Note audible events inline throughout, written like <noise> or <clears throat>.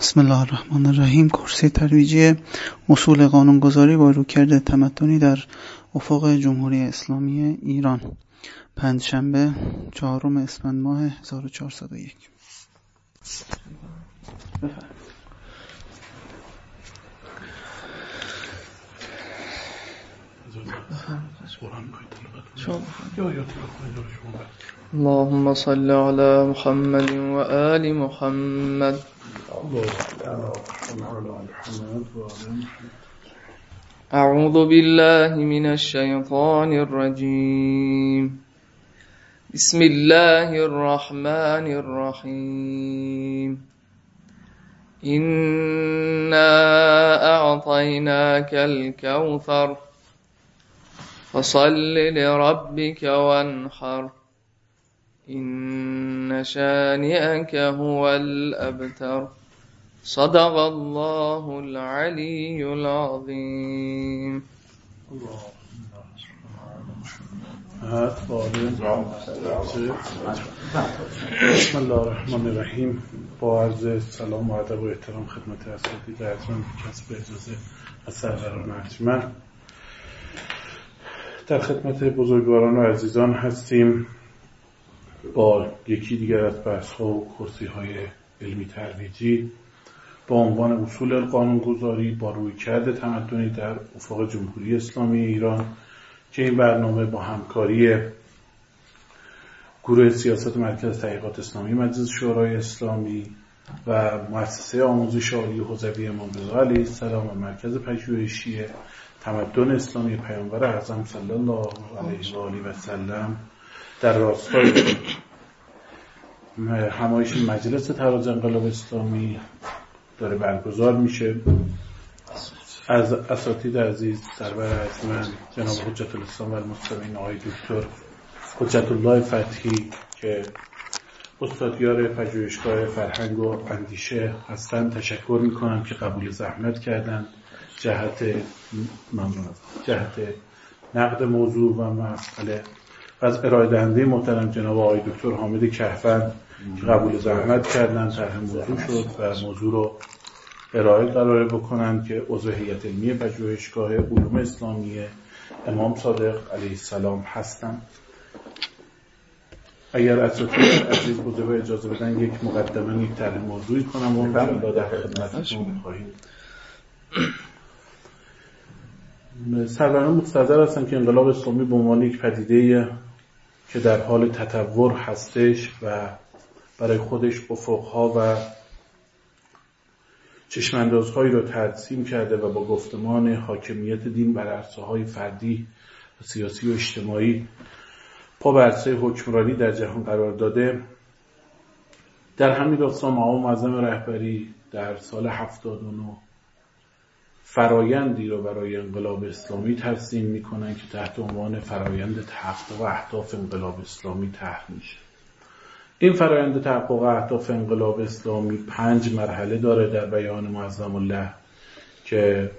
بسم الله الرحمن الرحیم. کرسی ترویجی اصول قانونگذاری با روکرد تمدنی در افق جمهوری اسلامی ایران. پنجشنبه چهارم اسفند ماه 1401 اللهم صل على محمد وآل محمد. أعوذ بالله من الشيطان الرجيم. بسم الله الرحمن الرحيم. إنا أعطيناك الكوثر. فصل لربك وانحر إن شانئك هو الأبتر. صدق الله العلي العظيم. بسم الله الرحمن الرحیم با عرض سلام و ادب و احترام خدمت اساتید ارجمند کسب اجازه از سروران ارجمند در خدمت بزرگواران و عزیزان هستیم با یکی دیگر از بحث ها و کرسی های علمی ترویجی با عنوان اصول قانونگذاری با روی کرد تمدنی در افق جمهوری اسلامی ایران که این برنامه با همکاری گروه سیاست مرکز تحقیقات اسلامی مجلس شورای اسلامی و مؤسسه آموزش عالی حوزوی امام رضا علیه السلام و مرکز پژوهشی تمدن اسلامی پیامبر اعظم صلی الله علیه و آله و سلم در راستای همایش مجلس تراز انقلاب اسلامی داره برگزار میشه. از اساتید عزیز سرور ارجمند جناب حجت الاسلام و المسلمین آقای دکتر حجت الله فتحی که استادیار پژوهشگاه فرهنگ و اندیشه هستن تشکر می‌کنم که قبول زحمت کردن. جهت جهت نقد موضوع و مسئله. از ارائه دهنده محترم جناب آقای دکتر حامد کهفن که قبول زحمت کردن طرح موضوع شد و موضوع رو ارائه قرار بکنن که عضو هیئت علمی پژوهشگاه علوم اسلامی امام صادق علیه السلام هستند اگر اساتید عزیز بوده و اجازه بدن یک مقدمه یک طرح موضوعی کنم و انشاءالله در خدمتتون خواهیم. سروران مستظر هستن که انقلاب اسلامی به عنوان یک پدیده که در حال تطور هستش و برای خودش افقها و چشماندازهایی را ترسیم کرده و با گفتمان حاکمیت دین بر عرصه های فردی و سیاسی و اجتماعی پا به عرصه حکمرانی در جهان قرار داده. در همین داستان مقام معظم رهبری در سال 79 فرایندی را برای انقلاب اسلامی ترسیم می‌کنن که تحت عنوان فرایند تحقق اهداف انقلاب اسلامی طرح میشه. این فرایند تحقق اهداف انقلاب اسلامی پنج مرحله داره در بیان معظم الله که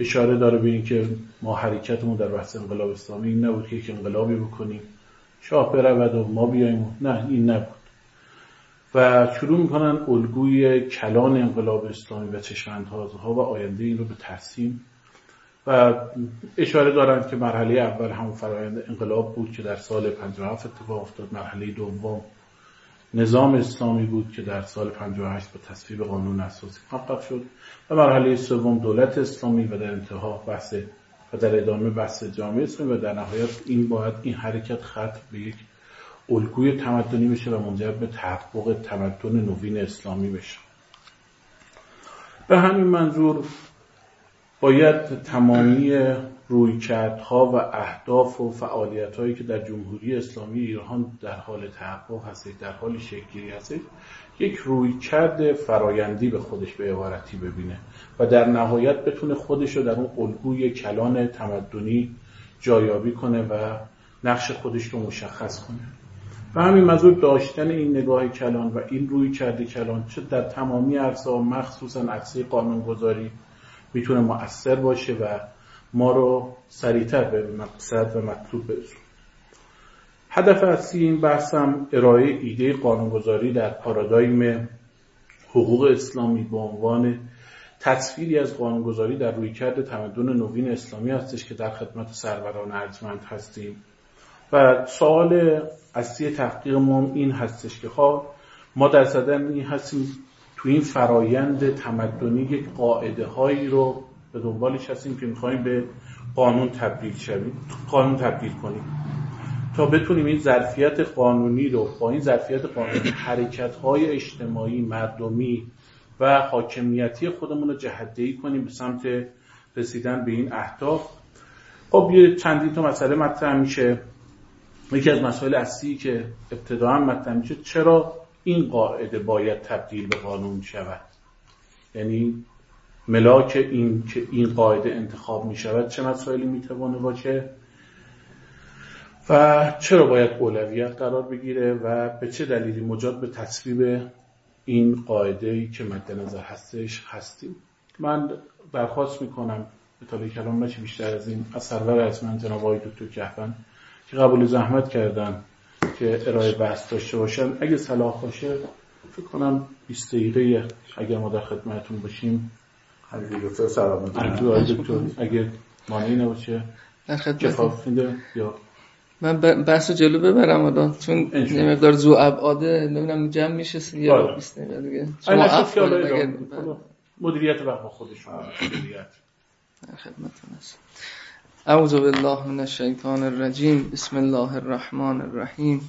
اشاره داره به این که ما حرکتمون در بحث انقلاب اسلامی این نبود که یک انقلابی بکنیم. شاه برود و ما بیاییم. نه این نبود. و شروع می‌کنن الگوی کلان انقلاب اسلامی و چشماندازها و آینده این رو به ترسیم. و اشاره دارند که مرحله اول همون فرایند انقلاب بود که در سال 57 اتفاق افتاد. مرحله دوم نظام اسلامی بود که در سال 58 با تصویب قانون اساسی محقق شد. و مرحله سوم دولت اسلامی و در انتها بحث و در ادامه بحث جامعه اسلامی و در نهایت این باید این حرکت ختم به یک الگوی تمدنی بشه و منجر به تحقق تمدن نوین اسلامی بشه. به همین منظور باید تمامی رویکردها و اهداف و فعالیت هایی که در جمهوری اسلامی ایران در حال تحقق هست در حال شکلی هست یک رویکرد فرایندی به خودش به عبارتی ببینه و در نهایت بتونه خودش رو در اون الگوی کلان تمدنی جایابی کنه و نقش خودش رو مشخص کنه. و همین منظور داشتن این نگاه کلان و این روی کرده کلان چه در تمامی عرصه مخصوصا عرصه قانونگذاری می‌تونه مؤثر باشه و ما رو سریعتر به مقصد و مطلوب برسونه. هدف اصلی این بحثم ارائه ایده قانونگذاری در پارادایم حقوق اسلامی به عنوان تصویری از قانونگذاری در رویکرد تمدن نوین اسلامی هستش که در خدمت سروران ارجمند هستیم. و سوال اصلی تحقیق ما این هستش که خب ما در صدر این هستیم تو این فرایند تمدنی یک قاعده هایی رو به دنبالش هستیم که می‌خوایم به قانون تبدیل شویم قانون تبدیل کنیم. تا بتونیم این ظرفیت قانونی رو با این ظرفیت قانونی حرکت های اجتماعی مردمی و حاکمیتی خودمون رو جهدهی کنیم به سمت رسیدن به این اهداف. خب یه چندین تا مسئله مطرح میشه. یکی از مسائل اصلی که ابتداعا مطرح میشه چرا این قاعده باید تبدیل به قانون شود؟ یعنی ملاک این که این قاعده انتخاب می شود چه مسائلی می توانه باشه؟ و چرا باید اولویت قرار بگیره و به چه دلیلی مجاد به تصویب این قاعده ای که مد نظر هستش هستیم؟ من درخواست می‌کنم به کلام نشه بیشتر از این از سرور از من جناب آقای دکتر کهفن که قبول زحمت کردن که ارائه بحث داشته باشن. اگه صلاح باشه فکر کنم 20 دقیقه اگر ما در خدمتتون باشیم. دکتر سلامت اگه مانعی نباشه در خدمت. یا من بحث جلو ببرم الان چون یه مقدار زو ابعاده نمی‌دونم جمع میشه یا 20 دقیقه دیگه. شما اف مدیریت وقت خودشون. مدیریت خدمتتون هست اعوذ بالله من الشیطان الرجیم. بسم الله الرحمن الرحیم.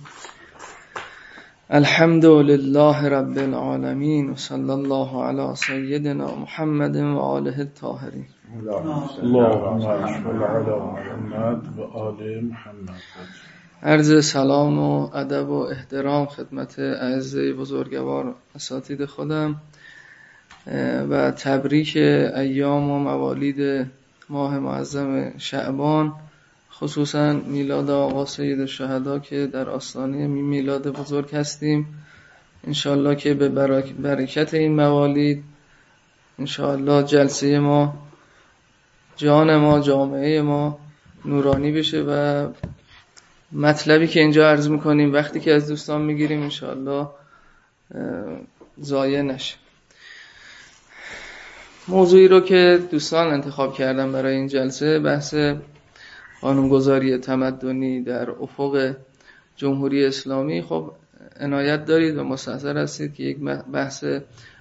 الحمد لله رب العالمین و صلی الله علی سیدنا محمد و آله الطاهرین. عرض سلام و ادب و احترام خدمت اعزه بزرگوار اساتید خودم و تبریک ایام و موالید ماه معظم شعبان خصوصا میلاد آقا سید شهدا که در آستانه میلاد بزرگ هستیم. انشالله که به برکت این موالید انشالله جلسه ما جان ما جامعه ما نورانی بشه و مطلبی که اینجا عرض می‌کنیم وقتی که از دوستان می‌گیریم انشالله زایه نشه. موضوعی رو که دوستان انتخاب کردن برای این جلسه بحث قانونگذاری تمدنی در افق جمهوری اسلامی. خب عنایت دارید و مستحضر هستید که یک بحث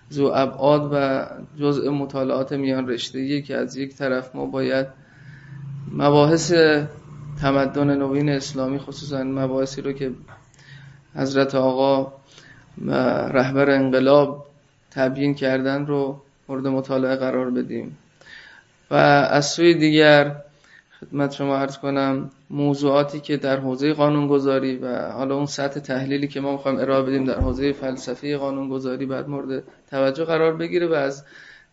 زو ابعاد و جزء مطالعات میان رشته‌ای که از یک طرف ما باید مباحث تمدن نوین اسلامی خصوصا مباحثی رو که حضرت آقا و رهبر انقلاب تبیین کردن رو مورد مطالعه قرار بدیم. و از سوی دیگر خدمت شما عرض کنم موضوعاتی که در حوزه قانونگذاری و حالا اون سطح تحلیلی که ما می‌خوایم ارائه بدیم در حوزه فلسفی قانونگذاری بعد مورد توجه قرار بگیره و از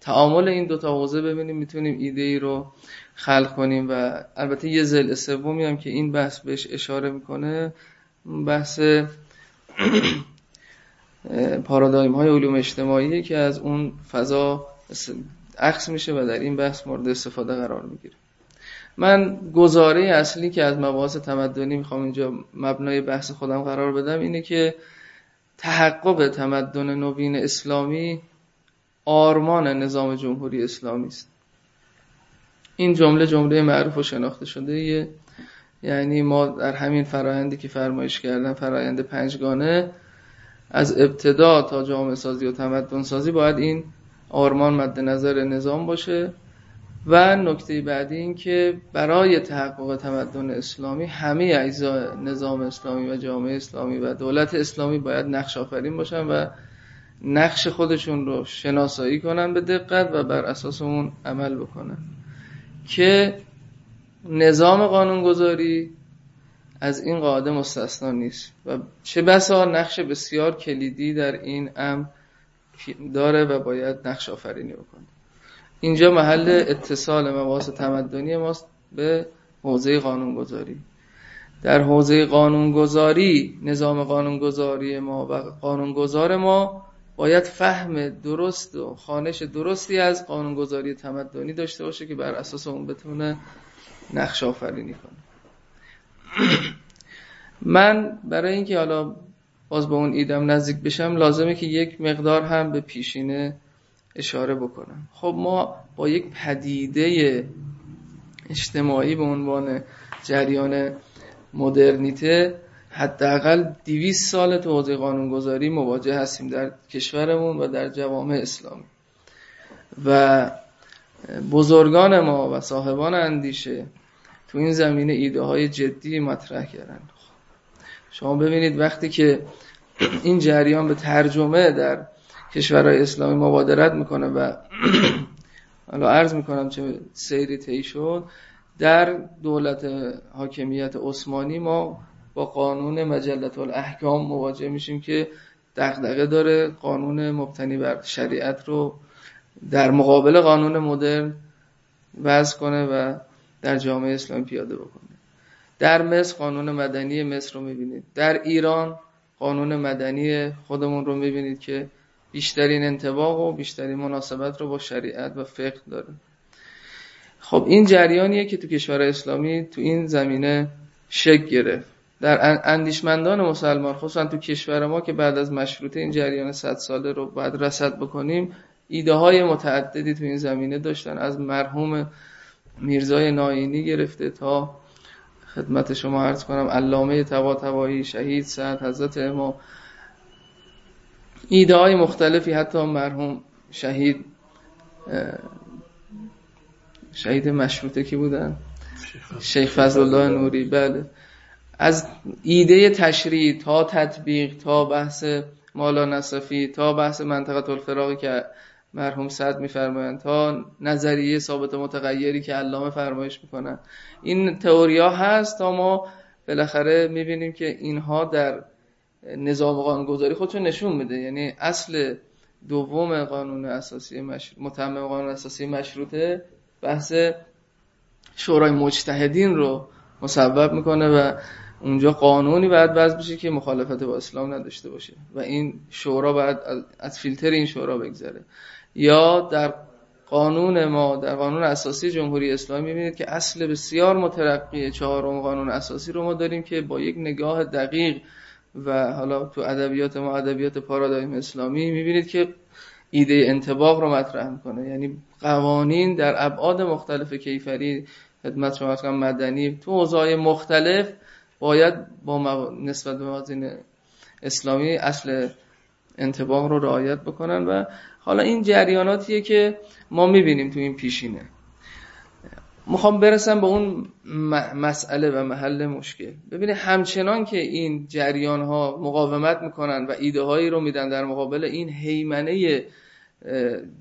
تعامل این دوتا حوزه ببینیم می‌تونیم ایده ای رو خلق کنیم و البته یه زل سومی هم که این بحث بهش اشاره می‌کنه بحث پارادایم های علوم اجتماعی که از اون فضا عکس میشه و در این بحث مورد استفاده قرار می‌گیره. من گزاره اصلی که از مباحث تمدنی می‌خوام اینجا مبنای بحث خودم قرار بدم اینه که تحقق تمدن نوین اسلامی آرمان نظام جمهوری اسلامی است. این جمله جمله معروف و شناخته شده یعنی ما در همین فرایندی که فرمایش کردن فرایند پنجگانه از ابتدا تا جامعه سازی و تمدن سازی باید این آرمان مد نظر نظام باشه. و نکته بعدی این که برای تحقق تمدن اسلامی همه اجزای نظام اسلامی و جامعه اسلامی و دولت اسلامی باید نقش آفرین باشن و نقش خودشون رو شناسایی کنن به دقت و بر اساس اون عمل بکنن. که نظام قانونگذاری از این قاعده مستثنا نیست. و چه بسا نقش بسیار کلیدی در این امر داره و باید نقش آفرینی بکنه. اینجا محل اتصال مباحث تمدنی ماست به حوزه قانونگذاری. در حوزه قانونگذاری نظام قانونگذاری ما و قانونگذار ما باید فهم درست و خانش درستی از قانونگذاری تمدنی داشته باشه که بر اساس اون بتونه نقش آفرینی کنه. <coughs> من برای اینکه حالا باز به اون ایدم نزدیک بشم لازمه که یک مقدار هم به پیشینه اشاره بکنم. خب ما با یک پدیده اجتماعی به عنوان جریان مدرنیته حداقل 200 سال تو حوزه قانونگذاری مواجه هستیم در کشورمون و در جوامع اسلامی. و بزرگان ما و صاحبان اندیشه تو این زمینه ایده های جدی مطرح کردن. شما ببینید وقتی که این جریان به ترجمه در کشورهای اسلامی مبادرت می‌کنه و حالا عرض می‌کنم چه سیری طی شد در دولت حاکمیت عثمانی ما با قانون مجلت الاحکام مواجه میشیم که دغدغه داره قانون مبتنی بر شریعت رو در مقابل قانون مدرن وضع کنه و در جامعه اسلامی پیاده بکنه. در مصر قانون مدنی مصر رو می‌بینید. در ایران قانون مدنی خودمون رو می‌بینید که بیشترین انتباق و بیشترین مناسبت رو با شریعت و فقه داره. خب این جریانیه که تو کشور اسلامی تو این زمینه شک گرفت. در اندیشمندان مسلمان خصوصا تو کشور ما که بعد از مشروطه این جریان 100 ساله رو بعد رسد بکنیم ایده های متعددی تو این زمینه داشتن. از مرحوم میرزای ناینی گرفته تا خدمت شما عرض کنم. علامه تبا شهید سعد حضرت امام. ایده های مختلفی حتی مرحوم شهید شهید مشروطه کی بودن؟ شیخ فضل الله نوری. بله. از ایده تشریع تا تطبیق تا بحث مالا نصفی تا بحث منطقه الفراغی که مرحوم صد میفرمایند تا نظریه ثابت متغیری که علامه فرمایش می‌کنن این تئوریا هست تا ما بالاخره می‌بینیم که اینها در نظام قانونگذاری خودشون نشون میده. یعنی اصل دوم قانون اساسی مش... متمم قانون اساسی مشروطه بحث شورای مجتهدین رو مصوب می‌کنه و اونجا قانونی باید وضع بشه که مخالفت با اسلام نداشته باشه. و این شورا باید از فیلتر این شورا بگذره. یا در قانون ما در قانون اساسی جمهوری اسلامی می‌بینید که اصل بسیار مترقی چهارم قانون اساسی رو ما داریم که با یک نگاه دقیق و حالا تو ادبیات ما ادبیات پارادایم اسلامی می‌بینید که ایده انتباق رو مطرح می‌کنه. یعنی قوانین در ابعاد مختلف کیفری خدمت شما مدنی تو حوزه‌های مختلف باید با نسبت به اسلامی اصل انتباق رو رعایت بکنن و حالا این جریاناتیه که ما می‌بینیم تو این پیشینه. می‌خوام برسم به اون مسئله و محل مشکل. ببینید همچنان که این جریان ها مقاومت می‌کنن و ایده هایی رو میدن در مقابل این حیمنه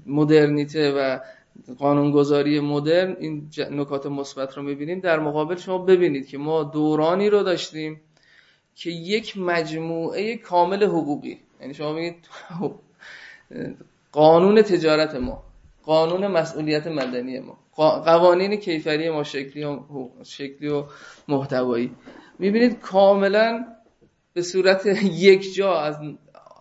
مدرنیته و قانونگذاری مدرن این نکات مثبت رو می‌بینیم. در مقابل شما ببینید که ما دورانی رو داشتیم که یک مجموعه کامل حقوقی یعنی شما میگید <laughs> قانون تجارت ما قانون مسئولیت مدنی ما قوانین کیفری ما شکلی و, شکلی و محتوایی. می‌بینید کاملا به صورت <laughs> یک جا از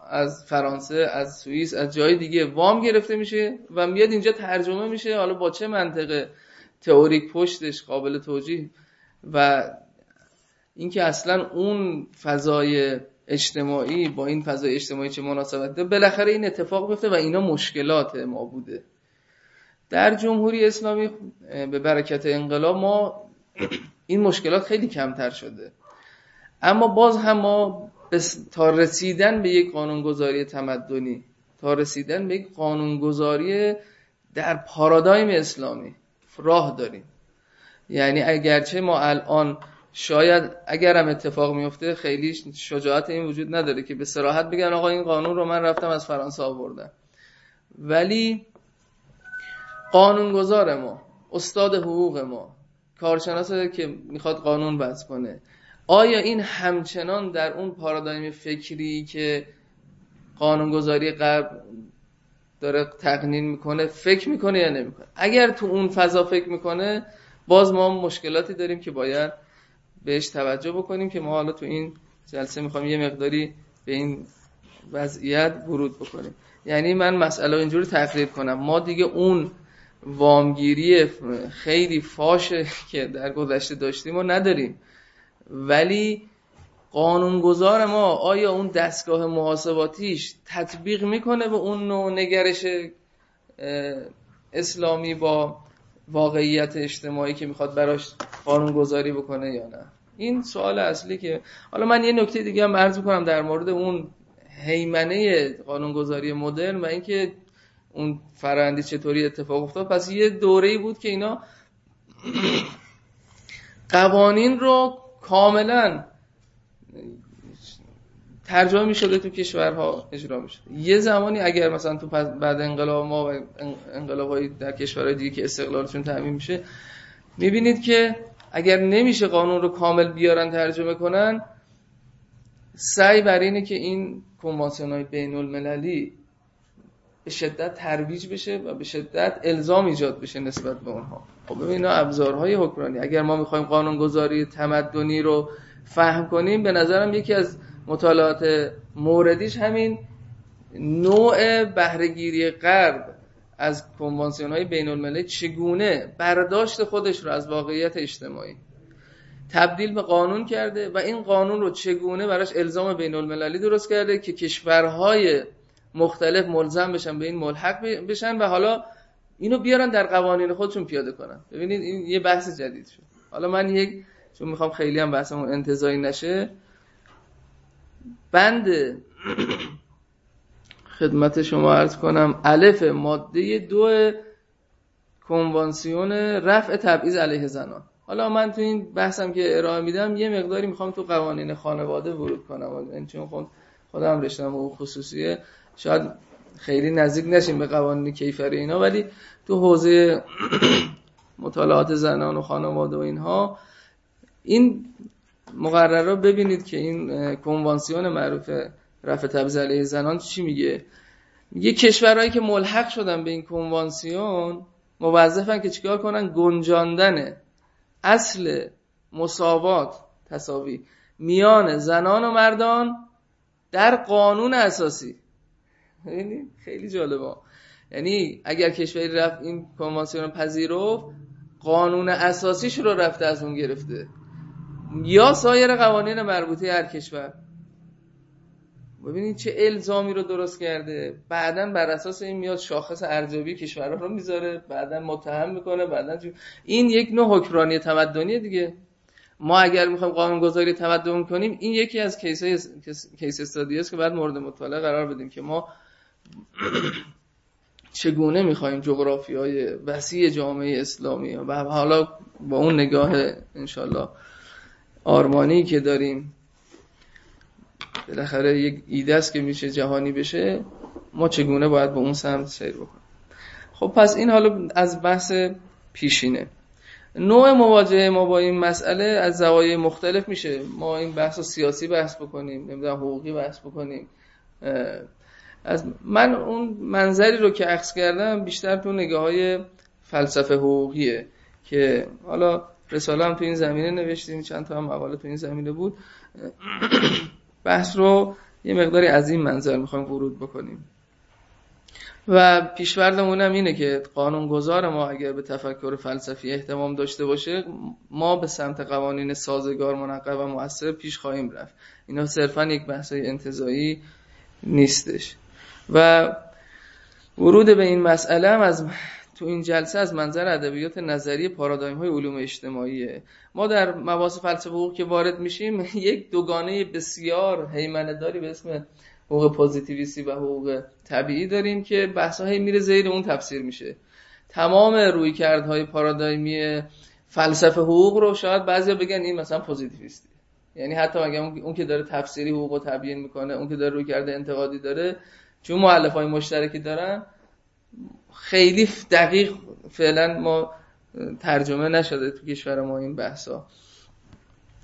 از فرانسه از سوئیس از جای دیگه وام گرفته میشه و میاد اینجا ترجمه میشه حالا با چه منطقه؟ تئوریک پشتش قابل توجیه. و اینکه اصلا اون فضای اجتماعی با این فضای اجتماعی چه مناسبت. داره بالاخره این اتفاق بیفته و اینا مشکلات ما بوده. در جمهوری اسلامی به برکت انقلاب ما این مشکلات خیلی کمتر شده. اما باز هم ما تا رسیدن به یک قانونگذاری تمدنی تا رسیدن به یک قانونگذاری در پارادایم اسلامی راه داریم. یعنی اگرچه ما الان شاید اگرم اتفاق میفته خیلی شجاعت این وجود نداره که به سراحت بگن آقا این قانون رو من رفتم از فرانسه آوردم. ولی قانونگذار ما استاد حقوق ما کارشناس که می‌خواد قانون وضع کنه آیا این همچنان در اون پارادایم فکری که قانونگذاری غرب داره تقنین می‌کنه فکر می‌کنه یا نمی‌کنه؟ اگر تو اون فضا فکر می‌کنه باز ما مشکلاتی داریم که باید بهش توجه بکنیم که ما حالا تو این جلسه می‌خوام یه مقداری به این وضعیت ورود بکنیم. یعنی من مسئله اینجوری تقریب کنم. ما دیگه اون وامگیری خیلی فاشه که در گذشته داشتیم و نداریم. ولی قانونگذار ما آیا اون دستگاه محاسباتیش تطبیق می‌کنه به اون نوع نگرش اسلامی با واقعیت اجتماعی که می‌خواد براش قانونگذاری بکنه یا نه؟ این سوال اصلی که حالا من یه نکته دیگه هم عرض کنم در مورد اون حیمنه قانونگذاری مدرن و اینکه اون فرندی چطوری اتفاق افتاد. پس یه دوره‌ای بود که اینا قوانین رو کاملا ترجمه می شده تو کشورها اجرا می شده یه زمانی اگر مثلا تو بعد انقلاب ما و انقلاب در کشورهای دیگه که استقلالشون تعمین میشه می‌بینید که اگر نمیشه قانون رو کامل بیارن ترجمه کنن سعی بر اینه که این کنوانسیون های بین المللی به شدت ترویج بشه و به شدت الزام ایجاد بشه نسبت به اونها. خب ببین ابزارهای حکمرانی. اگر ما می‌خوایم قانونگذاری تمدنی رو فهم کنیم به نظرم یکی از مطالعات موردیش همین نوع بهرهگیری غرب. از کنوانسیون های بین المللی چگونه برداشت خودش رو از واقعیت اجتماعی تبدیل به قانون کرده و این قانون رو چگونه براش الزام بین المللی درست کرده که کشورهای مختلف ملزم بشن به این ملحق بشن و حالا اینو بیارن در قوانین خودشون پیاده کنن. ببینید این یه بحث جدید شد. حالا من یک چون می‌خوام خیلی هم بحثمون انتظایی نشه بند <clears throat> خدمت شما عرض کنم. الف ماده دو کنوانسیون رفع تبعیض علیه زنان. حالا من تو این بحثم که ارائه میدم یه مقداری می‌خوام تو قوانین خانواده ورود کنم. این چون خود خودم رشتم و خصوصیه. شاید خیلی نزدیک نشیم به قوانین کیفری اینا ولی تو حوزه مطالعات زنان و خانواده و اینها این مقرر رو ببینید که این کنوانسیون معروف رفع تبعیض علیه زنان چی میگه؟ میگه کشورهایی که ملحق شدن به این کنوانسیون موظفن که چیکار کنن؟ گنجاندن. اصل مساوات تساوی. میان زنان و مردان در قانون اساسی. یعنی خیلی جالبه. یعنی اگر کشوری رفت این کنوانسیون پذیرفت قانون اساسیش رو رفته از اون گرفته. یا سایر قوانین مربوطه هر کشور. ببینید چه الزامی رو درست کرده. بعدا بر اساس این میاد شاخص ارزیابی کشورها رو می‌ذاره. بعدا متهم می‌کنه. بعدا این یک نوع حکمرانی تمدنی دیگه. ما اگر می‌خوایم قانون گذاری تمدن کنیم این یکی از کیس کیس استادی است که بعد مورد مطالعه قرار بدیم که ما <clears throat> چگونه می‌خوایم جغرافی های وسیع جامعه اسلامی و حالا با اون نگاه انشالله آرمانی که داریم بالاخره یک ایده است که میشه جهانی بشه ما چگونه باید به اون سمت سیر بکنیم؟ خب پس این حالا از بحث پیشینه. نوع مواجهه ما با این مسئله از زوایای مختلف میشه. ما این بحث سیاسی بحث بکنیم نمی‌دونم حقوقی بحث بکنیم. از من اون منظری رو که عکس کردم بیشتر تو نگاه های فلسفه حقوقیه که حالا رساله هم تو این زمینه نوشتیم چند تا هم مقاله تو این زمینه بود. <clears throat> بحث رو یه مقداری از این منظر می‌خوایم ورود بکنیم. و پیشوردمون هم اینه که قانونگذار ما اگر به تفکر فلسفی احتمام داشته باشه ما به سمت قوانین سازگار منقب و مؤثر پیش خواهیم رفت. اینا صرفا یک بحث انتظایی نیستش. و ورود به این مسئله هم از تو این جلسه از منظر ادبیات نظری پارادایم های علوم اجتماعیه. ما در مباحث فلسفه حقوق که وارد میشیم <laughs> یک دوگانه بسیار حیمنه داری به اسم حقوق پوزیتیویستی و حقوق طبیعی داریم که بحث‌های میره زیر اون تفسیر میشه. تمام رویکردهای پارادایمی فلسفه حقوق رو شاید بعضیا بگن این مثلا پوزیتیویستی. یعنی حتی اگه اون که داره تفسیری حقوق رو تبیین می‌کنه اون که داره رویکرد انتقادی داره چون های مشترکی دارن خیلی دقیق فعلا ما ترجمه نشده تو کشور ما این بحثا.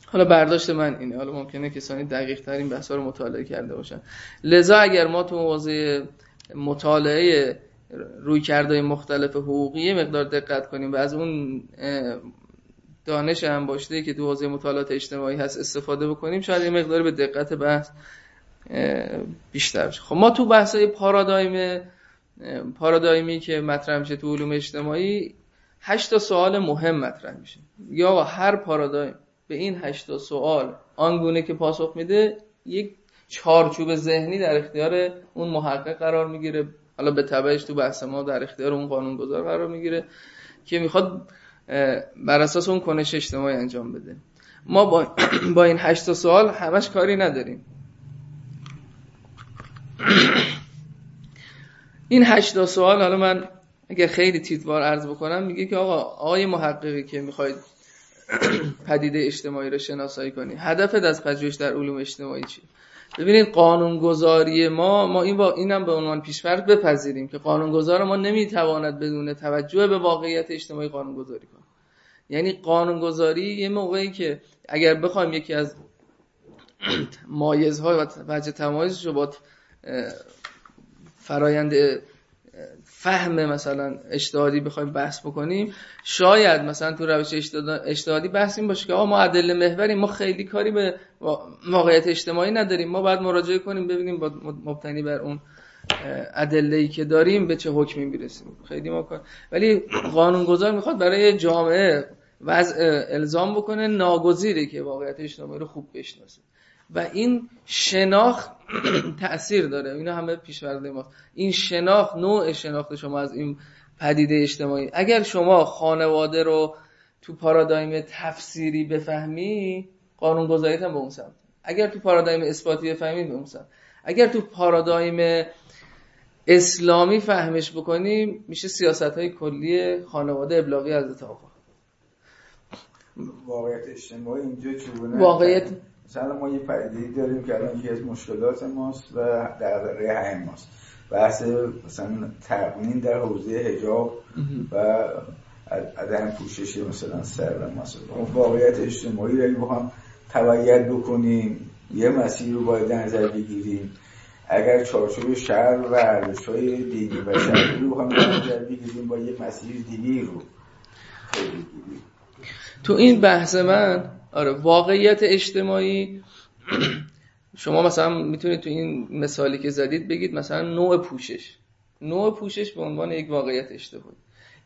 حالا برداشت من اینه. حالا ممکنه کسانی دقیق ترین بحثا رو مطالعه کرده باشن. لذا اگر ما تو حوزه مطالعه روی کرده مختلف حقوقی مقدار دقت کنیم و از اون دانش هم باشه که تو حوزه مطالعات اجتماعی هست استفاده بکنیم شاید این مقدار به دقت بحث بیشتر بشه. خب ما تو بحث های پارادایم پارادایمی که مطرح میشه تو علوم اجتماعی هشت تا سوال مهم مطرح میشه. یا هر پارادایم به این هشتا سوال آنگونه که پاسخ میده یک چارچوب ذهنی در اختیار اون محقق قرار می‌گیره. حالا به تبعش تو بحث ما در اختیار اون قانونگذار قرار می‌گیره که می‌خواد بر اساس اون کنش اجتماعی انجام بده. ما با, <clears throat> با این هشت سوال همش کاری نداریم. <clears throat> این هشت سوال حالا من اگر خیلی تیتوار عرض بکنم میگه که آقا آقای محققی که می‌خواید پدیده اجتماعی رو شناسایی کنی هدفت از پژوهش در علوم اجتماعی چی ببینید قانونگذاری ما ما این با اینم به عنوان پیشفرض بپذیریم که قانونگذار ما نمی‌تواند بدون توجه به واقعیت اجتماعی قانونگذاری کنه. یعنی قانونگذاری یه موقعی که اگر بخوایم یکی از <clears throat> مایزهای و وجه تمایزش رو با فرایند فهم مثلا اجتهادی بخوایم بحث بکنیم شاید مثلا تو روش اجتهادی بحث این باشه که آقا ما عدل محوریم ما خیلی کاری به واقعیت اجتماعی نداریم. ما باید مراجعه کنیم ببینیم با مبتنی بر اون ادله ای که داریم به چه حکمی می‌رسیم. خیلی ما کار ولی قانونگذار می‌خواد برای جامعه وضع الزام بکنه ناگزیره که واقعیت اجتماعی رو خوب بشناسه. و این شناخت <clears throat> تأثیر داره. اینا همه پیشورده ما این شناخت نوع شناخت شما از این پدیده اجتماعی. اگر شما خانواده رو تو پارادایم تفسیری بفهمی قانون گذاریت هم به اون سمت. اگر تو پارادایم اثباتی بفهمی به اون سمت. اگر تو پارادایم اسلامی فهمش بکنیم میشه سیاست های کلی خانواده ابلاغی از آقا واقعیت اجتماعی اینجا چگونه؟ واقعیت مثلا ما یه پدیده داریم که الان یکی از مشکلات ماست و در ره ماست. بحث مثلا تقنین در حوزه حجاب و عدم پوشش مثلا سر و مثلا واقعیت اجتماعی رو بخوام تبعیت بکنیم یه مسیر رو باید نظر بگیریم. اگر چارچوب شهر و ارزش های دینی و شهری رو بخوام نظر بگیریم با یه مسیر دینی رو تو این بحث من آره واقعیت اجتماعی. شما مثلا می‌تونید تو این مثالی که زدید بگید مثلا نوع پوشش. نوع پوشش به عنوان یک واقعیت اجتماعی.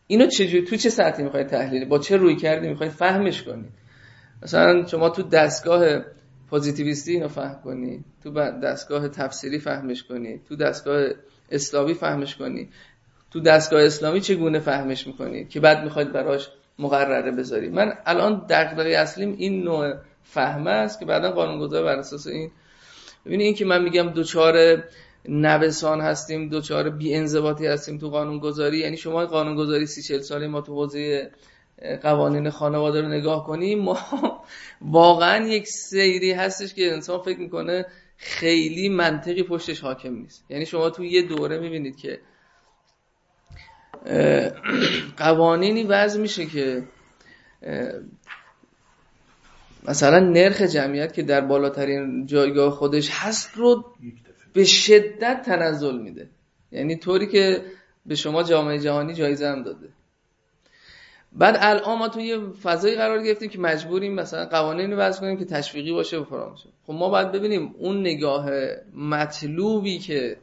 اینو چجوری تو چه سطحی می‌خواید تحلیل با چه روی کردی می‌خواید فهمش کنید مثلا شما تو دستگاه پوزیتیویستی اینو فهم کنید تو دستگاه تفسیری فهمش کنید تو دستگاه اسلامی فهمش کنید تو دستگاه اسلامی چگونه فهمش می‌کنید که بعد می‌خواید براش مقرره بذارید من الان دغدغه اصلیم این نوع فهمه است که بعدا قانونگذار بر اساس این ببینید این که من میگم دوچار نوسان هستیم دوچار بی انضباطی هستیم تو قانونگذاری یعنی شما قانونگذاری سی چل ساله ما تو حوزه قوانین خانواده رو نگاه کنیم ما <laughs> واقعا یک سیری هستش که انسان فکر می‌کنه خیلی منطقی پشتش حاکم نیست. یعنی شما تو یه دوره می‌بینید که <clears throat> قوانینی وضع میشه که مثلا نرخ جمعیت که در بالاترین جایگاه خودش هست رو به شدت تنزل میده. یعنی طوری که به شما جامعه جهانی جایزه هم داده. بعد الان ما تو یه فضایی قرار گرفتیم که مجبوریم مثلا قوانینی وضع کنیم که تشویقی باشه و فرام خب ما باید ببینیم اون نگاه مطلوبی که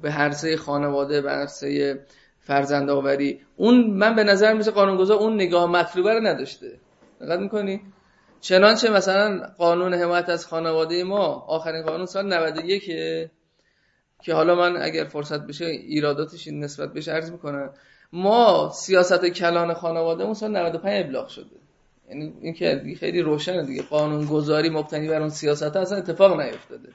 به هر سه خانواده به هر سه فرزند آوری اون من به نظر میسه قانونگذار اون نگاه مطلوبه رو نداشته. دقت می‌کنی؟ چنانچه مثلا قانون حمایت از خانواده ما آخرین قانون سال 91 که حالا من اگر فرصت بشه ایراداتش نسبت بهش عرض می‌کنم. ما سیاست کلان خانواده اون سال 95 ابلاغ شده. یعنی این که خیلی روشنه دیگه. قانون گذاری مبتنی بر اون سیاست ها اصلا اتفاق نیفتاده.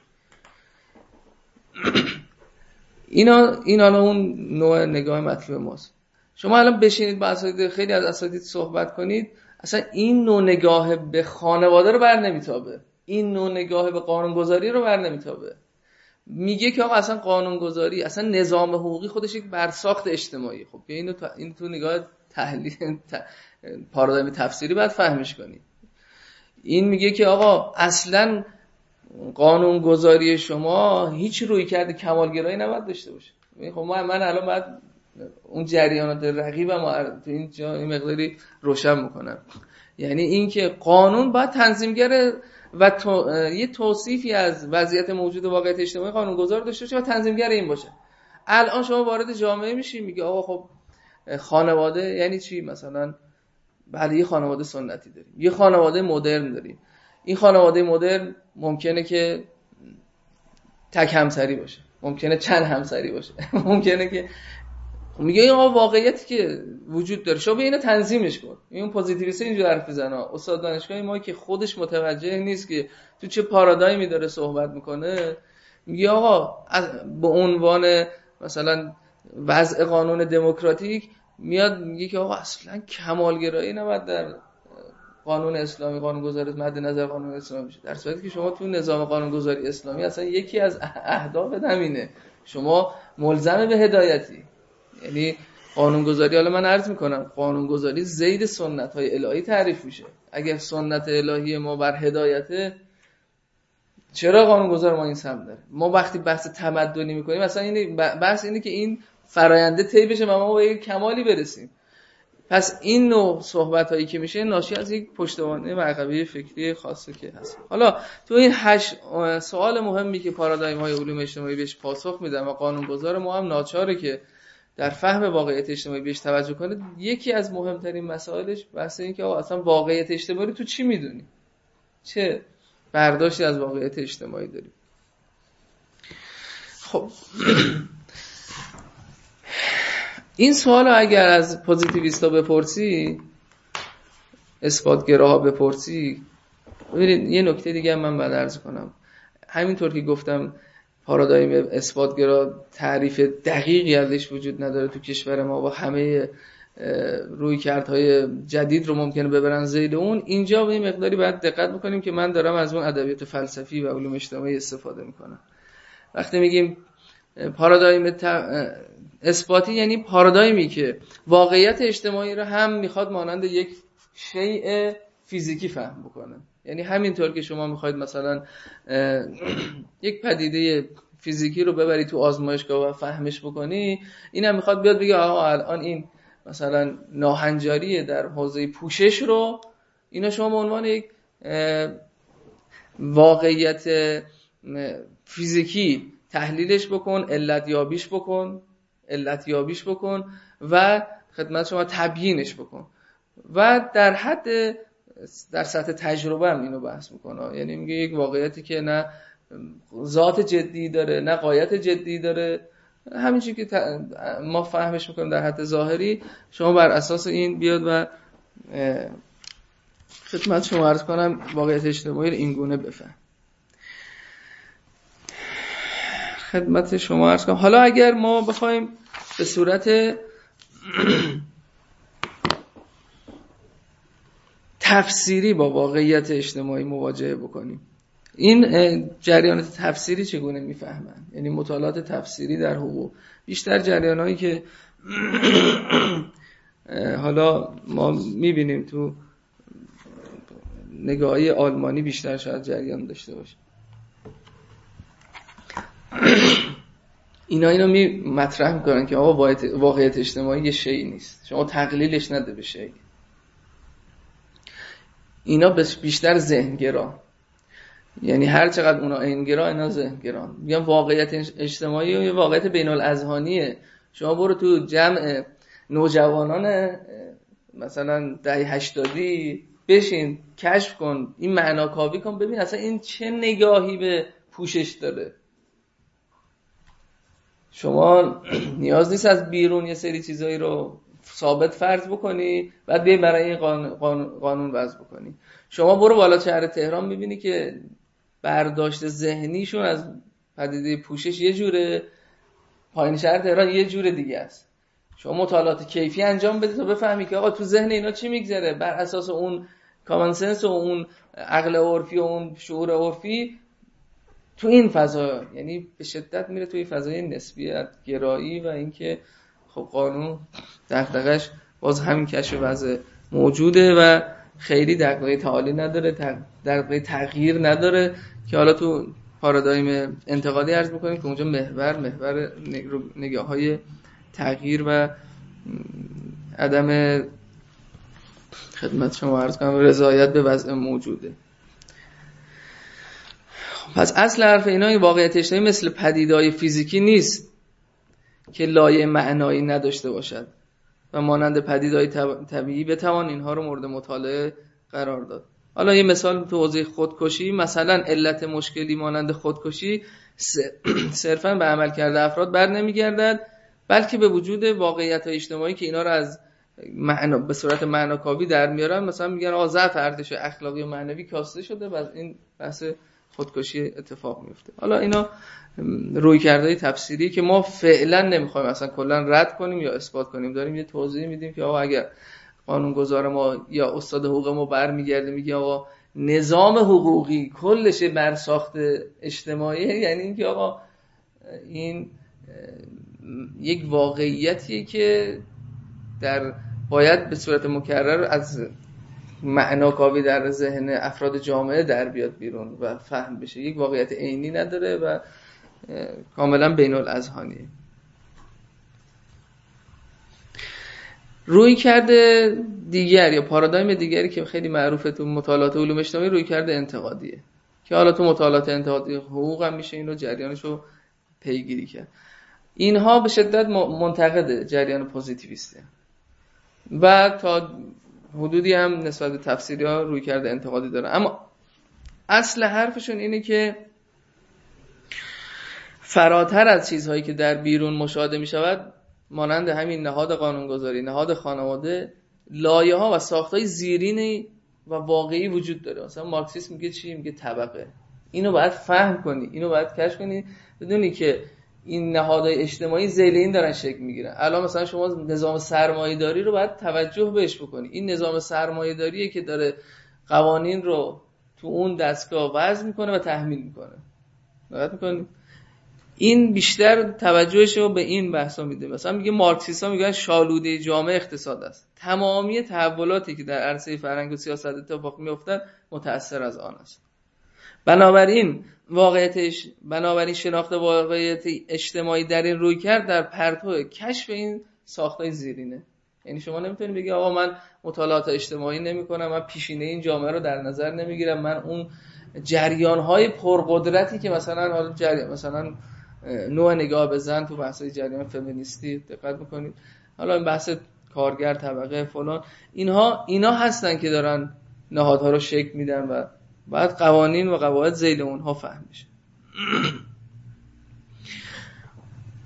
اینا این حالا اون نوع نگاه مطلوب ماست. شما الان بشینید با اساتید خیلی از اساتید صحبت کنید اصلا این نوع نگاه به خانواده رو بر نمیتابه. این نوع نگاه به قانونگذاری رو بر نمیتابه. میگه که آقا اصلا قانونگذاری اصلا نظام حقوقی خودش یک برساخت اجتماعی. خب اینو این تو نگاه تحلیل پارادایم تفسیری باید فهمش کنید این میگه که آقا اصلا قانون گذاری شما هیچ روی کرده کمالگرایی نباید داشته باشه. خب من, الان باید اون جریانات رقیبم تو این جا این مقداری روشن می‌کنم یعنی اینکه قانون باید تنظیمگر و تو... یه توصیفی از وضعیت موجود واقعیت اجتماعی قانون گذار داشته باشه و تنظیمگر این باشه. الان شما وارد جامعه میشی میگه آقا خب خانواده یعنی چی؟ مثلا بله یه خانواده سنتی داریم. یه خانواده مدرن داریم. این خانواده مدرن ممکنه که تک همسری باشه. ممکنه چند همسری باشه. <laughs> ممکنه که میگه این واقعیتی که وجود داره. شما اینو تنظیمش کن. این پوزیتیویست اینجور حرف بزنه استاد دانشگاه ما که خودش متوجه نیست که تو چه پارادایمی داره صحبت می‌کنه. میگه آقا به عنوان مثلا وضع قانون دموکراتیک میاد میگه که آقا اصلا کمالگرایی نباید در قانون اسلامی قانون گذاری مد نظر قانون اسلامی بشه در صورتی که شما تو نظام قانون گذاری اسلامی اصلا یکی از اهداف همینه شما ملزم به هدایتی. یعنی قانون گذاری حالا من عرض می‌کنم قانون گذاری زید سنت های الهی تعریف میشه. اگر سنت الهی ما بر هدایته چرا قانون گذار ما این سم داره؟ ما وقتی بحث تمدنی می‌کنیم مثلا این بحث اینه که این فراینده طی بشه ما به یک کمالی برسیم. پس این نوع صحبت هایی که میشه ناشی از یک پشتوانه و فکری خاصی که هست. حالا تو این هشت سوال مهمی که پارادایم های علوم اجتماعی بهش پاسخ میدن و قانونگذار ما هم ناچاره که در فهم واقعیت اجتماعی بهش توجه کنه یکی از مهمترین مسائلش بحث این که اصلا واقعیت اجتماعی تو چی می‌دونی؟ چه برداشتی از واقعیت اجتماعی داریم خب. این سوال اگر از پوزیتیویستا بپرسی اثباتگراها بپرسی ببینید یه نکته دیگه من بعد عرض کنم. همینطور که گفتم پارادایم اثباتگرا تعریف دقیقی ازش وجود نداره تو کشور ما و همه روی کردهای جدید رو ممکنه ببرن زید اون. اینجا به این مقداری باید دقت بکنیم که من دارم از اون ادبیات فلسفی و علوم اجتماعی استفاده می‌کنم. وقتی میگیم پارادایم اثباتی یعنی پارادایمی که واقعیت اجتماعی رو هم می‌خواد مانند یک شیء فیزیکی فهم بکنه. یعنی همینطور که شما می‌خواید مثلا یک پدیده فیزیکی رو ببری تو آزمایشگاه و فهمش بکنی این هم می‌خواد بیاد بگه آقا الان این مثلا ناهنجاری در حوزه پوشش رو. اینا شما به عنوان یک واقعیت فیزیکی تحلیلش بکن علت یابیش بکن. علت یابیش بکن و خدمت شما تبیینش بکن. و در حد در سطح تجربه هم اینو بحث می‌کنه. یعنی میگه یک واقعیتی که نه ذات جدی داره نه قایت جدی داره. همین که ما فهمش می‌کنیم در حد ظاهری. شما بر اساس این بیاد و خدمت شما عرض کنم واقعیت اجتماعی رو این گونه بفهم. خدمت شما عرض کنم. حالا اگر ما بخوایم به صورت تفسیری با واقعیت اجتماعی مواجهه بکنیم. این جریانات تفسیری چگونه می‌فهمن؟ یعنی مطالعات تفسیری در حقوق. بیشتر جریان هایی که حالا ما می‌بینیم تو نگاهی آلمانی بیشتر شاید جریان داشته باشه. اینا اینو می مطرح می‌کنن که آقا واقعیت اجتماعی یه شیء نیست. شما تقلیلش نده به شیء اینا بیشتر ذهنگرا. یعنی هر چقدر اونا اینگرا اینا ذهنگران میگن واقعیت اجتماعی و واقعیت بین الاذهانیه شما برو تو جمع نوجوانان مثلا ده هشتادی بشین کشف کن این معنا کاوی کن ببین اصلا این چه نگاهی به پوشش داره. شما نیاز نیست از بیرون یه سری چیزایی رو ثابت فرض بکنی بعد بیای برای این قانون, وضع بکنی. شما برو بالا شهر تهران می‌بینی که برداشت ذهنیشون از پدیده پوشش یه جوره پایین شهر تهران یه جور دیگه است. شما مطالعات کیفی انجام بده تا بفهمی که آقا تو ذهن اینا چی میگذره؟ بر اساس اون کامنسنس و اون عقل عرفی و اون شعور عرفی تو این فضا یعنی به شدت میره توی فضای نسبیت گرایی و اینکه خب قانون دغدغش باز همین کشف وضع موجوده و خیلی دغدغه تعالی نداره دغدغه تغییر نداره که حالا تو پارادایم انتقادی عرض می‌کنیم که اونجا محور محور نگاه های تغییر و عدم خدمت شما عرض کنم رضایت به وضع موجوده. پس اصل حرف اینا واقعیت اجتماعی مثل پدیدهای فیزیکی نیست که لایه معنایی نداشته باشد و مانند پدیدهای طبیعی بتوان اینها رو مورد مطالعه قرار داد. حالا یه مثال تو حوزه خودکشی مثلا علت مشکلی مانند خودکشی <clears throat> صرفا به عمل کرده افراد بر نمیگردد بلکه به وجود واقعیت اجتماعی که اینا رو از معنا به صورت معناکاوی در میارن. مثلا میگن آقا ضعف ارزش اخلاقی و معنوی کاسته شده و این بحث خودکشی اتفاق میفته حالا اینا روی کرده تفسیری که ما فعلا نمی‌خوایم اصلا کلا رد کنیم یا اثبات کنیم. داریم یه توضیح میدیم که آقا اگر قانونگذار ما یا استاد حقوق ما برمیگرده میگه آقا نظام حقوقی کلش بر ساخت اجتماعی یعنی اینکه آقا این یک واقعیتیه که در باید به صورت مکرر از معناکاوی در ذهن افراد جامعه در بیاد بیرون و فهم بشه. یک واقعیت عینی نداره و کاملا بین الاذهانیه روی کرده دیگر یا پارادایم دیگری که خیلی معروفه تو مطالعات علوم اجتماعی روی کرده انتقادیه. که حالا تو مطالعات انتقادی حقوق هم میشه این رو جریانش رو پیگیری کرد. اینها به شدت منتقد جریان پوزیتیویسته. و تا حدودی هم نسبت به تفسیری ها روی کرده انتقادی داره. اما اصل حرفشون اینه که فراتر از چیزهایی که در بیرون مشاهده می شود مانند همین نهاد قانونگذاری نهاد خانواده لایه ها و ساخت های زیرین و واقعی وجود داره. مثلا مارکسیسم میگه چی؟ میگه طبقه. اینو باید فهم کنی اینو باید کش کنی بدونی که این نهادهای اجتماعی زیل این دارن شکل می‌گیرن. الان مثلا شما نظام سرمایه داری رو باید توجه بهش بکنی. این نظام سرمایه داریه که داره قوانین رو تو اون دستگاه وضع می‌کنه و تحمیل می‌کنه. دقت می‌کنی؟ این بیشتر توجهش رو به این بحثا میده. مثلا میگه مارکسیستا میگن شالوده جامعه اقتصاد است. تمامی تحولاتی که در عرصه فرهنگ و سیاست اتفاق میافتند متأثر از آن است. بنابراین واقعیتش بنابراین شناخت واقعیت اجتماعی در این روی کرد در پرتو کشف این ساختای زیرینه. یعنی شما نمی‌تونید بگی آقا من مطالعات اجتماعی نمی کنم من پیشینه این جامعه رو در نظر نمی‌گیرم من اون جریان های پرقدرتی که مثلا حالا جریان مثلا نوع نگاه به زن تو بحث جریان فمینیستی دقت می‌کنید حالا این بحث کارگر طبقه فلان اینها اینا هستن که دارن نهادها رو شکل میدن و بعد قوانین و قواعد زیل اونها فهم میشه.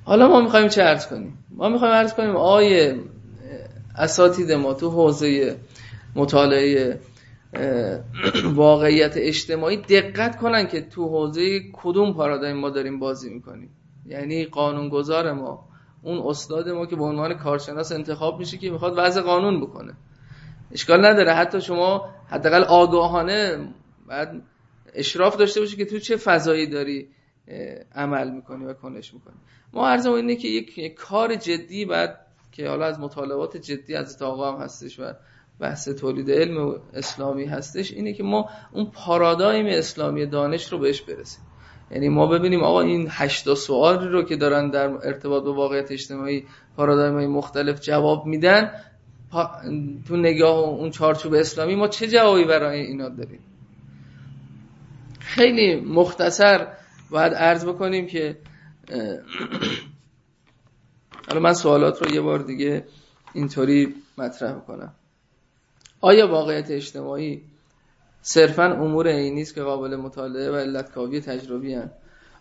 حالا ما می‌خوایم چه عرض کنیم؟ ما می‌خوایم عرض کنیم آیه اساتید ما تو حوزه مطالعه واقعیت اجتماعی دقت کنن که تو حوزه کدوم پارادایم ما داریم بازی می‌کنیم. یعنی قانونگذار ما اون استاد ما که به عنوان کارشناس انتخاب میشه که می‌خواد وضع قانون بکنه. اشکال نداره. حتی شما حداقل آگاهانه بعد اشراف داشته باشی که تو چه فضایی داری عمل می‌کنی و کنش می‌کنی. ما عرض اینه که یک کار جدی بعد که حالا از مطالبات جدی از آقا هم هستش و بحث تولید علم اسلامی هستش اینه که ما اون پارادایم اسلامی دانش رو بهش برسیم. یعنی ما ببینیم آقا این هشتا سوال رو که دارن در ارتباط با واقعیت اجتماعی پارادایم مختلف جواب میدن تو نگاه اون چارچوب اسلامی ما چه جوابی برای اینا داریم؟ خیلی مختصر باید عرض بکنیم که <clears throat> حالا من سوالات رو یه بار دیگه اینطوری مطرح کنم. آیا واقعیت اجتماعی صرفا امور عینی است که قابل مطالعه و علت کاوی تجربی هن.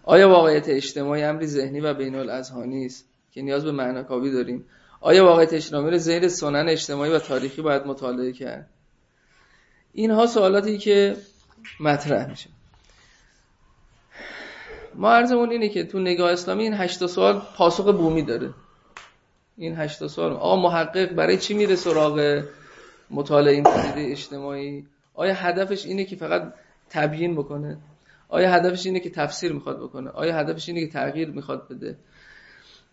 آیا واقعیت اجتماعی امری ذهنی و بین الاذهانی است که نیاز به معناکاوی داریم؟ آیا واقعیت اجتماعی رو زیر سنن اجتماعی و تاریخی باید مطالعه کرد؟ اینها سوالاتی که مطرح میشه. ما عرضمون اینه که تو نگاه اسلامی این هشت سوال پاسخ بومی داره. این هشت سوال. آقا محقق برای چی میره سراغ مطالعه این پدیده اجتماعی؟ آیا هدفش اینه که فقط تبیین بکنه؟ آیا هدفش اینه که تفسیر می‌خواد بکنه؟ آیا هدفش اینه که تغییر می‌خواد بده؟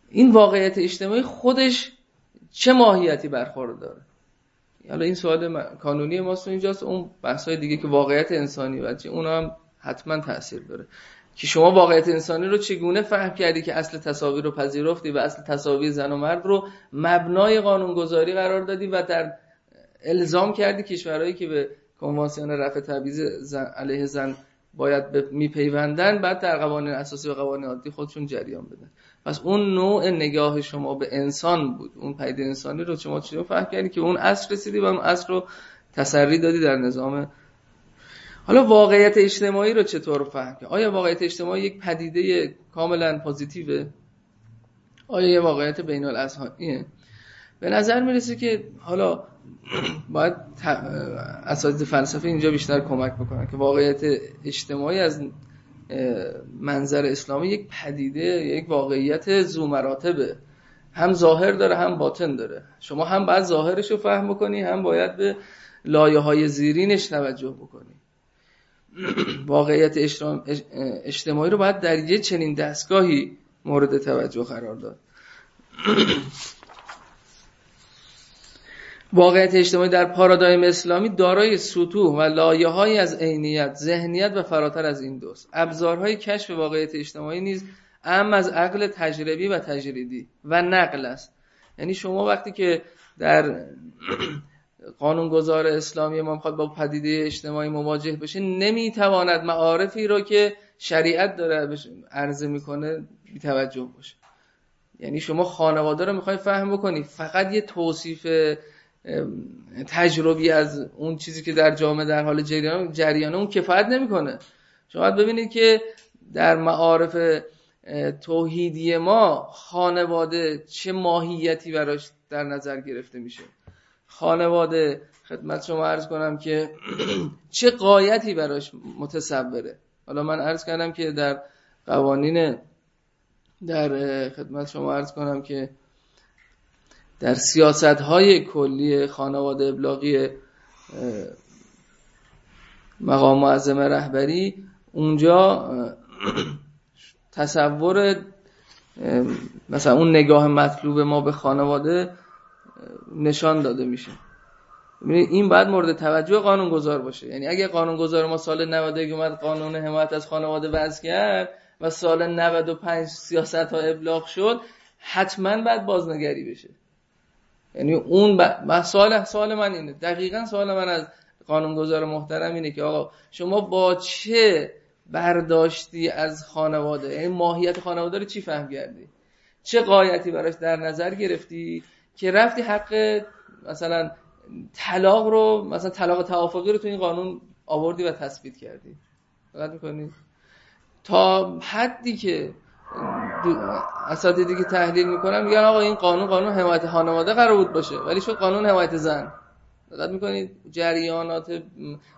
این واقعیت اجتماعی خودش چه ماهیتی برخورداره حالا این سوال کانونی ماست اینجاست. اون بحث دیگه که واقعیت انسانی و اون هم حتما تاثیر داره. که شما واقعیت انسانی رو چگونه فهم کردی که اصل تصاویر رو پذیرفتی و اصل تصاویر زن و مرد رو مبنای قانونگذاری قرار دادی و در الزام کردی کشورهایی که به کنوانسیون رفع تبعیض علیه زن باید میپیوندن بعد در قوانین اساسی و قوانین عادی خودشون جریان بدن. پس اون نوع نگاه شما به انسان بود. اون پدیده انسانی رو شما چطور فهم کردی که اون اصل رسیدی و اون اصل رو تسری دادی در نظام حالا واقعیت اجتماعی رو چطور فهم کردی آیا واقعیت اجتماعی یک پدیده کاملا پوزیتیوه؟ آیا یه واقعیت بین الاذهانیه به نظر می‌رسه که حالا باید اساتید فلسفه اینجا بیشتر کمک بکنن که واقعیت اجتماعی از منظر اسلامی یک پدیده یک واقعیت زو مراتبه هم ظاهر داره هم باطن داره. شما هم باید ظاهرش رو فهم بکنی هم باید به لایه های زیرینش توجه بکنی. واقعیت اجتماعی رو باید در یه چنین دستگاهی مورد توجه قرار داد واقعیت اجتماعی در پارادایم اسلامی دارای سطوح و لایه از عینیت ذهنیت و فراتر از این دوست ابزارهای کشف واقعیت اجتماعی نیز ام از عقل تجربی و تجریدی و نقل است یعنی شما وقتی که در قانونگذار اسلامی ما می‌خواد با پدیده اجتماعی مواجه بشه نمی‌تواند معارفی رو که شریعت داره عرضه می‌کنه بیتوجه باشه. یعنی شما خانواده رو می‌خوای فهم بکنی فقط یه توصیف تجربی از اون چیزی که در جامعه در حال جریان جریانه اون کفایت نمی‌کنه. شما ببینید که در معارف توحیدی ما خانواده چه ماهیتی براش در نظر گرفته میشه. خانواده خدمت شما عرض کنم که <clears throat> چه قایتی براش متصوره. حالا من عرض کردم که در قوانین در خدمت شما عرض کنم که در سیاست های کلی خانواده ابلاغی مقام معظم رهبری اونجا <clears throat> تصور مثلا اون نگاه مطلوب ما به خانواده نشان داده میشه. این باید مورد توجه قانون گذار باشه. یعنی اگه قانون گذار ما سال 91 اومد قانون حمایت از خانواده وضع کرد و سال 95 سیاست ها ابلاغ شد حتما باید بازنگری بشه. یعنی اون ب... سوال سوال من اینه. دقیقا سوال من از قانونگذار محترم اینه که آقا شما با چه برداشتی از خانواده؟ یعنی ماهیت خانواده رو چی فهم کردی؟ چه قایتی براش در نظر گرفتی؟ که رفتی حق مثلا طلاق رو مثلا طلاق توافقی رو تو این قانون آوردی و تثبیت کردی. دقت می‌کنید تا حدی که اساتیدی که تحلیل می‌کنن میگن آقا این قانون قانون حمایت خانواده قرار بود باشه ولی شد قانون حمایت زن. دقت می‌کنید جریانات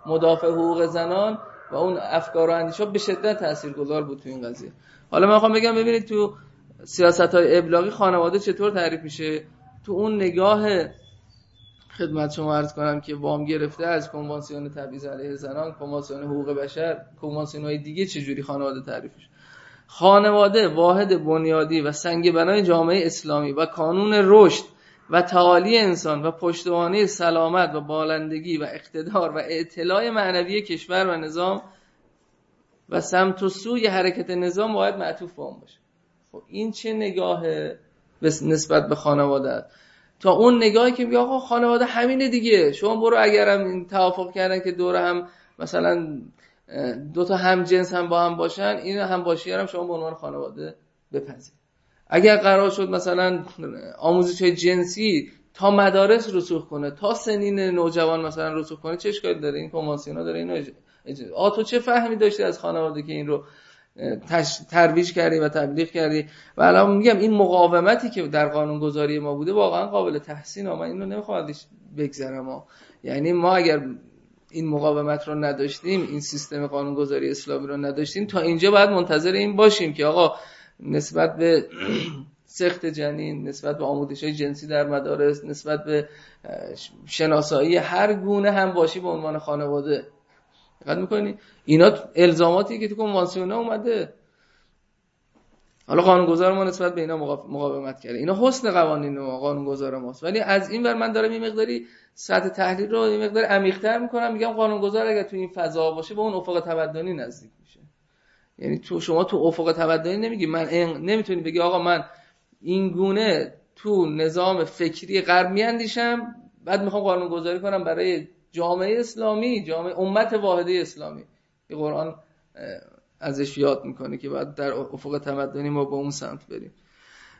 مدافع حقوق زنان و اون افکار و اندیشه به شدت تاثیرگذار بود تو این قضیه. حالا من می‌خوام بگم ببینید تو سیاست های ابلاغی خانواده چطور تعریف میشه؟ تو اون نگاه خدمت شما عرض کنم که وام گرفته از کنوانسیون تبعیض علیه زنان کنوانسیون حقوق بشر کنوانسیون های دیگه چجوری خانواده تعریف میشه خانواده واحد بنیادی و سنگ بنای جامعه اسلامی و کانون رشد و تعالی انسان و پشتوانه سلامت و بالندگی و اقتدار و اطلاع معنوی کشور و نظام و سمت و سوی حرکت نظام باید معطوف به باشه. خب این چه نگاه نسبت به خانواده. تا اون نگاهی که میگه آقا خانواده همینه دیگه. شما برو اگرم این توافق کردن که دور هم مثلا دو تا هم جنس هم با هم باشن این هم باشی هم شما به عنوان خانواده بپذید اگر قرار شد مثلا آموزش جنسی تا مدارس رسوخ کنه تا سنین نوجوان مثلا رسوخ کنه چه اشکالی داره؟ این کنوانسیون داره اینو آ تو چه فهمی داشتی از خانواده که این رو ترویج کردی و تبلیغ کردی. و الان میگم این مقاومتی که در قانون گذاری ما بوده واقعا قابل تحسین من اینو نمی‌خوام بگذرم. یعنی ما اگر این مقاومت رو نداشتیم این سیستم قانونگذاری اسلامی رو نداشتیم تا اینجا باید منتظر این باشیم که آقا نسبت به <clears throat> سخت جنین نسبت به آموزش های جنسی در مدارس نسبت به شناسایی هر گونه هم باشی به عنوان خانواده دقت می‌کنی؟ اینا الزاماتی که تو کنوانسیون اومده. حالا قانونگذار ما نسبت به اینا مقاومت کرده. اینا حسن قوانین و قانونگذار ماست. ولی از این ور من دارم این مقداری سطح تحلیل رو این مقدار عمیق‌تر می‌کنم. میگم قانونگذار اگر تو این فضا باشه به اون افق تمدنی نزدیک میشه. یعنی تو شما تو افق تمدنی نمیگی. من نمی‌تونی بگی آقا من این گونه تو نظام فکری غرب میاندیشم بعد می‌خوام قانونگذاری کنم برای جامعه اسلامی جامعه امت واحده اسلامی. به قرآن ازش یاد می‌کنه که باید در افق تمدنی ما به اون سمت بریم.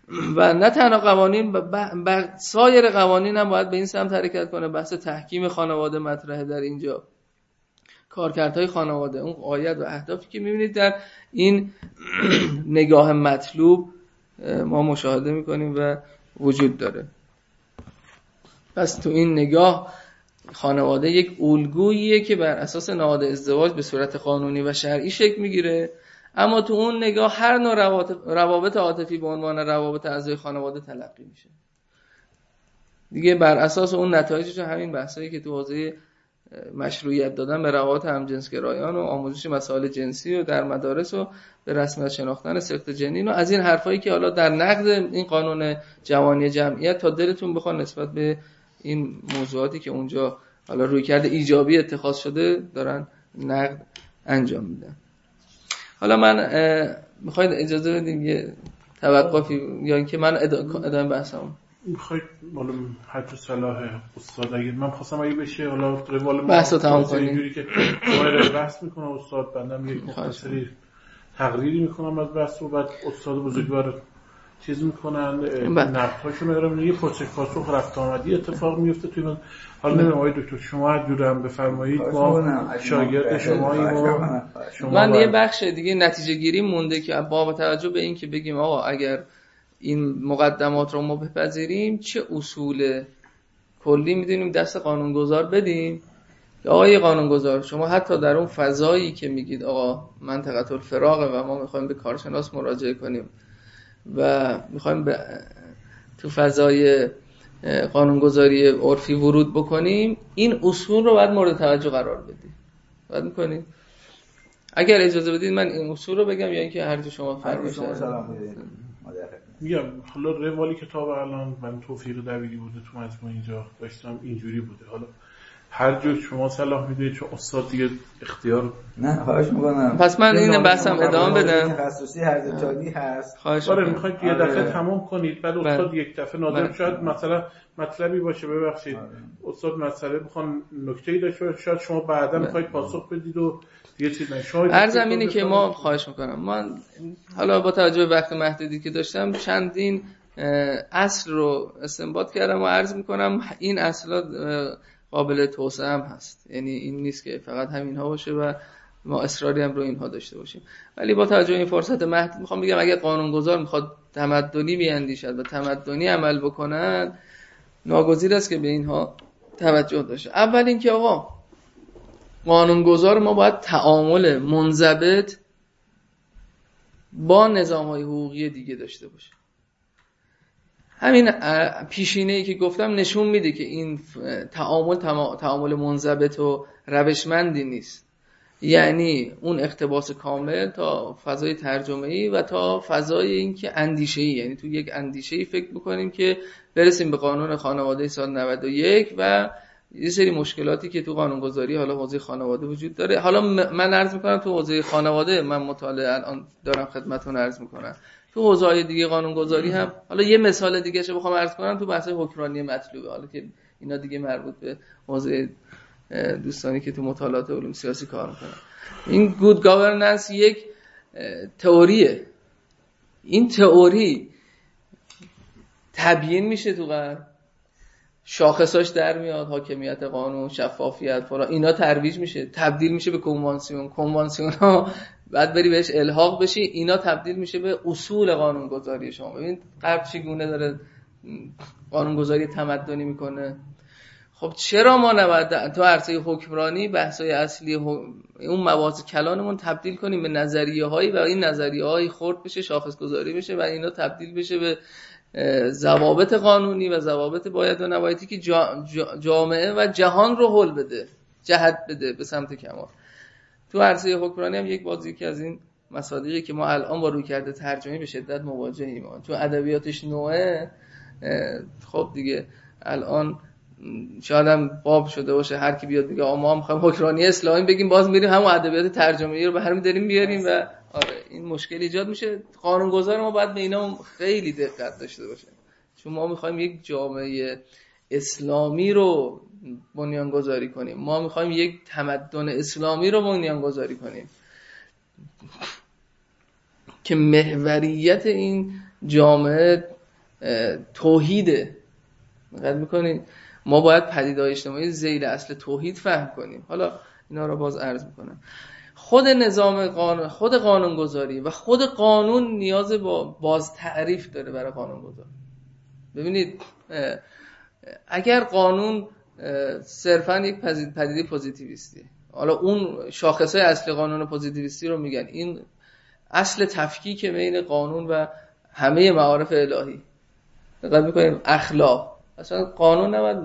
<clears throat> و نه تنها قوانین ب... سایر قوانین هم باید به این سمت حرکت کنه. بحث تحکیم خانواده مطرحه در اینجا. کارکردهای خانواده اون آیت و اهدافی که می‌بینید در این <clears throat> نگاه مطلوب ما مشاهده می‌کنیم و وجود داره. پس تو این نگاه خانواده یک الگوییه که بر اساس نهاد ازدواج به صورت قانونی و شرعی شکل می‌گیره. اما تو اون نگاه هر نوع روابط عاطفی به عنوان روابط اعضای خانواده تلقی میشه. دیگه بر اساس اون نتایجش همین بحثایی که تو حوزه مشروعیت دادن به روابط همجنسگرایان و آموزش مسائل جنسی و در مدارس و به رسمیت شناختن سخت جنین و از این حرفایی که حالا در نقد این قانون جوانی جمعیت تا دلتون بخواد نسبت به این موضوعاتی که اونجا حالا روی کرده ایجابی اتخاذ شده دارن نقد انجام میدن. حالا من می‌خواید اجازه بدیم یه توقفی؟ یا اینکه من ادامه بحثم می‌خواید حالا حج صلاح استاد اگه من خواستم اگه بشه حالا روال بحث رو تمام کنیم. اینجوری که بحث می‌کنم استاد بندم یک مختصری تقریری می‌کنم از بحث رو بعد استاد بزرگوار چیز می‌کنن بله. نقدهاشون میارم یه پرسش پاسخ رفت آمدی اتفاق میفته توی من حالا نمیم آقای دکتر شما هر جور هم بفرمایید ما شاگرد شما شما من یه بخش دیگه نتیجه گیری مونده که با توجه به این که بگیم آقا اگر این مقدمات رو ما بپذیریم چه اصول کلی می‌دونیم دست قانونگذار بدیم؟ که آقای قانونگذار شما حتی در اون فضایی که میگید آقا منطقه الفراغه و ما می‌خوایم به کارشناس مراجعه کنیم و می‌خوایم به تو فضای قانونگذاری عرفی ورود بکنیم. این اصول رو باید مورد توجه قرار بدیم. باید می‌کنیم. اگر اجازه بدید من این اصول رو بگم یا اینکه هر شما فرمایش میگم حالا روالی کتاب الان من توفیق دویدی بوده تو مجموع اینجا داشتم اینجوری بوده. حالا هر جور شما صلاح می‌دونید چون استاد دیگه اختیار نه خواهش می‌کنم پس من این بحثم ادامه بدم تخصصی هر تانی هست خواهش آره می‌خواید یه دفعه آره. تمام کنید بعد استاد بله. یک دفعه نادر بله. شاید مثلا مطلبی باشه ببخشید آره. استاد مسئله بخوان نکته ای داشته شاید شما بعدا بله. می‌خواید پاسخ بدید و دیگه چیز ارزم اینه که ما خواهش می‌کنم من حالا با توجه به وقت محدودی که داشتم چندین اصل رو استنباط کردم و عرض می‌کنم این اصلا قابل توسعه هم هست. یعنی این نیست که فقط همین ها باشه و ما اصراری هم رو اینها داشته باشیم. ولی با توجه این فرصت محدود می‌خوام بگم اگر قانونگذار می‌خواد تمدنی بیاندیشد و تمدنی عمل بکنن ناگزیر است که به اینها توجه داشته. اول اینکه آقا قانونگذار ما باید تعامل منضبط با نظام های حقوقی دیگه داشته باشه همین پیشینه ای که گفتم نشون میده که این تعامل تعامل منضبط و روشمندی نیست. یعنی اون اقتباس کامل تا فضای ترجمه ای و تا فضای اینکه اندیشه ای یعنی تو یک اندیشه ای فکر می‌کنیم که برسیم به قانون خانواده سال 91 و یه سری مشکلاتی که تو قانونگذاری حالا حوزه خانواده وجود داره. حالا من عرض می‌کنم تو حوزه خانواده من مطالعه الان دارم خدمتتون عرض می‌کنم. تو حوزه های دیگه قانونگذاری هم حالا یه مثال دیگه چه بخوام عرض کنم تو بحث حکمرانی مطلوبه. حالا که اینا دیگه مربوط به حوزه دوستانی که تو مطالعات علوم سیاسی کار می‌کنن. این گود گاورننس یک تئوریه. این تئوری تبیین میشه تو غرب. شاخصاش در میاد حاکمیت قانون شفافیت فلان اینا ترویج میشه تبدیل میشه به کنوانسیون کنوانسیون ها بعد بری بهش الحاق بشی اینا تبدیل میشه به اصول قانونگذاری شما. ببین غرب چگونه داره قانونگذاری تمدنی می‌کنه. خب چرا ما نباید تو عرصه حکمرانی بحثای اصلی اون مواضع کلانمون تبدیل کنیم به نظریه هایی و این نظریه هایی خورد بشه شاخص گذاری بشه و اینا تبدیل بشه به ضوابط قانونی و ضوابط باید و نبایدی که جامعه و جهان رو حل بده جهت بده به سمت کمال. تو عرصه حکمرانی هم یک بازی که از این مصادیقی که ما الان با روی کرده ترجمه به شدت مواجهیم. تو ادبیاتش نوعه خب دیگه الان شاید هم باب شده باشه هر کی بیاد بگه ما هم می‌خوایم حکمرانی اسلامی بگیم باز میریم همون ادبیات ترجمه رو به همین داریم بیاریم و آره این مشکل ایجاد میشه. قانونگذار ما باید به اینا خیلی دقت داشته باشه چون ما می‌خوایم یک جامعه اسلامی رو بنیان گذاری کنیم. ما می‌خوایم یک تمدن اسلامی رو بنیان گذاری کنیم. که محوریت این جامعه توحیده دقت می‌کنید ما باید پدیدهای اجتماعی زیل اصل توحید فهم کنیم. حالا اینا رو باز عرض می‌کنم. خود نظام قانون خود قانونگذاری و خود قانون نیاز با باز تعریف داره برای قانونگذار. ببینید اگر قانون صرفا یک پدیده پوزیتیویستی. حالا اون شاخصه اصل قانون پوزیتیویستی رو میگن. این اصل تفکیک بین قانون و همه معارف الهی. دقت می‌کنیم؟ اخلاق. اصلا قانون نباید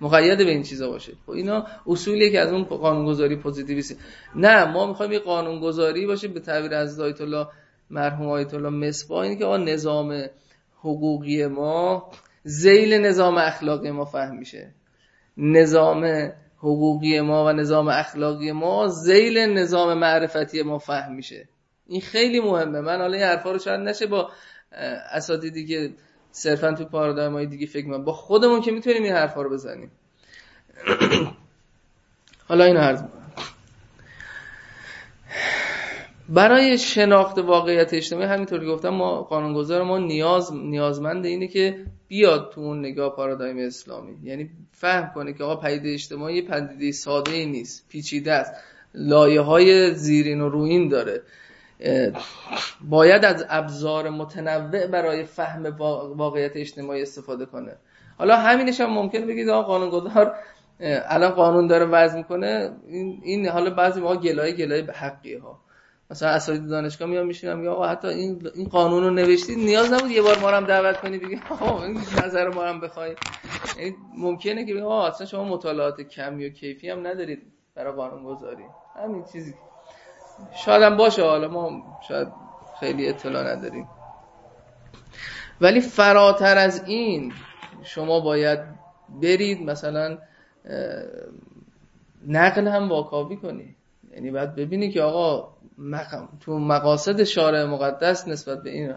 مقید به این چیزا باشه. خب اینا اصولی که از اون قانونگذاری پوزیتیویستی. نه ما می‌خوایم یه قانونگذاری باشه به تعبیر از آیت الله مرحوم آیت الله مصباح. که آقا نظام حقوقی ما زیل نظام اخلاقی ما فهم میشه. نظام حقوقی ما و نظام اخلاقی ما زیل نظام معرفتی ما فهم میشه. این خیلی مهمه. من حالا این حرفا رو شاید نشه با اساتیدی که صرفا تو پارادایم های دیگه فکر من با خودمون که می‌تونیم این حرفا رو بزنیم. <clears throat> حالا این عرض برای شناخت واقعیت اجتماعی همینطور که گفتم ما قانونگذار ما نیاز نیازمند اینه که بیاد تو اون نگاه پارادایم اسلامی. یعنی فهم کنه که آقا پدیده اجتماعی پدیده ساده ای نیست پیچیده است. لایه های زیرین و روین داره. باید از ابزار متنوع برای فهم واقعیت اجتماعی استفاده کنه. حالا همینش هم ممکن بگید آقا قانونگذار الان قانون داره وضع می‌کنه این, این حالا بعضی ما گلای گلای حقی ها مثلا اساتید دانشگاه میام میشینم میگم آقا حتی این این قانون رو نوشتید؟ نیاز نبود یه بار ما هم دعوت کنی بگی <laughs> آقا این نظر ما هم بخوای. یعنی ممکنه که آقا اصلا شما مطالعات کمی و کیفی هم ندارید برای قانون گذاری همین چیزی. شاید هم باشه حالا ما شاید خیلی اطلاع نداریم. ولی فراتر از این شما باید برید مثلا نقل هم واکاوی کنی. یعنی باید ببینی که آقا تو مقاصد شارع مقدس نسبت به این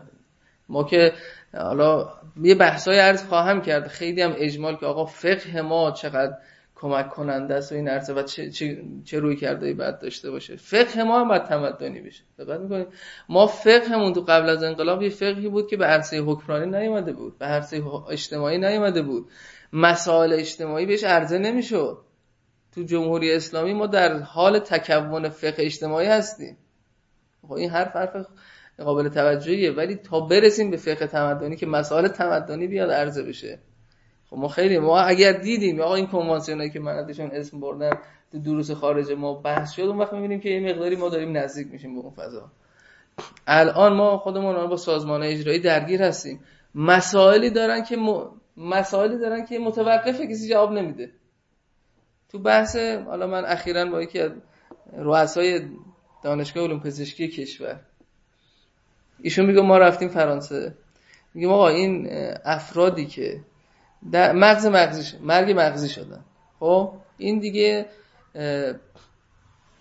ما که حالا یه بحثای عرض خواهم کرد. خیلی هم اجمال که آقا فقه ما چقدر کمک کننده است و این عرضه و چه, چه, چه روی کرده بعد داشته باشه. فقه ما هم باید تمدنی بشه. دقت می‌کنید؟ ما فقهمون تو قبل از انقلاب یه فقهی بود که به عرصه حکمرانی نیومده بود. به عرصه اجتماعی نیومده بود. مسائل اجتماعی بهش عرضه نمی‌شد. تو جمهوری اسلامی ما در حال تکون فقه اجتماعی هستیم. خب این حرف حرف قابل توجهیه ولی تا برسیم به فقه تمدنی که مسائل تمدنی بیاد عرضه بشه. خب ما خیلی ما اگر دیدیم آقا این کنوانسیونایی که من ازشون اسم بردم تو دروس خارج ما بحث شد اون وقت می‌بینیم که یه مقداری ما داریم نزدیک میشیم به اون فضا. الان ما خودمون با سازمان اجرایی درگیر هستیم. مسائلی دارن که م... مسائلی دارن که متوقفه کسی جواب نمیده. تو بحث حالا من اخیرا با یکی از رؤسای دانشگاه علوم پزشکی کشور. ایشون میگه ما رفتیم فرانسه. میگه آقا این افرادی که در مغز مغزی مرگ مغزی شدن. خب؟ این دیگه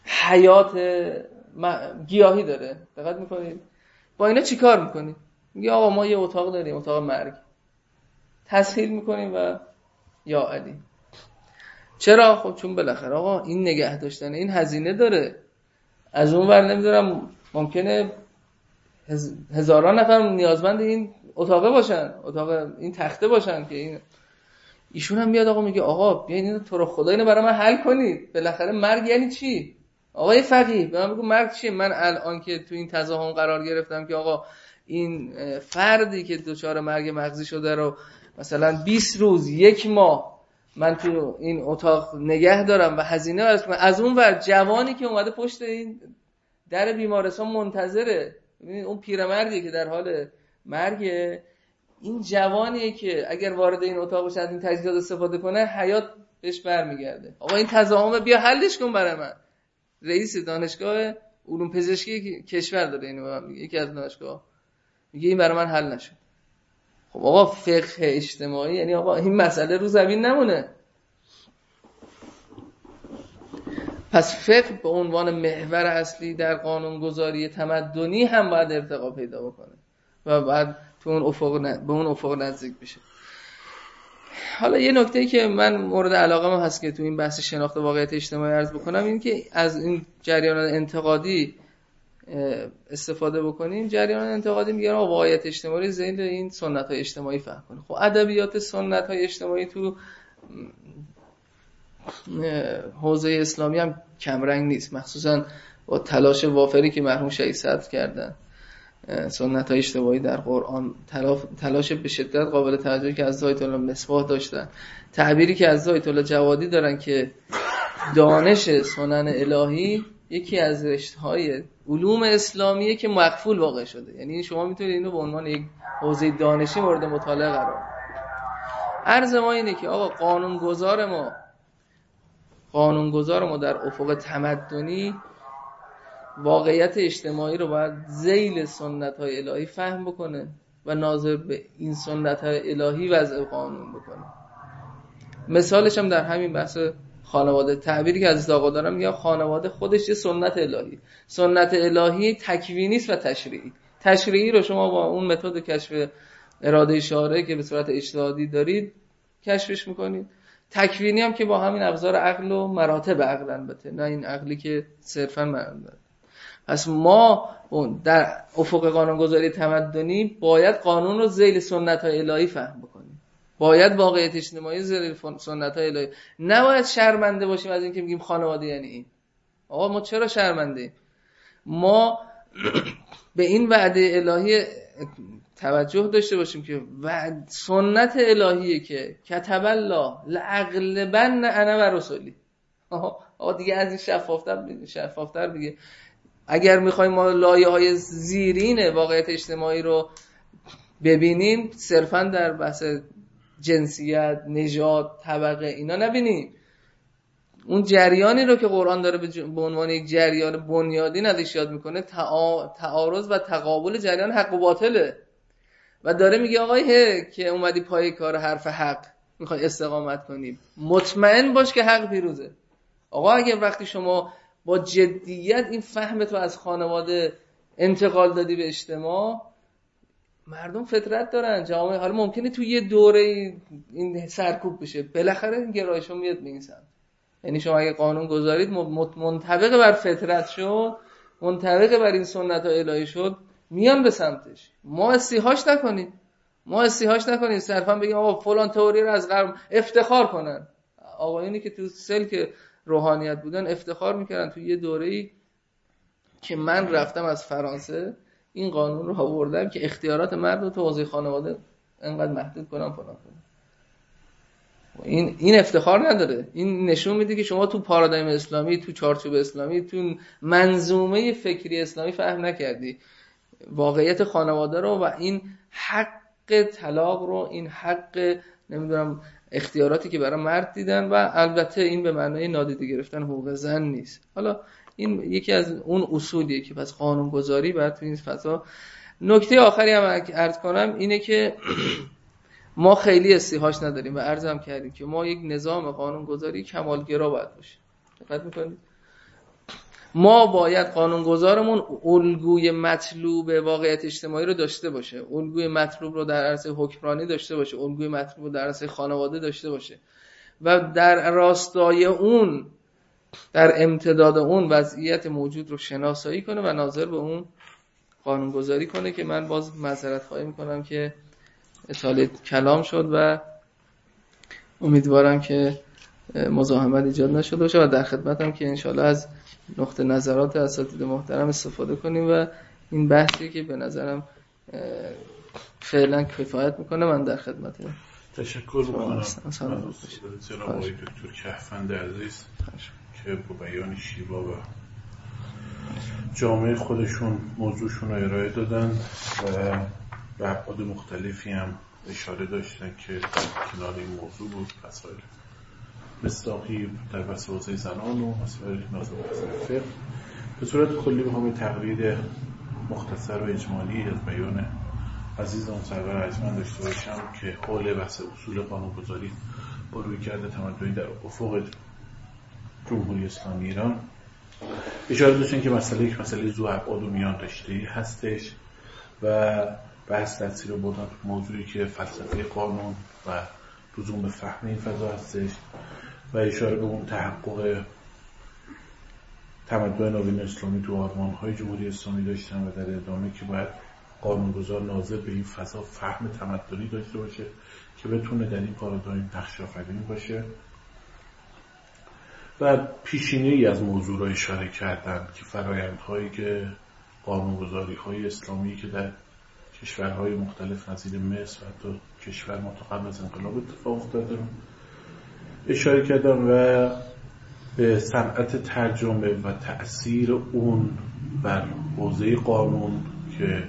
حیات گیاهی داره. دقت می‌کنید؟ با اینا چیکار می‌کنید میگه آقا ما یه اتاق داریم اتاق مرگ. تسهیل می‌کنیم و یا علی. چرا؟ خب چون بالاخره آقا این نگه داشتن این هزینه داره. از اون ور نمی‌دونم ممکنه هزاران نفر نیازمند این اتاقه باشن اتاق این تخته باشن که این ایشون هم میاد آقا میگه آقا بیاین اینو تو رو خدا اینو برای من حل کنید. بالاخره مرگ یعنی چی؟ آقای فقیه به من بگو مرگ چیه؟ من الان که تو این تضاهم قرار گرفتم که آقا این فردی که دچار مرگ مغزی شده رو مثلا 20 روز یک ماه من تو این اتاق نگه دارم و هزینه از اون ور جوانی که اومده پشت این در بیمارستان منتظره. اون پیرمردی که در حال مرگ این جوانیه که اگر وارد این اتاق بشه از این تجهیزات استفاده کنه حیات بهش برمیگرده. آقا این تضاهم بیا حلش کن برای من. رئیس دانشگاه علوم پزشکی کشور داره اینو یکی از دانشگاه میگه این برای من حل نشد. خب آقا فقه اجتماعی یعنی آقا این مسئله رو زمین نمونه. پس فقه به عنوان محور اصلی در قانونگذاری تمدنی هم باید ارتقا پیدا بکنه و بعد تو اون افق به اون افق نزدیک بشه. حالا یه نکته که من مورد علاقه هست که تو این بحث شناخت واقعیت اجتماعی عرض بکنم این که از این جریان انتقادی استفاده بکنیم جریان انتقادی میگن واقعیت اجتماعی زیل این سنت های اجتماعی فهم کنیم خب ادبیات سنت های اجتماعی تو حوزه اسلامی هم کمرنگ نیست. مخصوصا با تلاش وافری که مرحوم شهید صدر کردن. سنت های اجتماعی در قرآن تلاش به شدت قابل توجهی که از زایت الله مصباح داشتن. تعبیری که از زایت الله جوادی دارن که دانش سنن الهی یکی از رشته های علوم اسلامیه که مقفول واقع شده. یعنی شما می‌تونید اینو به عنوان یک حوزه دانشی مورد مطالعه قرار عرض ما اینه که آقا قانونگذار ما قانونگذار ما در افق تمدنی واقعیت اجتماعی رو باید زیل سنت های الهی فهم بکنه و ناظر به این سنت های الهی وضع قانون بکنه. مثالش هم در همین بحث خانواده تعبیری که از آقا دارم میگم خانواده خودش یه سنت الهی. سنت الهی تکوینی و تشریعی. تشریعی رو شما با اون متد کشف اراده اشاره که به صورت اجتهادی دارید کشفش می‌کنید. تکوینی هم که با همین ابزار عقل و مراتب عقل البته نه این عقلی که صرفا مراتب. پس ما در افق قانونگذاری تمدنی باید قانون رو زیل سنت های الهی فهم بکنیم. باید واقعیت اجتماعی زیل سنت های الهی نباید شرمنده باشیم از اینکه میگیم خانواده یعنی این. آقا ما چرا شرمنده ما <clears throat> به این وعده الهی توجه داشته باشیم که و سنت الهیه که کتب الله لعقلبن انا و رسولی. آقا دیگه از این شفافتر شفافتر دیگه. اگر می‌خوایم ما لایه های زیرین واقعیت اجتماعی رو ببینیم صرفا در بحث جنسیت نژاد طبقه اینا نبینیم اون جریانی رو که قرآن داره به عنوان یک جریان بنیادی ازش یاد می‌کنه تعارض و تقابل جریان حق و باطله. و داره میگه آقای که اومدی پای کار حرف حق می‌خوای استقامت کنیم مطمئن باش که حق پیروزه. آقا اگه وقتی شما با جدیت این فهم تو از خانواده انتقال دادی به اجتماع مردم فطرت دارن جامعه حالا ممکنه تو یه دوره این سرکوب بشه. بالاخره این گرایش میاد به این سمت. یعنی شما اگه قانون گذارید منطبق بر فطرت شد منطبق بر این سنت ها الهی شد میان به سمتش. ما استیهاش نکنیم. ما استیهاش نکنیم. صرفا بگیم آقا فلان تئوری رو از غرب افتخار کنن. آقایونی که تو سلک روحانیت بودن افتخار می‌کردن. تو یه دوره ای که من رفتم از فرانسه این قانون رو آوردم که اختیارات مرد رو تو حوزه خانواده انقدر محدود کنم فلان کنم این این افتخار نداره. این نشون میده که شما تو پارادایم اسلامی تو چارچوب اسلامی تو منظومه فکری اسلامی فهم نکردی. واقعیت خانواده رو و این حق طلاق رو این حق نمی‌دونم اختیاراتی که برای مرد دیدن و البته این به معنای نادیده گرفتن حقوق زن نیست. حالا این یکی از اون اصولیه که پس قانون گذاری باید تو این فضا نکته آخری هم عرض کنم اینه که <clears throat> ما خیلی استیهاش نداریم و عرضم کردیم که ما یک نظام قانون گذاری کمالگرا باید باشیم دقت می‌کنید؟ ما باید قانونگذارمون الگوی مطلوب واقعیت اجتماعی رو داشته باشه. الگوی مطلوب رو در عرصه حکمرانی داشته باشه. الگوی مطلوب رو در عرصه خانواده داشته باشه. و در راستای اون در امتداد اون وضعیت موجود رو شناسایی کنه و ناظر به اون قانونگذاری کنه که من باز معذرت خواهی می‌کنم که اطاله کلام شد و امیدوارم که مزاحمت ایجاد نشده باشه و در خدمتم که انشالله از نقطه نظرات اساتید محترم استفاده کنیم و این بحثی که به نظرم فعلا کفایت می‌کنه. من در خدمت تشکر می‌کنم. جناب آقای دکتر کهفند عزیز. که با بیان شیوا و جامعه خودشون موضوعشون رو ارائه دادن و به ابعاد مختلفی هم اشاره داشتن که در کنار این موضوع بود. مسائل مستاقی در بحث زنان و مسائل نازم فقه. به صورت کلی به تقریر مختصر و اجمالی از بیان عزیزم سرور عجمن داشته باشم که حول بحث اصول قانونگذاری با روی کرده تمدنی در افق جمهوری اسلامی ایران. اشاره داشتن که مسئله یک مسئله زو ابعاد و میان رشته هستش و بحث تاثیر رو بردن موضوعی که فلسفه قانون و لزوم به فهم این فضا هستش و اشاره به اون تحقق تمدن نوین اسلامی تو آرمان های جمهوری اسلامی داشتن و در ادامه که باید قانونگذار ناظر به این فضا فهم تمدنی داشته باشه که بتونه در این پارادایم نقش آفرین باشه. و پیشینه ای از موضوع را اشاره کردن که فرایندهایی که قانونگذاری های اسلامی که در کشورهای مختلف نظیر مصر و حتی کشور ما قبل از انقلاب اتفاق افتاده اشاره کردم و به صنعت ترجمه و تأثیر اون بر حوزه قانون که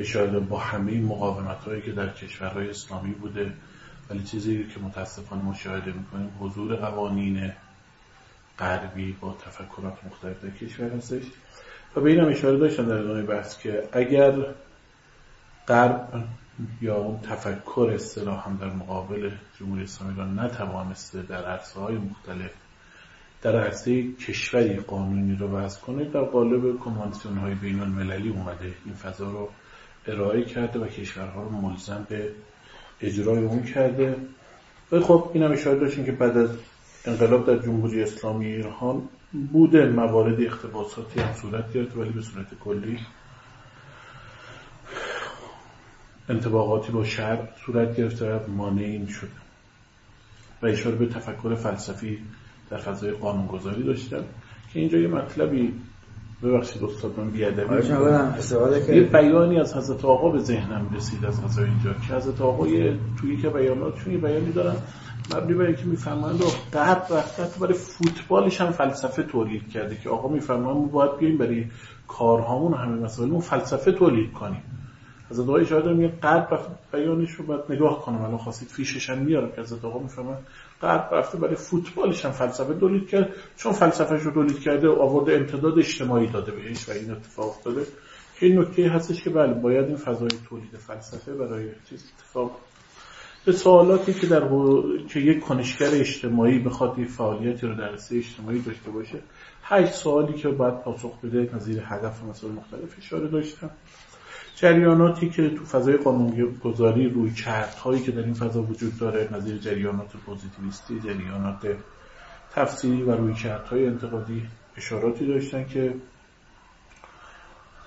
اشاره با همه مقاومت هایی که در کشورهای اسلامی بوده. ولی چیزی که متاسفانه مشاهده می‌کنیم حضور قوانین غربی با تفکرات مختلف در کشور هستش. و به این هم اشاره داشتن در ادامه بحث که اگر غرب یا اون تفکر اصطلاح هم در مقابل جمهوری اسلامی را نتوانسته در عرصه های مختلف در عرصه کشوری قانونی رو بحث کنه در قالب کنوانسیون های بین المللی اومده. این فضا رو ارائه کرده و کشورها رو ملزم به اجرای اون کرده. و خب این هم اشاره داشتیم که بعد از انقلاب در جمهوری اسلامی ایران بوده موارد اختباساتی هم صورت گرفت ولی به صورت کلی انتباقاتی با شهر صورت گرفته و مانعی شده و اشاره به تفکر فلسفی در فضای قانونگذاری داشتن که اینجا یه مطلبی ببخشید استاد من بیادبی یه بیانی از حضرت آقا به ذهنم رسید از غذای اینجا که حضرت آقا توی که بیاناتشون یه بیانی دارن. مبنی بر اینکه میفرمایند قرب رفته برای فوتبالش هم فلسفه تولید کرده که آقا میفرمایند ما باید بیایم برای کارهامون همه مسائل فلسفه تولید کنیم. از آقای شاید میگه قرب بیانش رو باید نگاه کنم. الان خواستید فیشش هم میارم که از آقا میفرمایند قرب رفته برای فوتبالش هم فلسفه تولید کرد. چون فلسفهش رو تولید کرده آورده امتداد اجتماعی داده بهش و این اتفاق افتاده. این نکته هستش که بله باید این فضای تولید فلسفه برای چیز اتفاق به سوالاتی که در که یک کنشگر اجتماعی بخواد یه فعالیتی رو در اجتماعی داشته باشه هشت سوالی که باید پاسخ بده نظیر هدف مسائل مختلف اشاره داشتم. جریاناتی که تو فضای قانونگذاری روی هایی که در این فضا وجود داره نظیر جریانات پوزیتیویستی جریانات تفسیری و روی های انتقادی اشاراتی داشتن که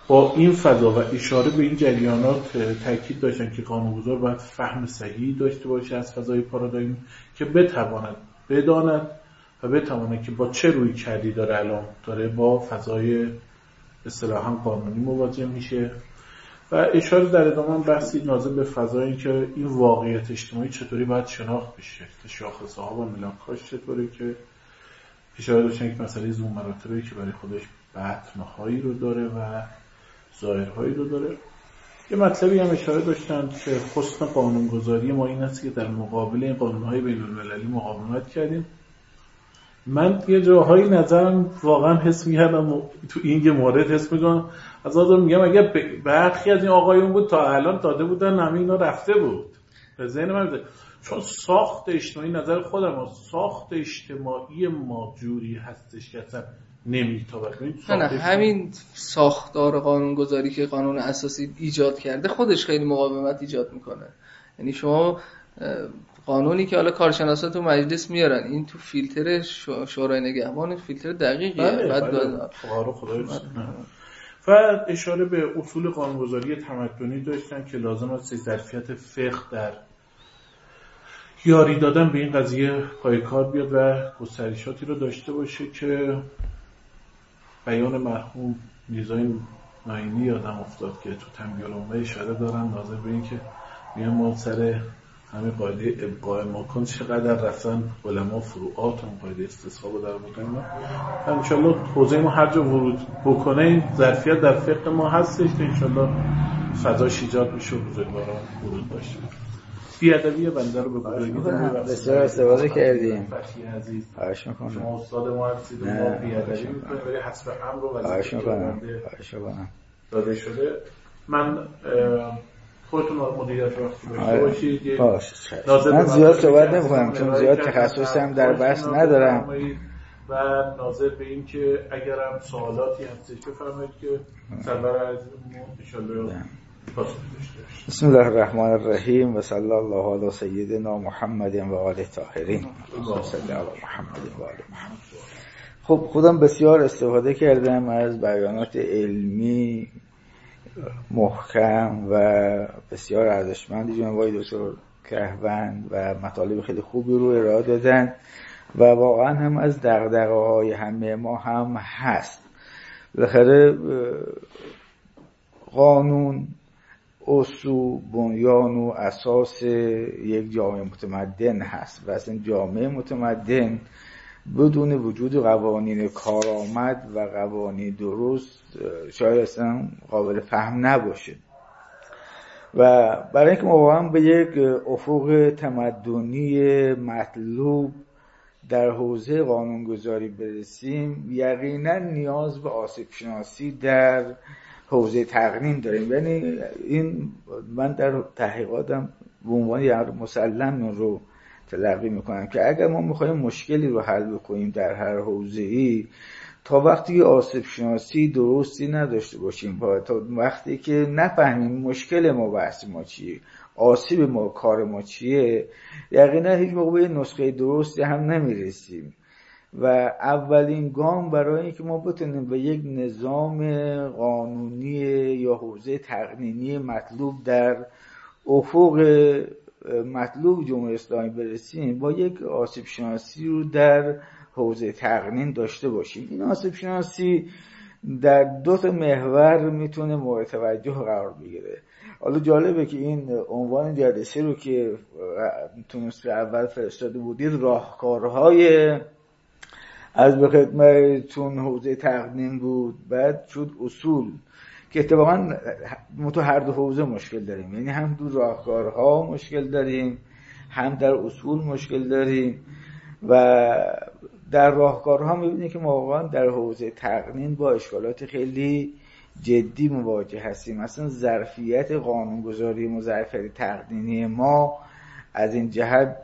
با این فضا و اشاره به این جریانات تاکید داشتن که قانونگذار باید فهم صحیحی داشته باشه از فضای پارادایم که بتواند بداند و بتواند که با چه روی کردی داره الان داره با فضای اصطلاحا قانونی مواجه میشه. و اشاره در ادامه بحثی نازل به فضای که این واقعیت اجتماعی چطوری باید شناخت بشه. شاخصه ها و ملاکاش چطوری که اشاره داشتن که مسئله زوم مراتبه که برای خودش بطنهایی رو داره و ظاهرهایی رو داره. یه مطلبی هم اشاره داشتن که حسن قانونگذاری ما این است که در مقابل این قانونهای بین المللی مقاومت کردیم. من یه جاهایی نظرم واقعا حس می‌کردم تو این یه مورد حس می‌کنم. از آدم میگم اگر برخی از این آقایون بود تا الان داده بودن همه اینا رفته بود. به ذهن من چون ساخت اجتماعی نظر خودم ساخت اجتماعی ما جوری هستش که اصلا نمیتابد. نه همین ساختار قانونگذاری که قانون اساسی ایجاد کرده خودش خیلی مقاومت ایجاد می‌کنه. یعنی شما قانونی که حالا کارشناسا تو مجلس میارن این تو فیلتر شورای نگهبان فیلتر دقیقیه. بله بعد بله. و اشاره به اصول قانونگذاری تمدنی داشتن که لازم است ظرفیت فقه در یاری دادن به این قضیه پای کار بیاد و گسترشاتی رو داشته باشه که بیان مرحوم میزای ناینی یادم افتاد که تو تنبیه الامه اشاره دارن ناظر به این که میان ما سر همه قاعده ابقاء ما. کن چقدر رفتن علما فروعات اون قاعده استصحاب در بودن انشالله حوزه ما هر جا ورود بکنه این ظرفیت در فقه ما هستش که انشالله فضاش ایجاد میشه و بزرگواران ورود باشه. بیادبی بنده رو به بزرگی بسیار استفاده کردیم خواهش می‌کنم. شما استاد ما هستید ما بیادبی می‌کنیم ولی حسب هم رو خواهش می‌کنم. داده شده. من خودتون مدیریت وقتی داشته باشید. من زیاد صحبت نمی‌کنم چون زیاد تخصصم در بحث ندارم. و ناظر به این که اگرم سوالاتی هستش بفرمایید که سرور از انشالله بسم الله الرحمن الرحیم و صلی الله علی سیدنا محمد و آل طاهرین. صلی علی محمد و آل محمد. خب خودم بسیار استفاده کردم از بیانات علمی محکم و بسیار ارزشمندی جناب آقای دکتر کهوند و مطالب خیلی خوبی رو ارائه دادن و واقعا هم از دقدقه های همه ما هم هست. بالاخره قانون اصول بنیان و اساس یک جامعه متمدن هست و اصلا جامعه متمدن بدون وجود قوانین کارآمد و قوانین درست شاید اصلا قابل فهم نباشه. و برای اینکه ما واقعا به یک افق تمدنی مطلوب در حوزه قانونگذاری برسیم یقینا نیاز به آسیب شناسی در حوزه تقنین داریم. یعنی این من در تحقیقاتم به عنوان یک مسلم رو تلقی می‌کنم که اگر ما می‌خوایم مشکلی رو حل بکنیم در هر حوزه ای تا وقتی آسیب شناسی درستی نداشته باشیم تا وقتی که نفهمیم مشکل ما بحث ما چیه آسیب ما کار ما چیه یقینا هیچ موقع به نسخه درستی هم نمی‌رسیم. و اولین گام برای اینکه ما بتونیم به یک نظام قانونی یا حوزه تقنینی مطلوب در افق مطلوب جمهوری اسلامی برسیم با یک آسیب شناسی رو در حوزه تقنین داشته باشیم. این آسیب شناسی در دو تا محور می‌تونه مورد توجه قرار بگیره. حالا جالبه که این عنوان جلسه رو که تونست اول فرستاده بودید راهکارهای از به خدمتتون حوزه تقنین بود. بعد شد اصول که اتفاقا ما تو هر دو حوزه مشکل داریم. یعنی هم دو راهکارها مشکل داریم هم در اصول مشکل داریم و در راهکارها می‌بینیم که ما واقعا در حوزه تقنین با اشکالات خیلی جدی مواجه هستیم. مثلا ظرفیت قانونگذاری و ظرفیت تقنینی ما از این جهت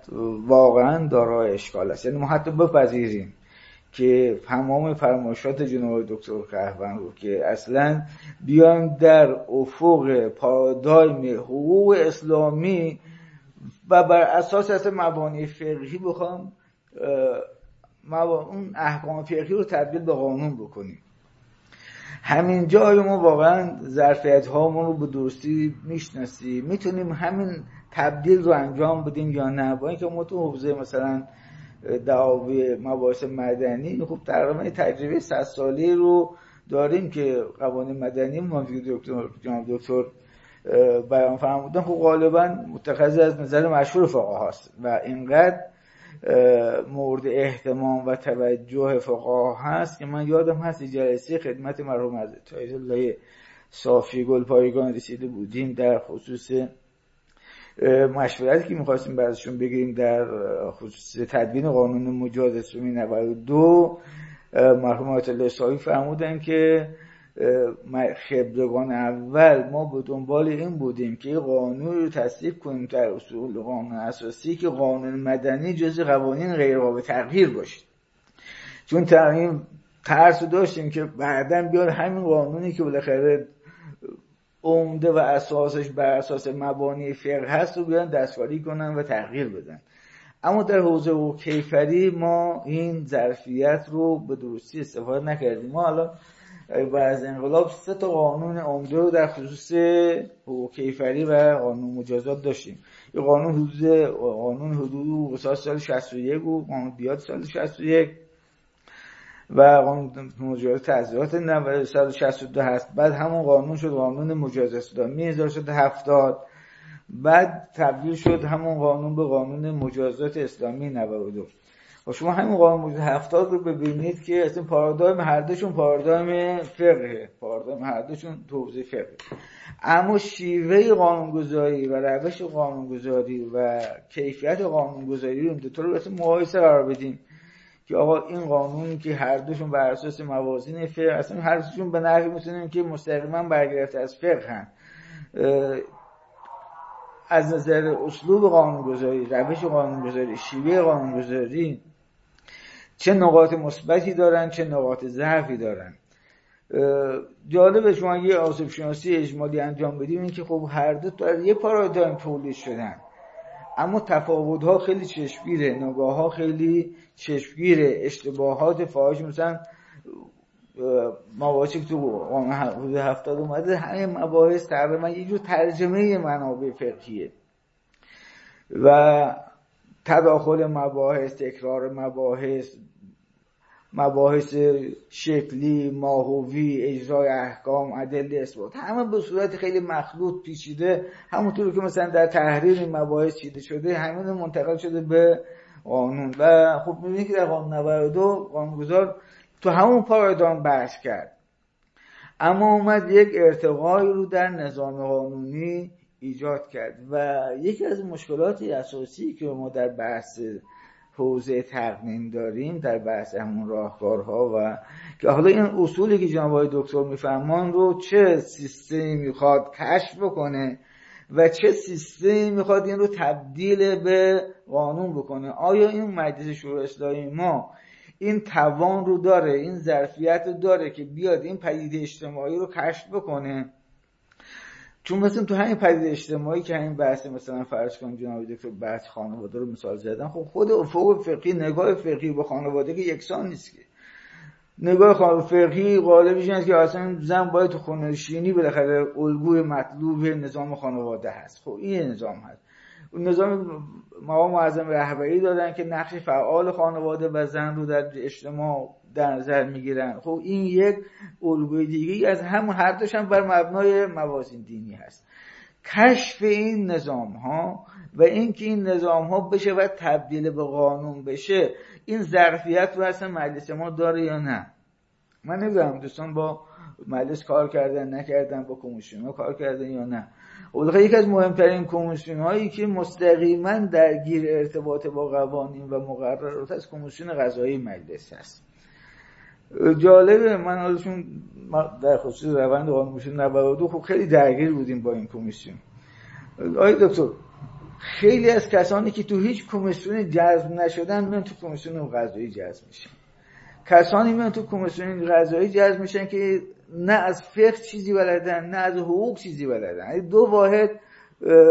واقعا دارای اشکال است. یعنی ما حتی بپذیریم. که تمام فرمایشات جناب دکتر قهوان رو که اصلا بیان در افق پارادایم حقوق اسلامی و بر اساس اصلا مبانی فقهی بخوام اون احکام فقهی رو تبدیل به قانون بکنیم. همین جای ما واقعا ظرفیت هامون رو به درستی می‌شناسیم. می‌تونیم همین تبدیل رو انجام بدیم یا نه؟ با اینکه ما تو حوزه مثلا دعاوی مباحث مدنی. خب تقریبا تجربه 100 ساله رو داریم که قوانین مدنی موافق دکتر جناب دکتر بیان فرمودن. خب غالبا متخذ از نظر مشهور فقها هست و اینقدر مورد احتمام و توجه فقها هست که من یادم هست جلسه خدمت مرحوم از الله صافی گل پایگان رسیده بودیم در خصوص مشورتی که می‌خواستیم بعضشون بگیریم در خصوص تدوین قانون مجاز اسلامی 92 مرحوم آیت الله صافی فرمودن که خبرگان اول ما به دنبال این بودیم که قانون رو تصدیق کنیم در اصول قانون اساسی که قانون مدنی جز قوانین غیر قابل تغییر باشه. چون تغییر ترس داشتیم که بعدا بیاد همین قانونی که بالاخره عمده و اساسش بر اساس مبانی فقه هست رو بیان دستکاری کنن و تغییر بدن. اما در حوزه و کیفری ما این ظرفیت رو به درستی استفاده نکردیم. ما الان بعد از انقلاب سه تا قانون عمده رو در خصوص حقوق کیفری و قانون مجازات داشتیم. یه قانون حدود قانون حدود سال 61 و قانون بیاد سال 61 و قانون مجازات تعذیرات 162 هست. بعد همون قانون شد قانون مجاز اسلامی 1170 بعد تبدیل شد همون قانون به قانون مجازات اسلامی 92 و شما همین قانون مجاز 70 رو ببینید که اصلا پارادایم هر دوشون پارادایم فقه پارادایم هر دوشون توضیح فقه اما شیوه قانونگذاری و روش قانونگذاری و کیفیت قانونگذاری رو دو تا رو مقایسه قرار بدیم. که آقا این قانون که هر دوشون بر اساس موازین فقه اصلا هر دوشون به نحوی می‌تونیم که مستقیما برگرفته از فقه هن. از نظر اسلوب قانونگذاری روش قانونگذاری شیوه قانونگذاری چه نقاط مثبتی دارن چه نقاط ضعفی دارن. جالبه شما یه آسیب شناسی اجمالی انجام بدیم این که خب هر دو تا یه پارادایم تولید شدن. اما تفاوت ها خیلی چشمگیره. نگاه ها خیلی چشمگیره. اشتباهات فاحش مثلا که تو حدود هفتاد اومده همه مباحث تقریبا یه جور ترجمه منابع فقهیه. و تداخل مباحث تکرار مباحث مباحث شکلی ماهوی اجرای احکام عدل اثبات همه به صورت خیلی مخلوط پیچیده. همونطور که مثلا در تحریر این مباحث چیده شده همین منتقل شده به قانون. و خب می‌بینید که در قانون 92 قانونگذار تو همون پارادایم بحث کرد. اما اومد یک ارتقایی رو در نظام قانونی ایجاد کرد. و یکی از مشکلات اساسی که ما در بحث حوزه تقنین داریم در بحث همون راهکارها و که حالا این اصولی که جناب دکتر میفهمان رو چه سیستمی می‌خواد کشف بکنه و چه سیستمی می‌خواد این رو تبدیل به قانون بکنه. آیا این مجلس شورای اسلامی ما این توان رو داره این ظرفیت رو داره که بیاد این پدیده اجتماعی رو کشف بکنه؟ چون مثلا تو همین پدیده اجتماعی که همین بحث مثلا فرض کنیم جناب دکتر بحث خانواده رو مثال زدن خب خود افق فقهی نگاه فقهی به خانواده که یکسان نیست که. نگاه فقهی غالبش است که اصلا زن باید تو خونه شینی بالاخره الگوی مطلوب نظام خانواده هست. خب این نظام هست. نظام مقام معظم رهبری دادن که نقش فعال خانواده و زن رو در اجتماع در نظر می‌گیرن. خب این یک الگوی دیگه از همون هر دوشم بر مبنای موازین دینی هست. کشف این نظام ها و اینکه این نظام ها بشه و تبدیل به قانون بشه این ظرفیت رو اصلا مجلس ما داره یا نه؟ من نمی‌دونم دوستان با مجلس کار کردن نکردن با کمیسیون ها کار کردن یا نه؟ خب یکی از مهمترین کمیسیون هایی که مستقیما درگیر ارتباط با قوانین و مقررات از کمیسیون قضایی مجلس هست. جالبه. من حالشون در خصوص روند قانون 92 خب خیلی درگیر بودیم با این کمیسیون. آقای دکتر خیلی از کسانی که تو هیچ کمیسیون جذب نشدن میان تو کمیسیون قضایی جذب میشن. کسانی میان تو کمیسیون قضایی جذب میشن که نه از فقه چیزی بلدن نه از حقوق چیزی بلدن. یعنی دو واحد